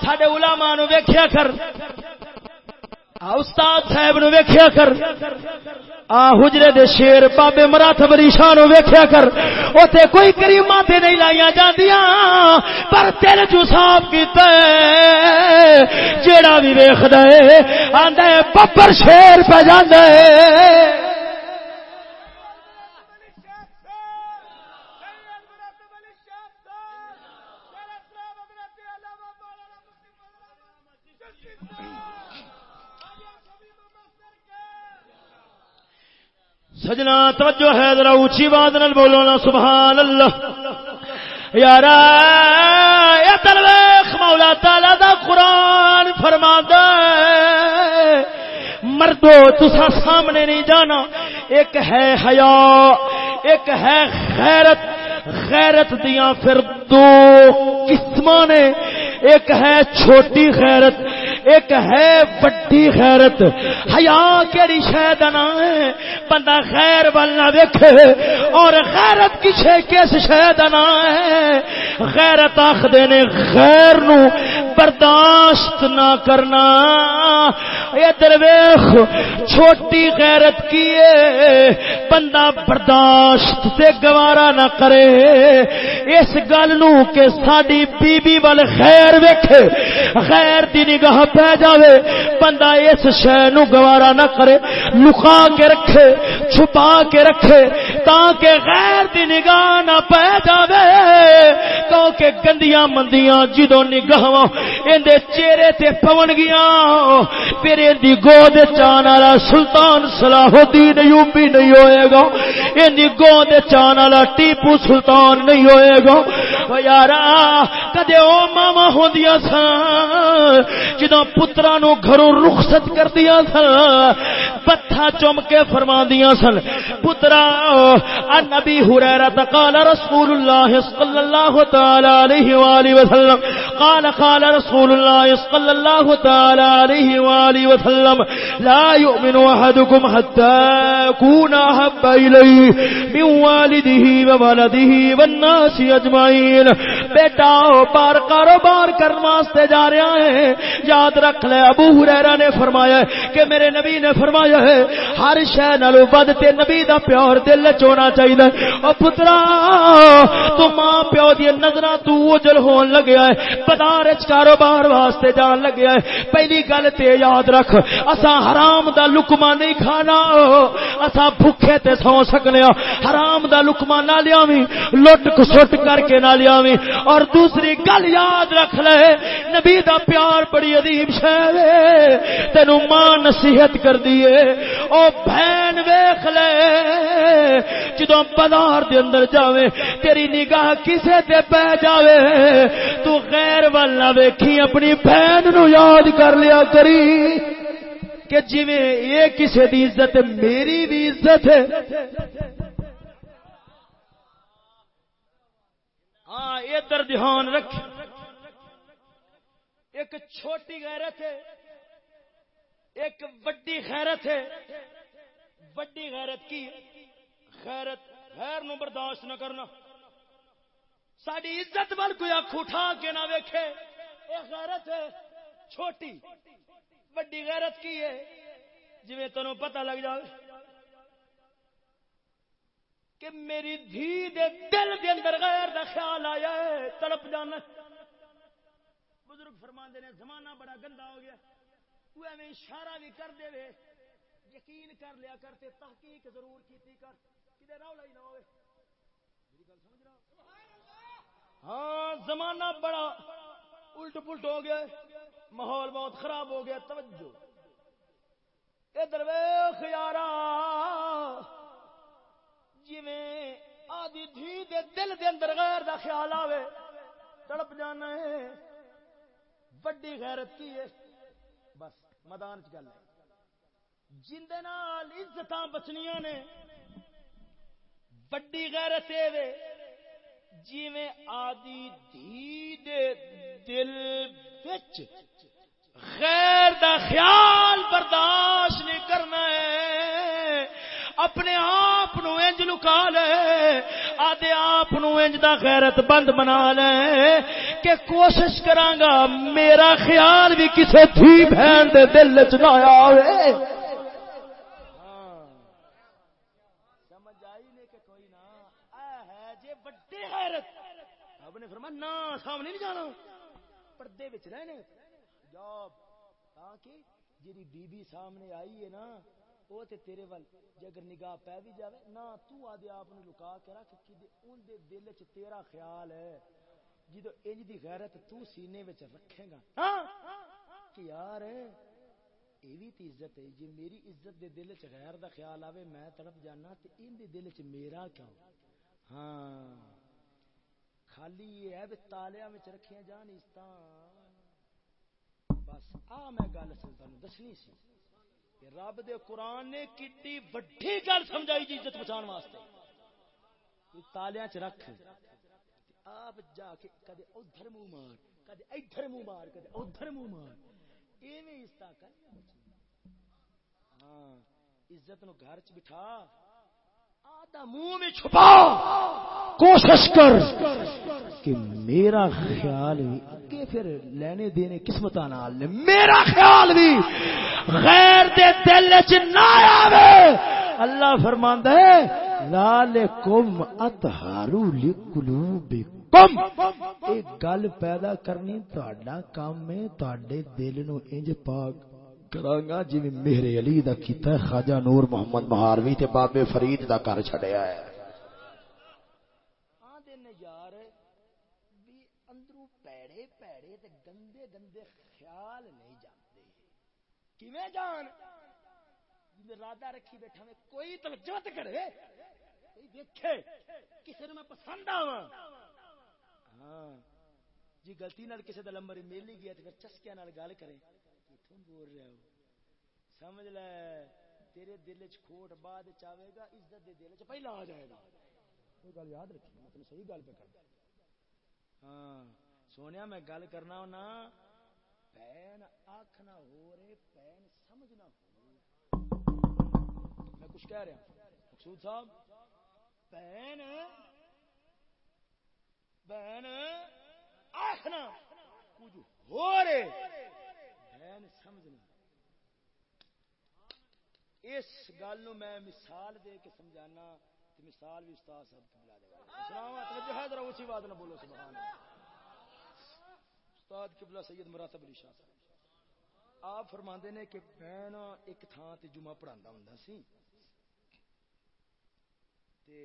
S2: سڈے علماء نو ویکھیا کر۔ استاد صاحب نو ویکھیا کر۔ آ، حجرے دے شیر بابے مراتب بری نو ویکھیا کر۔ اوتھے کوئی کریماں تے نہیں لائیاں جاندیاں۔ پر دل جو صاحب کیتا ہے، جیڑا بھی ویکھدا ہے، آندا ہے، ببر شیر پہ جاندا ہے۔ سجنا توجہ ہے، ذرا اونچی بات نال بولو نا سبحان اللہ یار مولا تعالی دا قرآن فرما مردو تسا سامنے نہیں جانا۔ ایک ہے حیا، ایک ہے غیرت۔ غیرت دیا پھر دو قسم نے۔ ایک ہے چھوٹی غیرت ایک ہے بڑی خیرت۔ حیا کیڑی شاید نہ ہے؟ بندہ خیر وال نہ دیکھے اور غیرت کسے کس شاید نہ ہے؟ غیرت آخ دینے غیر نو برداشت نہ کرنا۔ یہ درویخ چھوٹی غیرت کیے بندہ برداشت سے گوارا نہ کرے۔ اس گل نو کہ ساڈی بی بی ول خیر ویکھے۔ غیر دی نگاہ پہ جاوے، بندہ اس شہ نو گوارا نہ کرے لکا کے رکھے، چھپا کے رکھے، تاکہ غیر دی نگاہ نہ پہ جاوے۔ کیونکہ گندیاں مندیاں جدو نگاہ اندے چہرے تے پون گیا پھر اندی گود چان والا سلطان صلاح الدین ایوبی نہیں ہوئے گا۔ اندی گود چان والا ٹیپو سلطان نہیں ہوئے گا۔ او یارا، کدے او ماما ہوندیاں سن جدو پترا نو گھروں رخصت کر دیا سن پتھا چم کے فرما دیا سن، پترا نبی ہریرا قال رسول اللہ صلی اللہ تعالی علیہ والہ وسلم، قال قال رسول اللہ صلی اللہ تعالی علیہ والہ وسلم، لا يؤمن احدكم حتى يكون احب اليه من والده وولده والناس اجمعين بیٹا، بار کاروبار کرنے واسطے جا رہا ہے، یاد رکھ لے۔ ابو ہریرا نے فرمایا ہے کہ میرے نبی نے فرمایا ہے، ہر شہ نالو بد تے نبی دا پیار دل چونا چاہیے او پترا، تو ماں پیو دی نظراں تو اجل ہون لگیا ہے۔ بازار وچ کاروبار واسطے جان لگیا ہے۔ پہلی گل تے یاد رکھ اسا حرام دا لقمہ نہیں کھانا اسا بھوکے تے سو سکنے ہاں۔ حرام دا لقمہ نہ لیاویں، لٹ کسٹ کر کے نہ لیاویں۔ اور دوسری گل یاد رکھ لے، نبی دا پیار بڑی عظیم عجیب شہر تینو ماں نصیحت کر دیے او بہن ویخ لے۔ جدو بازار دے اندر جاوے، تیری نگاہ کسے تے پہ جاوے۔ تو غیر والا ویکھی اپنی بہن نو یاد کر لیا کری۔ کہ جی یہ کسے دی عزت، میری بھی عزت ہے۔ ہاں ادھر دھیان رکھ۔ ایک چھوٹی غیرت ہے، ایک بڑی خیرت ہے۔ بڑی غیرت کی؟ خیرت خیر نو برداشت نہ کرنا۔ ساری عزت بل کوئی اکھ اٹھا کے نہ ویکھے۔ یہ غیرت ہے، چھوٹی۔ بڑی غیرت کی ہے؟ جی تینوں پتہ لگ جائے کہ میری دھی دے دل دے اندر غیر دا خیال آیا ہے، تڑپ جانا فرما نے زمانہ بڑا گندا ہو گیا تو ایویں اشارہ بھی کر دے وے۔ یقین کر لیا کرتے تحقیق ضرور کیتی کر۔ کدے رولا ہی نہ ہوئے۔ میری گل سمجھ رہا ہاں زمانہ بڑا الٹ پلٹ ہو گیا ماحول بہت خراب ہو گیا توجہ۔ ادھر ویخ یارا جی آدھی دھی دے دل دے اندر غیر دا خیال آوے تڑپ جانا ہے۔ بڑی غیرت کی ہے۔ میدان چ گل جن عزت بچنیاں نے بڑی غیرت اے جی آدی دھی دے دل بچ غیر دا خیال برداشت نہیں کرنا ہے۔ اپنے آپ انج لکا لے آدھے آپ انج دا غیرت بند بنا لے۔ کہ کوشش کرانگا، میرا خیال بھی کسے تھی بہن دے دل چایا ہوئے سامنے نہیں جانا۔ پردے رہنے۔ جاب تاکہ بی بی سامنے آئی ہے نا تے تیرے ول جے اگر نگاہ پہ بھی جاوے۔ نہ، تو آدے آپ لکا کے رکھ کہ دے دل وچ تیرا خیال ہے۔ جدو انج دی غیرت تو سینے وچ رکھے گا۔ ہاں۔ کہ یار اے وی تے عزت ہے جے میری عزت دے دل وچ غیر دا خیال آوے میں طرف جانا تے ان دے دل وچ میرا کیوں؟ ہاں۔ خالی یہ ہے تالیا وچ رکھیاں جان عزت بس آ میں گل تانوں دسنی سی رب دے قرآن نے کٹی وڈی گل سمجھائی جی عزت بچان واسطے۔ تالیاں چ رکھ۔ آپ جا کے کدے ادھر منہ مار، کدے ادھر منہ مار، کدے ادھر منہ مار۔ ایویں استا کر ہاں عزت نو گھر چ بٹھا۔ آدھا منہ میں چھپا۔ کوشش کر کہ میرا خیال بھی اگے پھر لینے دینے قسمت نال میرا خیال بھی غیر دے دل چ نہ آوے۔ اللہ فرماندا ہے ذالکم اطہارو لقلوبکم. ایک گل پیدا کرنی تہاڈا کام ہے، تہاڈے دل نو انج پاک کراں جی میرے علی دا کیتا ہے، خواجہ نور محمد مہاروی تے بابے فرید دا کر چھڈیا ہے۔ جان؟ ارادہ رکھی بیٹھا میں کوئی توجہ کرے۔ کوئی دیکھے کسی نے میں پسند آوا ہاں جی گلتی نال کسی کا لمبر مل ہی گیا تو پھر چسکیا نال گل کرے کتوں بول رہا ہو؟ سمجھ لے، تیرے دل چ کھوٹ بعد چاہے گا، عزت دے دل چ پہلا آ جائے گا۔ کوئی گل یاد رکھی، میں تمہیں صحیح گل پہ کر ہاں سونے میں گل کرنا ہونا، پین آخنا ہو رہے، پین سمجھنا ہو۔ میں کچھ کہہ رہا مقصود صاحب؟ بہن بہن آخنا کچھ ہو رہے۔ بہن سمجھنا۔ اس گل نو میں مثال دے کے سمجھانا مثال بھی استاد صاحب کی بلا دے گا توجہ ہے، ذرا اسی بات نہ بولو، سبحان استاد قبلہ سید مراتب علی شاہ صاحب۔ آپ فرماندے نے کہ میں ایک تھان تے جمعہ پڑھاندا ہوندا سی۔ تے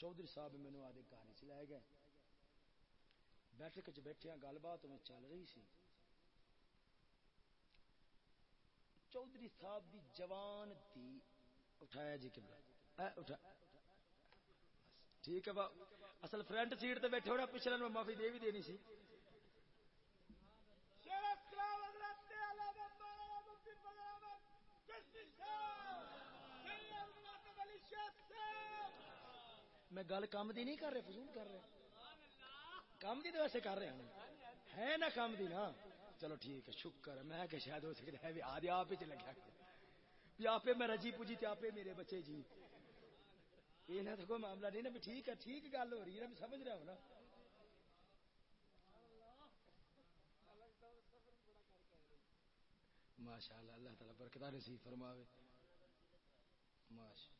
S2: چودھری صاحب مینو آدھے کہانی چ لے گئے۔ بیٹھک چ بیٹھے گل بات میں چل رہی سی۔ چودھری صاحب دی جوان تھی اٹھایا جی کہ اٹھا۔ ٹھیک ہے با اصل فرنٹ سیٹ تے بیٹھے ہونا، پچھلے میں معافی دے بھی دینی سی۔ میں گل کام دی نہیں کر رہے، فضول کر رہے۔ کام دی تو ویسے کر رہے ہیں ہے نا کام دی نا۔ چلو ٹھیک ہے، شکر میں کہ شاید ہو سکتا ہے آدھے آپ ہی لگا بھی آپ میں رجی پوجی تے آپ میرے بچے جی۔ یہ نہ تو کوئی معاملہ نہیں نا ٹھیک ہے، ٹھیک گل ہو رہی ہے نا سمجھ رہا ہوں نا۔ ماشاء اللہ اللہ تعالیٰ برکتہ نصیب فرماوے۔ ماشاء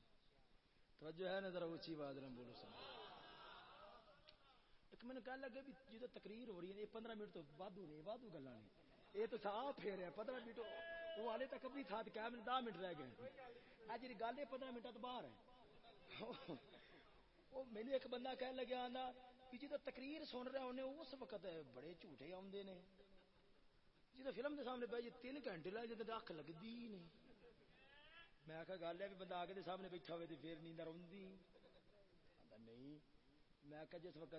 S2: توجہ ہے نا ذرا اونچی آواز نہ بولو سب ایک میں نے گل لگے بھی جی جدو تقریر ہو رہی ہے، یہ پندرہ منٹ تو وادو نے وادو گلا نہیں یہ تو صاف پھیر ہے پندرہ منٹ وہ والے تک بھی تھا کیا میں دس منٹ رہ گئے اج جی گل ہے پندرہ منٹ تو باہر ہے وہ میرے ایک بندہ کہنے لگا آدھا کہ جی جدو تقریر سن رہا انہیں اس وقت بڑے جھوٹے آدھے نے۔ جی جدو فلم کے سامنے پہ جی تین گھنٹے لائے جدو اک لگتی نہیں۔ میں آخا گل ہے بھی بندہ آگے سامنے بیٹھا ہوئے تو پھر نیند روندی نہیں۔ میں آخا جس وقت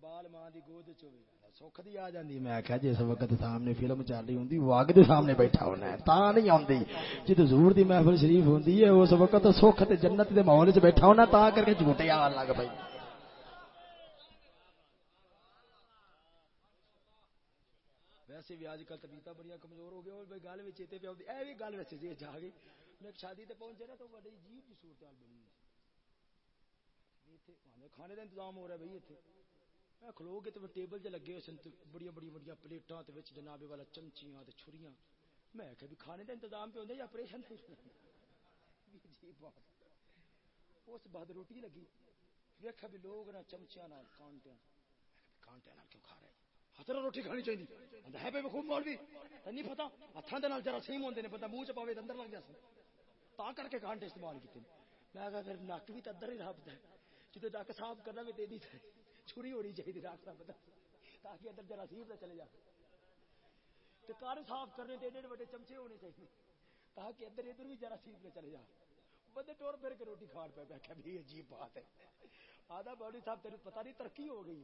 S2: بال ماں دی گود چوے سکھ دی آ جاندی۔ میں آخا جس وقت سامنے فلم چل رہی ہوندی، وہ آگے سامنے بیٹھا ہونا ہے، تا نہیں آندی جد حضور دی محفل شریف ہوندی ہے، اس وقت سکھ تے جنت دے ماحول وچ بیٹھا ہونا، تا کر کے جھوٹے آ لگ پئی ویسے بھی اج کل طبیعت بڑی کمزور ہو گئی اور گل وچ تے پہ اے بھی گل وچ جی جا گئی۔ میں شادی تے پہنچے نا تو بڑی عجیب جی صورتحال بنی کھانے کا انتظام ہو رہا ہے بھائی اتنے میں کھلو کے تو ٹیبل سے لگے ہوئے سن بڑی بڑی بڑی پلیٹاں جناب والا چمچیاں چھریاں۔ میں کہ بھی کھانے کا انتظام پہ ہوتا یا آپریشن جی اس بعد روٹی لگی۔ ویکھا بھی لوگ نہ چمچیاں نہ کانٹیاں۔ کانٹیاں کیوں کھا رہے ہاتھ روٹی کھانی چاہیے ہے بے خوب مول بھی نہیں پتا ہاتھوں کے جراثیم ہوتے ہیں بندہ منہ چ پاوے اندر لگ جائے تا کر کے کانٹے استعمال کیتے میں کہا پھر نک بھی تو ادھر ہی رابطہ ہے جدو نک صاف کرنا بھی تیری چھری ہونی چاہیے نک صاف تاکہ ادھر جراثیم نہ چلے جائے تو کار صاف کرنے تے ایڈے بڑے چمچے ہونے چاہیے تاکہ ادھر ادھر بھی جراثیم نہ چلے جائے بندے ٹور پھر کے روٹی کھان پہ بیٹھا بھی عجیب بات ہے۔ آدھا باڈی صاحب، تیرے پتہ نہیں ترقی ہو گئی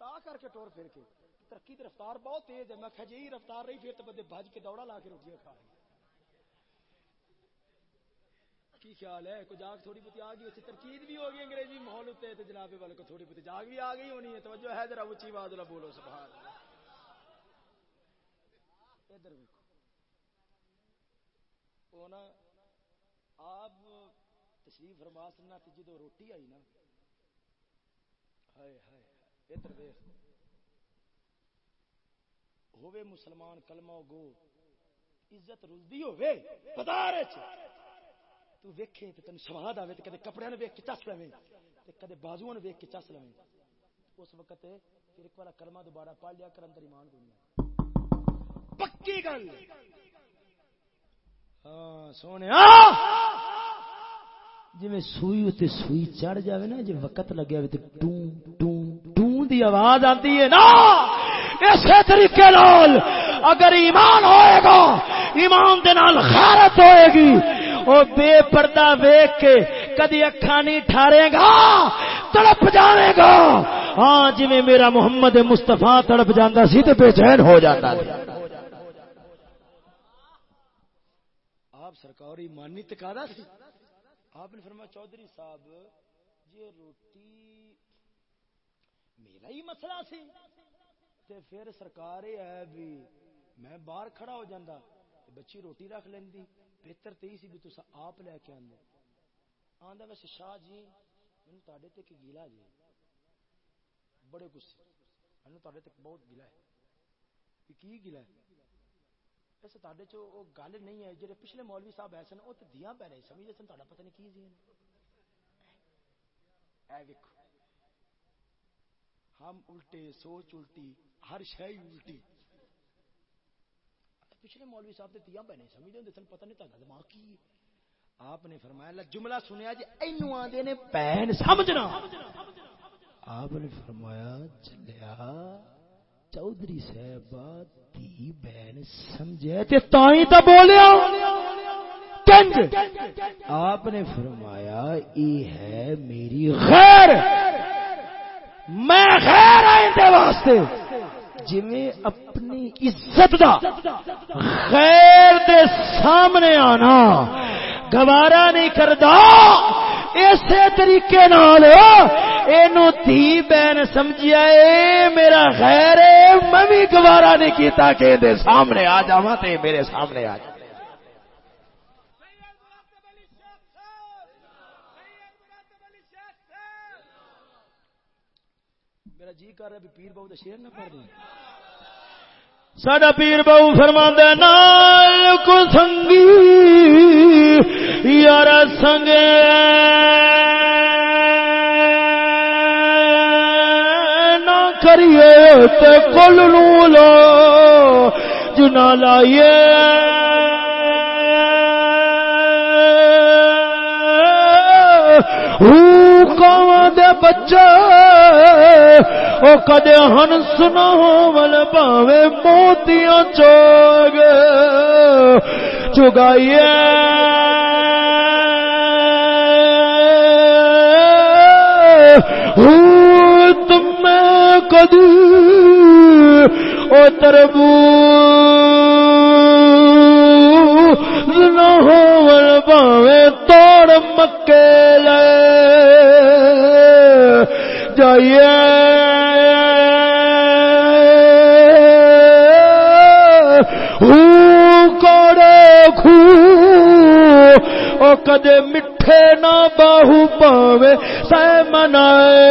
S2: تا کر کے ٹور پھر کے، ترقی کی رفتار بہت تیز ہے۔ میں کہ جی رفتار رہی پھر تو بندے بج کے دوڑا لا کے روٹیاں کھا رہے کی خیال ہے؟ کوئی جاگ تھوڑی بہت آ گئی ترکیب بھی ہو گئی انگریزی ماحول اتنے تو جناب والے کو تھوڑی بہت جاگ بھی آ گئی ہونی ہے۔ توجہ ہے، ذرا اچھی بات بولو، سبحان ادھر دیکھو نا آپ تشریف فرما سننا جدو روٹی آئی نا۔ ہائے ہائے ادھر دیکھ ہووے مسلمان کلمہ گو عزت رلدی ہوے ہووے پتار تو ویکھے تے تینوں سواد آوے تے کدے کپڑے ویکھ کے چس لویں تے کدے بازواں ویکھ کے چس لویں اس وقت پھر ایک بار کلمہ دوبارہ پڑھ لیا کر اندر ایمان دنیا پکی گل۔ ہاں سونے جی سوئی اتنے سوئی چڑھ جاوے نا جی وقت لگیا ہوئے تے ٹوں ٹوں ٹوں دی آواز آتی ہے نا۔ اسی طریقے نال اگر ایمان ہوئے گا، ایمان دے نال خیرت ہوئے گی۔ او بے پردہ ویک کے کدی اکھا نہیں ٹھارے گا، تڑپ جانے گا۔ ہاں جی میرا محمد مستفا تڑپ جانا سی تو بے چین ہو جاتا آپ سرکاری مانی تکادا سی؟ آپ نے فرمایا، چودھری صاحب یہ روٹی میرا ہی مسئلہ سی۔ تے پھر سرکار ہے بھی میں باہر کھڑا ہو جاندہ بچی روٹی رکھ لیندی۔ بہتر تے سی بھی تسا آپ لے کے آندے۔ آندا ویسے شاہ جی مینوں تواڈے تے کہ گیلا جی۔ بڑے غصے مینوں تواڈے تے بہت گیلا ہے۔ کہ کی گیلا ہے؟ ویسے تواڈے چ او گل نہیں ہے، جڑے پچھلے مولوی صاحب ایسے او تے دیاں پہ رہے سمجھدے سن تواڈا پتہ نہیں کی ذہن اے ویکھو۔ ہم الٹے، سوچ الٹی، ہر شے الٹی۔ پچھلے مولوی صاحب تے تیاں بنے سمجھ دے؟ سن پتہ نہیں تا دماغ کی آپ نے فرمایا، اللہ جملہ سنیا جی اینو آندے نے، بہن سمجھنا. آپ نے فرمایا، چلیا، چودھری صاحب دی بہن سمجھے تے تائیں تا بولیا۔ کنج۔ آپ نے فرمایا، ای ہے میری غیر۔ میں غیر آئندے واسطے۔ جویں اپنی عزت دا خیر دے سامنے آنا، گوارا نہیں کردا اسی طریقے نال، اینو تھی بہن سمجھیا اے میرا خیر ہے، میں بھی گوارا نہیں کیتا کہ دے سامنے آ جاواں تے میرے سامنے آ جا میرا جی کر رہا پیر بہو شیر نہ پڑھ دیں ساڈا پیر بہو فرما نال کو سنگی، یار سنگ نہ کریے تے کل نو لو جنا لائیے۔ قوم دے بچے او کدے ہنس نہ ہون پاوے موتیاں چوگ چگائیے۔ تم کدی او تربو۔ نہ ہون پاوے توڑ مکے لے۔ جائیے۔ کدے مٹھے نہ باہو پاوے سہ منائے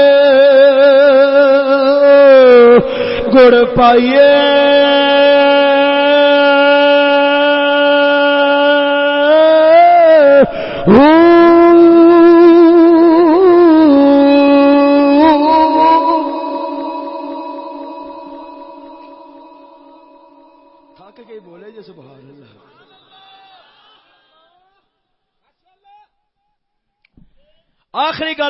S2: گڑ پائیے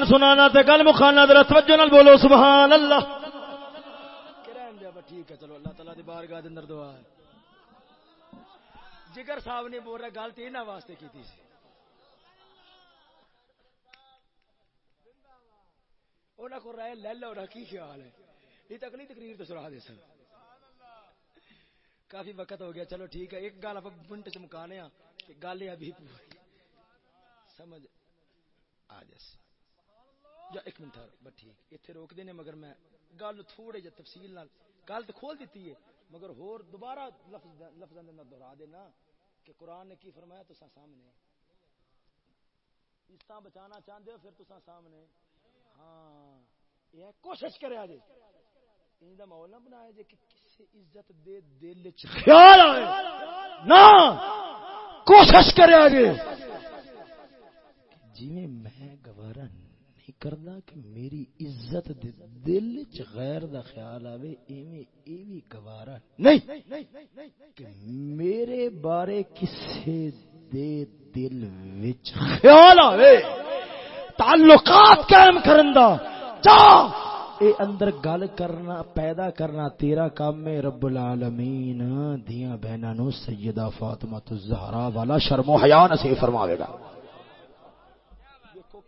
S2: سنانا تے گل مخانا ذرا توجہ نال بولو، سبحان اللہ۔ ٹھیک ہے چلو اللہ تعالیٰ دی بارگاہ دے اندر دعا ہے جگر صاحب نے بول رہا گل تو انہاں واسطے کیتی سی۔ انہاں کو رائے لے لو کی خیال ہے؟ یہ تک نہیں تقریر تو سنا دے سن۔ کافی وقت ہو گیا، چلو ٹھیک ہے، ایک گل آپ منٹ چ مکانے ہاں، گل یہ ابھی سمجھ آ جیسے یا ایک منٹ بس ٹھیک۔ اتنے روک دینے، مگر میں گل تھوڑے جہ تفصیل نال گل تو کھول دیتی ہے، مگر ہور دوبارہ لفظ لفظ دہرا دینا کہ قرآن نے کی فرمایا تو سامنے۔ اس طرح بچانا چاہتے ہو، پھر تو سامنے۔ ہاں یہ کوشش کرے جی ان کا ماحول نہ بنایا جی کہ کسی عزت دے دل خیال آئے۔ نہ! کوشش کرے جی جی میں گوارا نہیں کردا کہ میری عزت دے دل چ غیر دا خیال آوے، ایویں ایویں گوارا نہیں۔ کہ میرے بارے کسے دے دل وچ خیال آوے۔ تعلقات قائم کرن دا۔ جا۔ اے اندر گل کرنا، پیدا کرنا، تیرا کام ہے رب العالمین۔ دیاں بہناں نو سیدہ فاطمہ الزہرا والا شرم و حیا نصیب فرماوے گا۔ دیکھو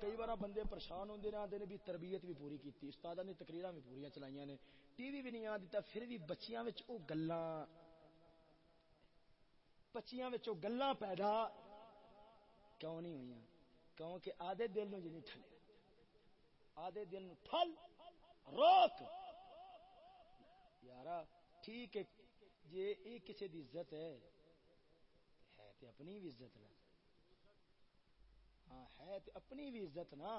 S2: کئی بار بندے پریشان ہوندے رہندے نے بھی تربیت بھی پوری کیتی، استاداں نے تقریراں بھی پوریاں چلائیاں نے۔ ٹی وی بھی نہیں آ دیتا پھر بھی بچیاں وچ او گلاں، بچیاں وچ او گلاں پیدا کیوں نہیں ہوئی کیونکہ آدھے دل نو جی نہیں ٹھلے، آدھے دل نو ٹھل، روک۔ یارا، ٹھیک ہے جی یہ کسی دی عزت ہے ہے تے اپنی بھی عزت نا ہاں ہے تے اپنی بھی عزت نا،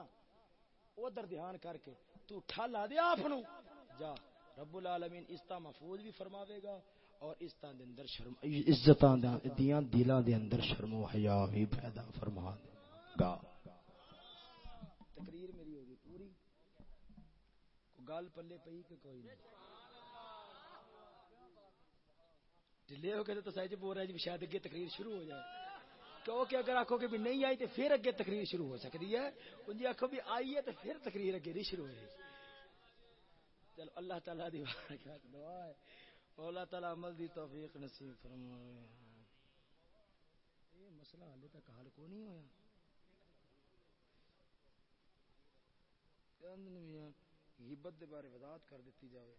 S2: ادھر دھیان کر کے تو ٹھل آ دے آپ جا، رب العالمین اس تا محفوظ بھی فرماوے گا اور اس طرح دے اندر شرم، عزتاں دیاں دلاں دے اندر شرم و حیا بھی پیدا فرما دے۔ گا۔ تقریر میری ہوگی پوری۔ کو گال پلے پئی کہ کوئی نہیں؟ ڈلے ہو کے تو سائج بول رہا ہے جی شاید اگے تقریر شروع ہو جائے۔ کیونکہ اگر آخو کہ بھی نہیں آئی تو پھر اگے تقریر شروع ہو سکتی ہے۔ ان جی آخو بھی آئی ہے تو پھر تقریر اگے نہیں شروع ہوئی۔ چلو اللہ تعالیٰ دی دعا ہے اللہ تعالیٰ عمل دی توفیق نصیب فرمائے۔ یہ مسئلہ حال تک حل کو نہیں ہویا۔ غیبت دے بارے وضاحت کر دیتی جاوے۔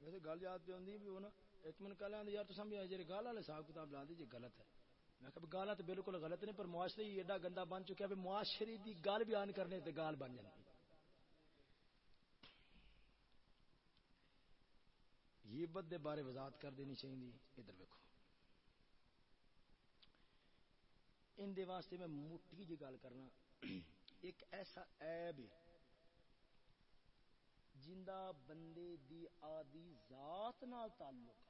S2: ویسے گل یاد پہ آدھی بھی ہونا ایک من کل آدھے یار تو سمجھ جی گل والے حساب کتاب لا دیجیے غلط ہے۔ میں کہ گالا تو بالکل غلط نہیں، پر معاشرے ہی ایڈا گندا بن چکا ہے، معاشرے دی گل بیان کرنے تے گال بن جاتی۔ غیبت دے بارے وضاحت کر دینی چاہیے ادھر ویکو ان دے واسطے میں موٹی جی گل کرنا، ایک ایسا عیب جندہ بندے دی آدی ذات نال تعلق۔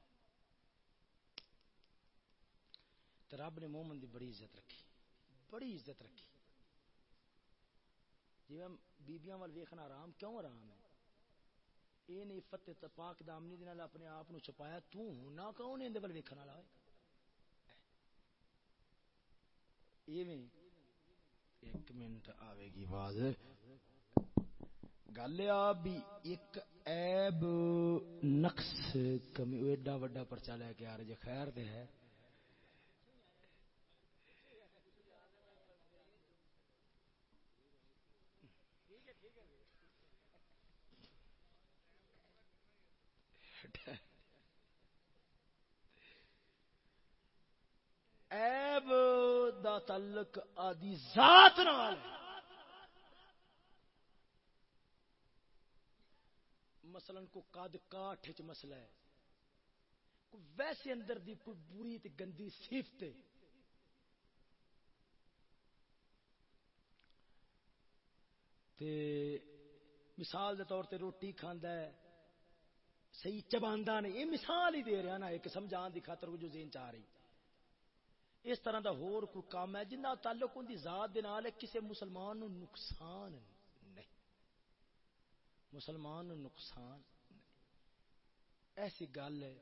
S2: تو رب نے مومن دی بڑی عزت رکھی۔ بڑی عزت رکھی۔ جی میں بیبیاں وال ویکھنا آرام، کیوں آرام ہے؟ یہ نہیں، فتح پاک دامنی دے نال اپنے آپ نو چھپایا، تو نہ کون اندے ول ویکھن والا ایویں ایک منٹ آوے گی آواز۔ گل آ بھی ایک عیب، نقص کمی، ایڈا وڈا پرچا لے کے آ رہے جی خیر دے ہے عیب دا تعلق آدی ذات نال مثلا کو قد کاٹھ چ مسئلہ ہے کو ویسے اندر دی کوئی بری تے گندی صفت ہے تے مثال دے طور تے روٹی کھاندا ہے، صحیح چباندا نہیں، یہ مثال ہی دے رہا نا، ایک سمجھان دی خاطر جو ذہن چاہ رہی۔ اس طرح دا ہور کوئی کام ہے جنہ تعلق ان دی ذات دے نال ہے، کسے مسلمان نو نقصان نہیں۔ مسلمان نو نقصان نہیں۔ ایسی گل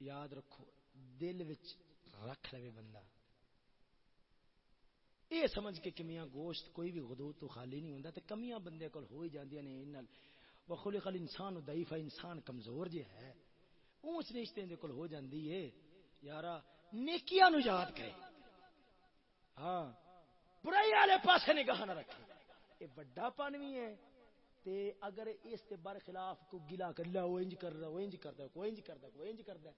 S2: یاد رکھو، دل وچ رکھ لے بندہ۔ یہ سمجھ کے کہ میاں گوشت کوئی بھی غدود تو خالی نہیں ہوندا، تے کمیاں بندے کول ہو ہی جاندیاں نے انال وخلق الانسان ضعیف انسان کمزور جے ہے۔ اونچ نیچ تے کول ہو جاندی ہے۔ یارا نیکیا نو یاد کرے۔ ہاں۔ برائی والے پاس نگاہ نہ رکھے۔ یہ بڑا پن بھی ہے۔ تے اگر اس تے بر خلاف کو گلا کر لیا وہ انج کر رہا وہ انج کردا کوئی انج کردا کوئی انج کردا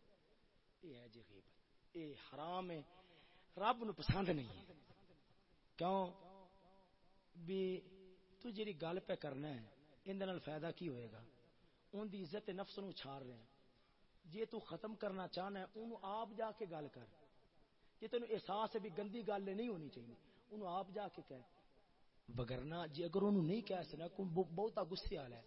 S2: یہ ہے جی غیبت یہ حرام ہے۔ رب نو پسند نہیں ہے۔ کیوں؟ بھی تو جی گل پہ کرنا ہے اندر فائدہ کی ہوئے گا؟ ان دی عزت نفس نو چھار رہے ہیں۔ جی تو ختم کرنا چاہنا ہے انہوں آپ جا کے گل کر۔ جی تینوں احساس ہے بھی گندی گل نہیں ہونی چاہیے۔ انہوں آپ جا کے کہہ۔ بگرنا جی اگر انہوں نہیں کہہ سنا کوئی بہتا غصے والا ہے۔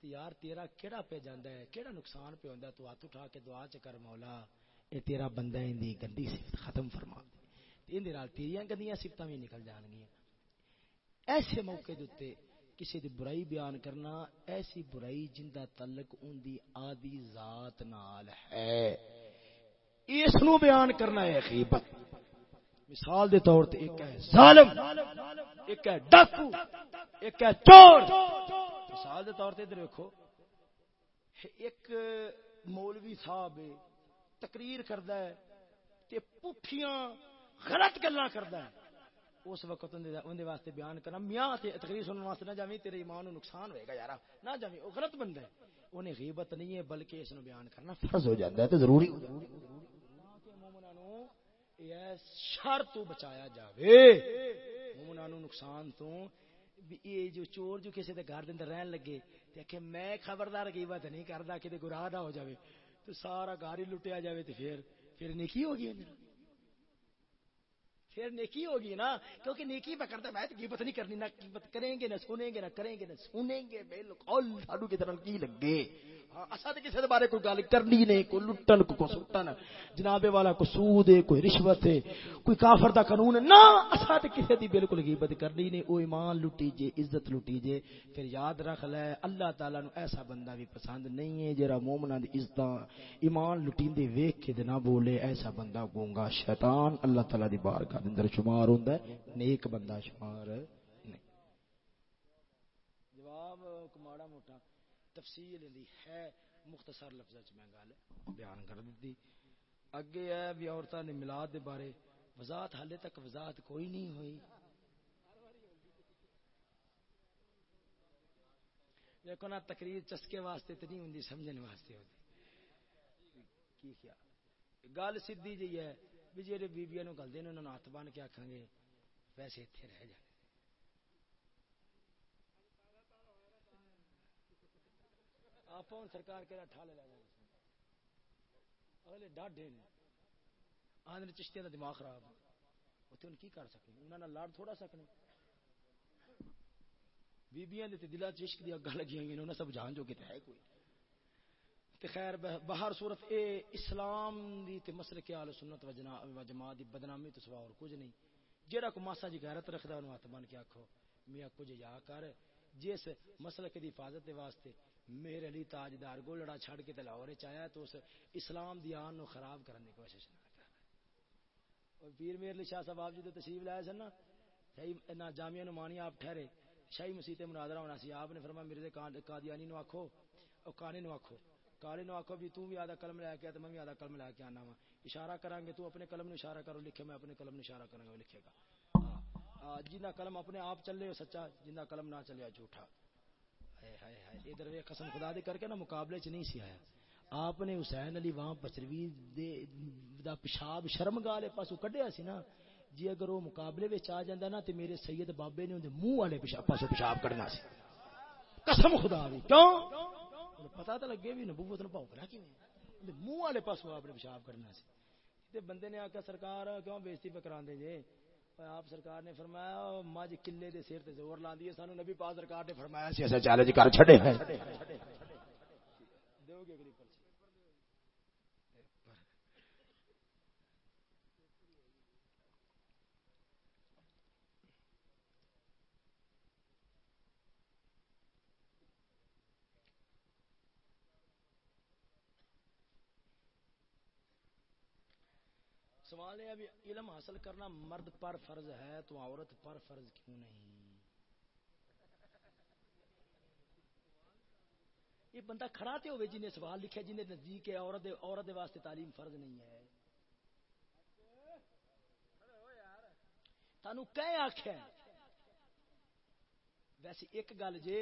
S2: تو یار تیرا کیڑا پہ جاندا ہے؟ کیڑا نقصان پہ ہوندا ہے؟ تو ہاتھ اٹھا کے دعا چ کر مولا، اے تیرا بندہ اندی گندی صفت ختم فرما دے۔ اندے نال تیریاں گندیاں صفتاں بھی نکل جان گیاں ایسے موقع دے کسی دی برائی بیان کرنا ایسی برائی جن دا تعلق ان دی آدی ذات نال ہے۔ اس نو بیان کرنا ہے غیبت۔ مثال دے طور تے ایک ہے ظالم، ایک ہے ڈاکو، ایک ہے چور۔ مثال دے طور تے ادھر دیکھو ایک مولوی صاحب تقریر کردا ہے تے پٹھیاں غلط گلاں کردا ہے۔ اس وقت اندے واسطے بیان کرنا۔ میاں تے تقریر سنن واسطے نہ جاویں، تیرے ایمان نو نقصان ہوئے گا یارا۔ نہ جاویں، او غلط بندہ ہے۔ انہیں غیبت نہیں ہے، بلکہ اس نو بیان کرنا فرض ہو جاتا ہے تے ضروری ہو جاندا شر تو بچایا جاوے۔ مومنا نو نقصان تو یہ جو چور جو کسی دے گھر دے اندر رہن لگے، تے کہ میں خبردار غیبت نہیں کردا کہ گناہ نہ ہو جاوے، تو سارا گھر ہی لٹیا جاوے تے پھر پھر نیکی ہوگی پھر نیکی ہوگی نا، کیونکہ نیکی میں کرتا میں قیمت نہیں کرنی، نہ کریں گے، نہ سنیں گے، نہ کریں گے، نہ سنیں گے بالکل ساڈو کی طرح کی لگے۔ ہاں تے کسے دے بارے کوئی گل کرنی نہیں، کوئی لٹن کو سٹن۔ جناب والا کو سود ہے، کوئی رشوت ہے، کوئی کافر دا قانون ہے۔ نہ اسا تے کسے دی بالکل غیبت کرنی نہیں۔ او ایمان لٹی جے، عزت لٹی جے۔ پھر یاد رکھ لے، اللہ تعالی نو ایسا بندہ بھی پسند نہیں ہے جڑا مومناں دی عزت ایمان لٹیندے ویکھ کے نہ بولے، ایسا بندہ گونگا شیطان۔ اللہ تعالی دی بارگاہ اندر شمار ہوندا ہے۔ نیک بندہ شمار نہیں۔ جواب ماڑا موٹا۔ تفصیل دی ہے، مختصر لفظ میں گل بیان کر دیتی اگے ہے بھی عورتوں نے ملاد دے بارے، وضاحت حالے تک وضاحت کوئی نہیں ہوئی۔ دیکھو نا، تقریر چسکے واسطے تو نہیں ہوں سمجھنے واسطے ہوتی کی خیال؟ گل سیدھی جی ہے، بھی جی بیبیا نو گلتے انہوں نے ہاتھ بن کے آخان گے ویسے اتنے رہ جائے آپ سرکار کہ ٹھالے لے جائیں اگلے ڈاڈے نے آدھے چشتیاں کا دماغ خراب۔ اتنے ان کی کر سکتے انہوں نے لڑ تھوڑا سکنے۔ بیبیاں دے دلا چشک دی اگا لگی ہوئی انہوں سب جان جو کہ ہے کوئی۔ تے خیر باہر صورت اے اسلام دی تے مسئلے کے آل سنت و جماعت دی بدنامی تو سوا اور کچھ نہیں۔ جیڑا کو ماسا جی غیرت رکھدا انہوں ہاتھ بن کے آکھو، میاں کچھ یا کر۔ جس مسلک دی حفاظت دے واسطے میرے علی تاجدار کو لڑا چھڑ کے لاہور چایا تو اس اسلام دی آن نو خراب کرنے کی کوشش نہ کر۔ اور پیر میر علی شاہ صاحب جی تشریف لایا سن نا؟ صحیح نہ جامعہ نو مانی آپ ٹھہرے۔ شاہی مسیح مناظرہ ہونا سی۔ آپ نے فرمایا میرے قادیانی نو آکھو او کانے نو آکھو۔ کالے نو آکھو بھی تو بھی آدھا قلم لے کے تو میں بھی آدھا قلم لے کے آنا وا۔ اشارہ کریں گے تو اپنے قلم نو اشارہ کرو، لکھے، میں اپنے قلم نو اشارہ کروں گا لکھے گا۔ جنہ قلم اپنے آپ چلے ہو سچا، جنہ قلم نہ چلے جھوٹا۔ ادھر قسم خدا دے کر کے نا مقابلے چ نہیں سی آیا۔ آپ نے حسین علی وہاں بچروی دا پیشاب شرم گالے پاسو کڈیا سی نا۔ جی اگر وہ مقابلے میں آ جاتا نا تو میرے سید بابے نے منہ والے پاسو پیشاب کڈنا سی۔ قسم خدا دی۔ کیوں؟ پتا تو لگے بھی نبوت پاؤ کی منہ والے پاسو آپ نے پیشاب کرنا سی۔ بندے نے آخیا سرکار کیوں بےزتی پہ کرا دے جے؟ آپ سرکار نے فرمایا مجھ کلے دے سر تے زور لاندی ہے سانو نبی پاک سرکار نے فرمایا سی اسا چیلنج کر چھڈے ہیں دیو گے اگلی پرچی۔ سوال ہے ابھی علم حاصل کرنا مرد پر فرض ہے، تو عورت پر فرض کیوں نہیں؟ یہ بندہ کھڑا تے ہوئے جنہیں سوال لکھا جنہیں نزدیک ہے، عورت عورت واسطے تعلیم فرض نہیں ہے۔ تانوں کہ آخ ویسے ایک گل جے،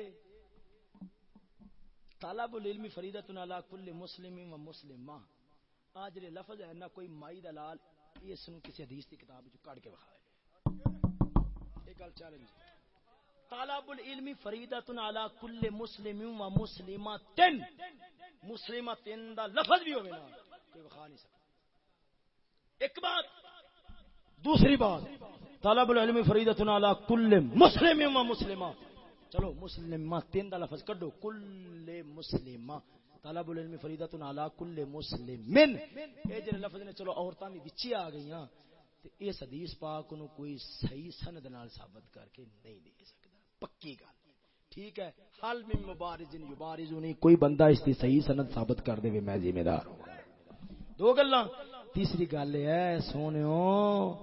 S2: طالب العلم فریدت علی کل مسلم و مسلمہ۔ آج جڑے لفظ ہے نہ کوئی مائی دلال اس نو کسی حدیث دی کتاب وچ کڈ کے بخائے ایک گل چیلنج طالب العلم فریدت علی کل مسلم و مسلمات مسلمات دا لفظ بھی ہوے نا، کوئی بخا نہیں سکتا۔ ایک بات، دوسری بات، طالب العلم فریدت علی کل مسلم و مسلمات چلو مسلمہ تین دا لفظ کڈو، کل مسلمہ طالب العلم فریدت علی کل مسلمن۔ اے جڑے لفظ نے چلو عورتاں دی وچی آ گئیاں، تے اس حدیث پاک نو کوئی صحیح سند نال ثابت کر کے نہیں دے سکدا۔ پکی گل۔ ٹھیک ہے حال میں مبارزن یبارزونی کوئی بندہ اس دی صحیح سند ثابت کر دے میں ذمہ دار ہوں۔ دو گلاں۔ تیسری گل ہے سونےو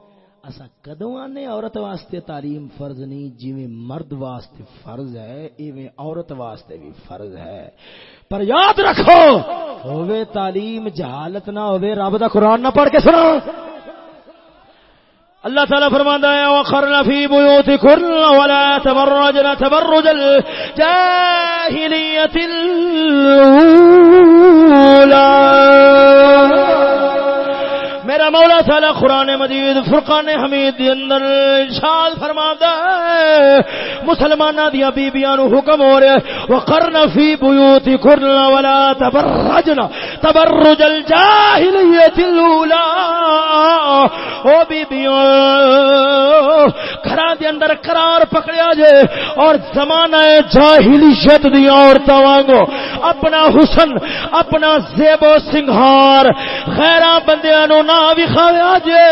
S2: اسا کدوں آنے عورت واسطے تعلیم فرض نہیں جویں مرد واسطے فرض ہے، ایویں عورت واسطے بھی فرض ہے۔ پر یاد رکھو، ہووے تعلیم جہالت نہ ہووے، رب دا قرآن نہ پڑھ کے سنا۔ اللہ تعالیٰ فرماندا ہے وقرن فی بیوتکن ولا تبرجن تبرج الجاہلیت الاولا میرا مولا تعالی قرآن مجید، فرقان حمید دی اندر ارشاد فرماتا ہے۔ مسلماناں دی بیبییاں نو حکم ہو رہا ہے۔ وقرن فی بیوتکن ولا تبرجن۔ تبرج الجاہلیت الاولی او بیبییاں گھراں دے اندر قرار پکڑیا جے اور زمانہ جاہلیت دی عورتاں وانگو۔ اپنا حسن، اپنا زیب و سنگھار غیراں بندیاں نو نہ وکھایا جے۔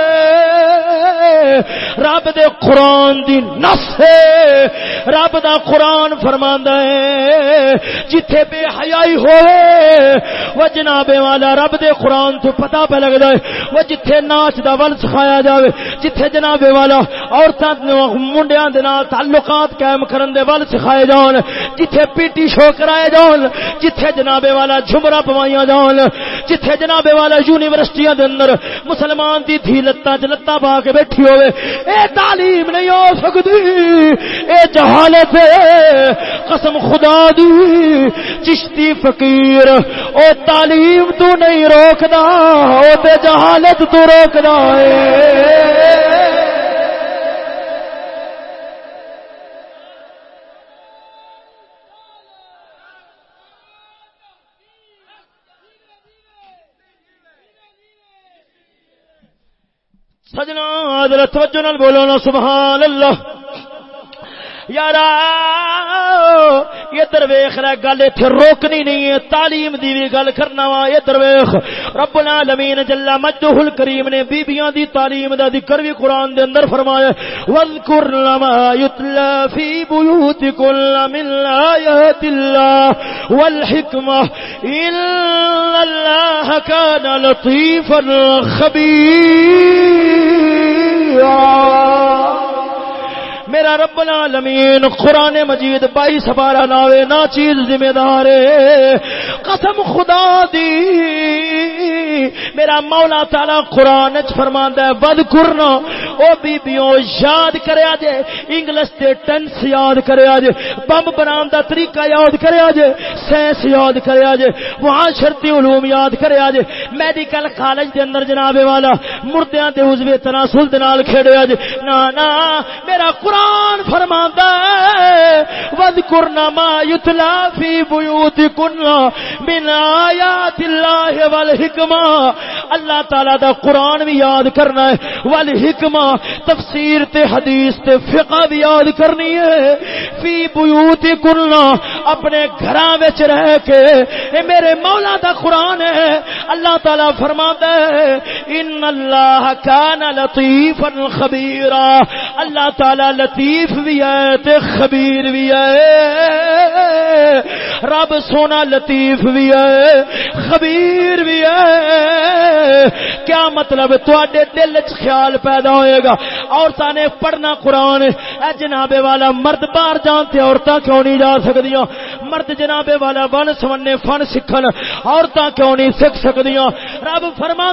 S2: رب دے قرآن دی نس ہے۔ رب دا قرآن فرماندا ہے، جتھے بے حیائی ہوئے، وہ جناب والا رب دے قرآن تو پتہ پہ لگدا ہے، وہ جتھے ناچ دا ول سکھایا جاوے، جتھے جناب والا عورتاں نو منڈیاں دے نال تعلقات قائم کرن دے ول سکھائے جان، جتھے پیٹی شو کرائے جان، جتھے جناب والا جھمرا پوائیاں جان، جتھے جناب والا یونیورسٹیاں دے اندر مسلمان دی تھی لتا چ لتا پا کے بیٹھی ہوئے اے تعلیم نہیں ہو سکتی اے جہالت قسم خدا دی، چشتی فقیر، او تعلیم تو نہیں روکدا، او تے جہالت تو روکدا ہے۔ سجنا توجہ نال بولو نا سبحان اللہ یار یہ درویخ رہ گل اتنے روکنی نہیں ہے، تعلیم دی بھی گل کرنا وا یہ درویخ رب العالمین جل مجدہ الکریم نے بیبیاں دی تعلیم دا ذکر بھی قرآن دے اندر فرمایا واذکر لما یتلا فی بیوتکن من آیات اللہ والحکمہ ان اللہ کان لطیفا خبیر خبیرا میرا رب العالمین قرآن مجید بائی سبارا ناوے، نا چیز ذمہ دار قسم خدا دی۔ میرا مولا تعالی قرآن چ فرماندا ہے، ود کرنا۔ او بیبیوں، یاد کریا جے انگلش تے ٹینس یاد کریا جے بم بنان دا طریقہ یاد کریا جے سائنس یاد کریا جے معاشرتی علوم یاد کریا جے میڈیکل کالج دے اندر جناب والا، مردیاں تے عضو تناسل دے نال کھیڑیا جے نا نا، میرا قرآن قرآن فرماندا ہے وذکرنا ما یتلا فی بیوتکنا من آیات اللہ والحکمہ اللہ تعالی دا قرآن بھی یاد کرنا ہے والحکمہ تفسیر تے حدیث تے فقہ بھی یاد کرنی ہے۔ فی بیوتکنا اپنے گھراں وچ رہ کے۔ اے میرے مولا دا قرآن ہے۔ اللہ تعالی فرماندا ہے ان اللہ کان لطیفا خبیرا اللہ تعالی لطیف بھی ہے تے خبیر بھی ہے۔ رب سونا لطیف بھی ہے، خبیر بھی ہے۔ کیا مطلب تواڈے دل وچ خیال پیدا ہوئے گا؟ عورتاں نے پڑھنا قرآن، اے جناب والا مرد باہر جان تے عورتاں کیوں نہیں جا سکدیاں؟ مرد جناب والا ون سمنے فن سکھن عورتاں کیوں نہیں سکھ سکدیاں؟ رب فرما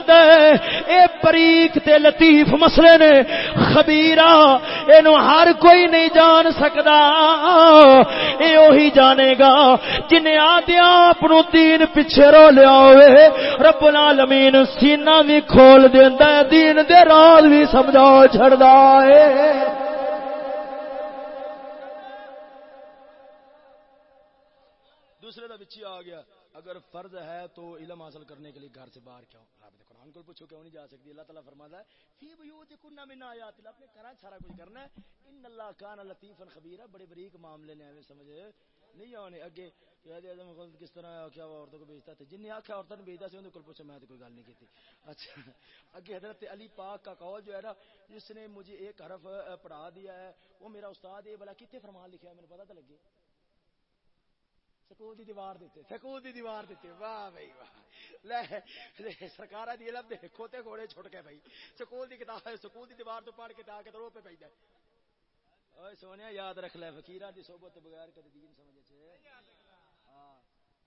S2: اے بریک تے لطیف مسئلے نے، خبیرہ، اینو ہر کوئی نہیں جان سکدا۔ اے اوہی جانے گا جنہیں آدیا اپنو دین پچھے رو لیا ہوئے۔ رب العالمین سینہ بھی کھول دیندا ہے، دین دے راز بھی سمجھا چھڑدا ہے۔ دوسرے دا بچی آ گیا۔ اگر فرض ہے تو علم حاصل کرنے کے لیے گھر سے باہر کیوں؟ آپ نے قرآن کو پوچھو کیوں نہیں جا سکتی؟ اللہ تعالیٰ فرماتا ہے، فی بیوت کننا من آیات اللہ اپنے گھر سارا کچھ کرنا ہے۔ ان اللہ کان لطیفا خبیرہ، بڑے بریک معاملے نے ہمیں سمجھے۔ نہیں آنے، اگے قائد اعظم خود کس طرح کیا وہ عورتوں کو بیچتا تھا۔ جن نے آخیا عورتوں نے بیچتا سی، ان کو پوچھا، میں تو کوئی گل نہیں کی تھی اچھا اگے حضرت علی پاک کا قول جو ہے نا، جس نے مجھے ایک حرف پڑھا دیا ہے، وہ میرا استاد ہے، بلا کتنے فرمان لکھا ہے میرے پتہ تو لگے۔ سکول دی دیوار دیتے سکول دی دیوار دیتے واہ بھائی، واہ۔ لے سرکار دی علم دے کھوتے گھوڑے چھوٹ کے بھائی۔ سکول دی کتاب، سکول دی دیوار تو پڑھ کے تا کے رو پہ پہ جائے اوے سونیا یاد رکھ لے فقیرہ دی صحبت بغیر کدی دین سمجھے چھے؟ ہاں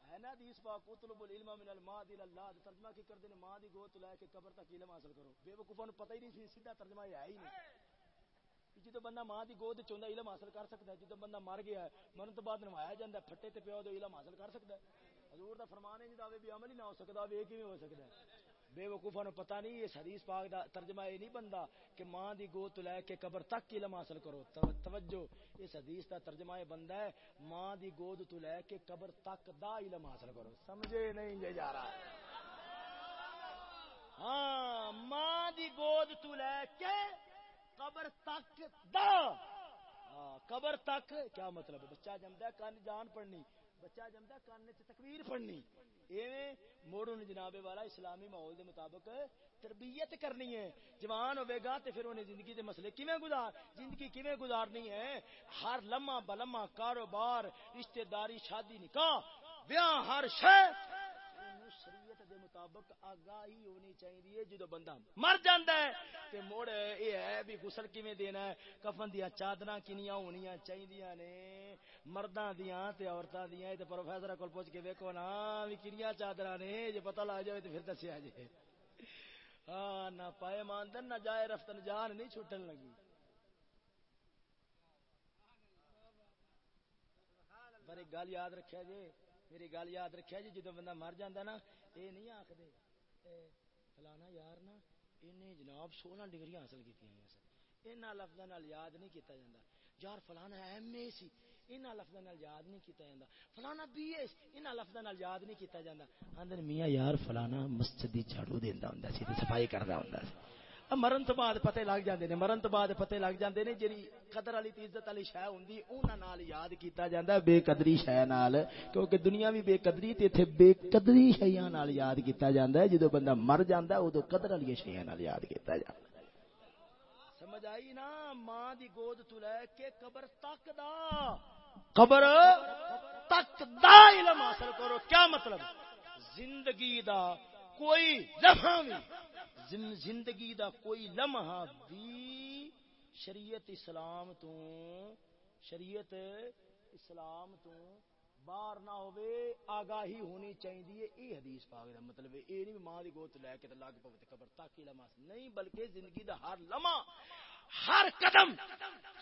S2: ہے نا حدیث پاک اطلب العلم من الماء الى اللہ ترجمہ کی کر دینے ماں دی گوت لے کے قبر تک علم حاصل کرو۔ بے وقوفاں نو پتہ ہی نہیں سیدھا ترجمہ ہے ہی نہیں۔ جدو بندہ ماں دی گود چوندا علم حاصل کر سکتا ہے۔ جدو بندہ مر گیا ہے، مرن تو بعد نوایا جاندا ہے، پھٹے تے پیو دے علم حاصل کر سکتا ہے۔ حضور دا فرمان ہے جدا بھی عمل ہی نہ ہو سکدا وے کیویں ہو سکدا ہے۔ بے وقوفا نو پتہ نہیں، اس حدیث پاک دا ترجمہ یہ نہیں بندا کہ ماں دی گود لے کے قبر تک علم حاصل کرو۔ توجہ، اس حدیث دا ترجمہ یہ بندا ہے، ماں دی گود تو لے کے قبر تک دا علم حاصل کرو۔ سمجھے نہیں یہ جا رہا ہاں ماں دی گود تو لے کے قبر تک دا۔ ہاں، قبر تک، کیا مطلب بچہ جمدا کان جان پڑھنی، بچہ جمدا کان تے تکبیر پڑھنی۔ ایویں موڑوں جناب والا اسلامی ماحول دے مطابق تربیت کرنی ہے۔ جوان ہوے گا تے پھر انہیں زندگی دے مسئلے کیویں گزار؟ زندگی کیویں گزارنی ہے؟ ہر لمحہ بلمہ کاروبار، رشتہ داری، شادی، نکاح بیاہ ہر شے مطابق آگاہی ہونی چاہیے جدو بندہ مر جاندا ہے تے موڑ اے ہے بھی غسل کیویں دینا ہے؟ کفن دیاں چادراں کینیاں ہونیاں چاہیے نے۔ مرداں دیاں تے عورتاں دیاں تے پروفیسر کول پوچھ کے ویکھو نا وی کینیاں چادراں نے؟ جے پتہ لگ جائے تے پھر دسیا جے۔ ہاں نہ پائے ماندن، نہ جائے رفتن، جان نہیں چھٹن لگی۔ پر ایک گل یاد رکھیا جی میری گل یاد رکھیا جی جدو بندہ مر جاندہ نا، اے نہیں آخدے فلانا یار نا انہیں جناب سولہ ڈگری حاصل کی انہاں لفظاں نال یاد نہیں کیتا جاندا۔ یار، فلانا ایم اے سی۔ انہاں لفظاں نال یاد نہیں کیتا جاندا۔ فلانا بی اے انہاں لفظاں نال یاد نہیں کیتا جاندا۔ آندے میاں یار، فلانا مسجد دی جھاڑو دیندا ہوندا سی، تے صفائی کردا ہوندا سی۔ مرن تو بعد پتے لگ جاندے نے، مرن تو بعد پتے لگ جاندے نے جڑی قدر والی تے عزت والی شے ہوندی انہاں نال یاد کیتا جاندا ہے، بے قدری شے نال، کیونکہ دنیا بھی بے قدری تے ایتھے بے قدری شیاں نال یاد کیتا جاندا ہے، جدوں بندہ مر جاندا ہے، اودوں قدر والی شیاں نال یاد کیتا جاندا ہے۔ سمجھ آئی نا؟ ماں دی گود تو لے کے قبر تک دا۔ قبر تک دا علم حاصل کرو، کیا مطلب؟ زندگی دا۔ کوئی لمحہ بھی زندگی دا کوئی لمحہ بھی شریعت اسلام تو، شریعت اسلام تو باہر نہ ہوئے، آگاہی ہونی چاہیے۔ یہ حدیث پاک دا مطلب یہ نہیں ماں دی گوت لے کے لگ پو قبر تک لمحہ نہیں، بلکہ زندگی دا ہر لمحہ، ہر قدم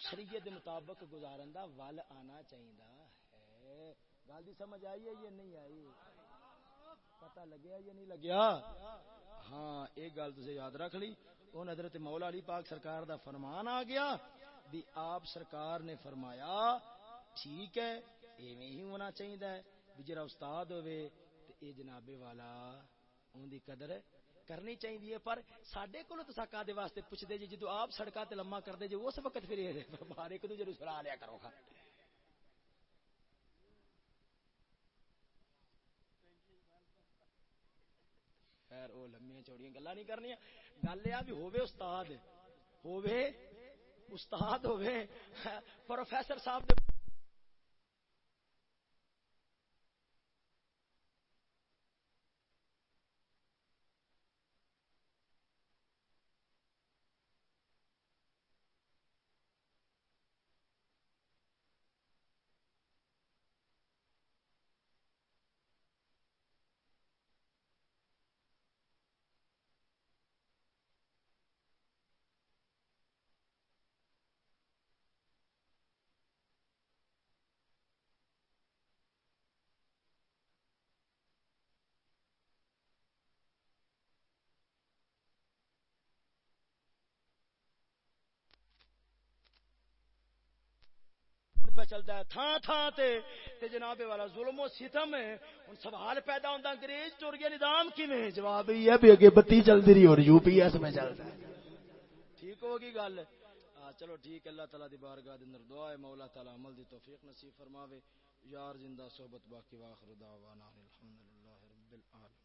S2: شریعت مطابق گزارن دا ول آنا چاہیے ہے۔ گل دی سمجھ آئی ہے یا نہیں آئی؟ پتہ لگیا یا نہیں لگیا؟ ہاں ایک گل تجھے یاد رکھ لی۔ وہ حضرت مولا علی پاک سرکار دا فرمان آ گیا بھی آپ سرکار نے فرمایا، ٹھیک ہے، ایویں ہی ہونا چاہیے بھی جرا استاد ہوئے تے اے جنابے والا ان دی قدر کرنی چاہیے پر سڈے کو تو سکا دے واسطے پوچھتے جی جدو آپ سڑکاں تے لما کرتے جی اس وقت پھر باہر ایک دوسرے سلا لیا کرو خا خیر وہ لمیا چوڑیاں گلا نہیں کرنی گل یہ بھی ہوے استاد ہوے استاد ہوے پروفیسر صاحب دے پہ چلتا ہے تھان تھان تے۔ تے جناب والا ظلم و ستم ہے۔ ہن سوال پیدا ہوندا انگریز ٹر گیا، نظام کیویں؟ جواب یہ ہے بھی اگے بتی چلدی رہی، اور یو پی ایس میں چلتا ہے۔ ٹھیک ہوگی گل۔ چلو ٹھیک اللہ تعالی دی بارگاہ دے اندر دعا ہے، مولا تعالی عمل دی توفیق نصیب فرماوے۔ یار زندہ صحبت باقی واخر دعوانا الحمدللہ رب العالمین۔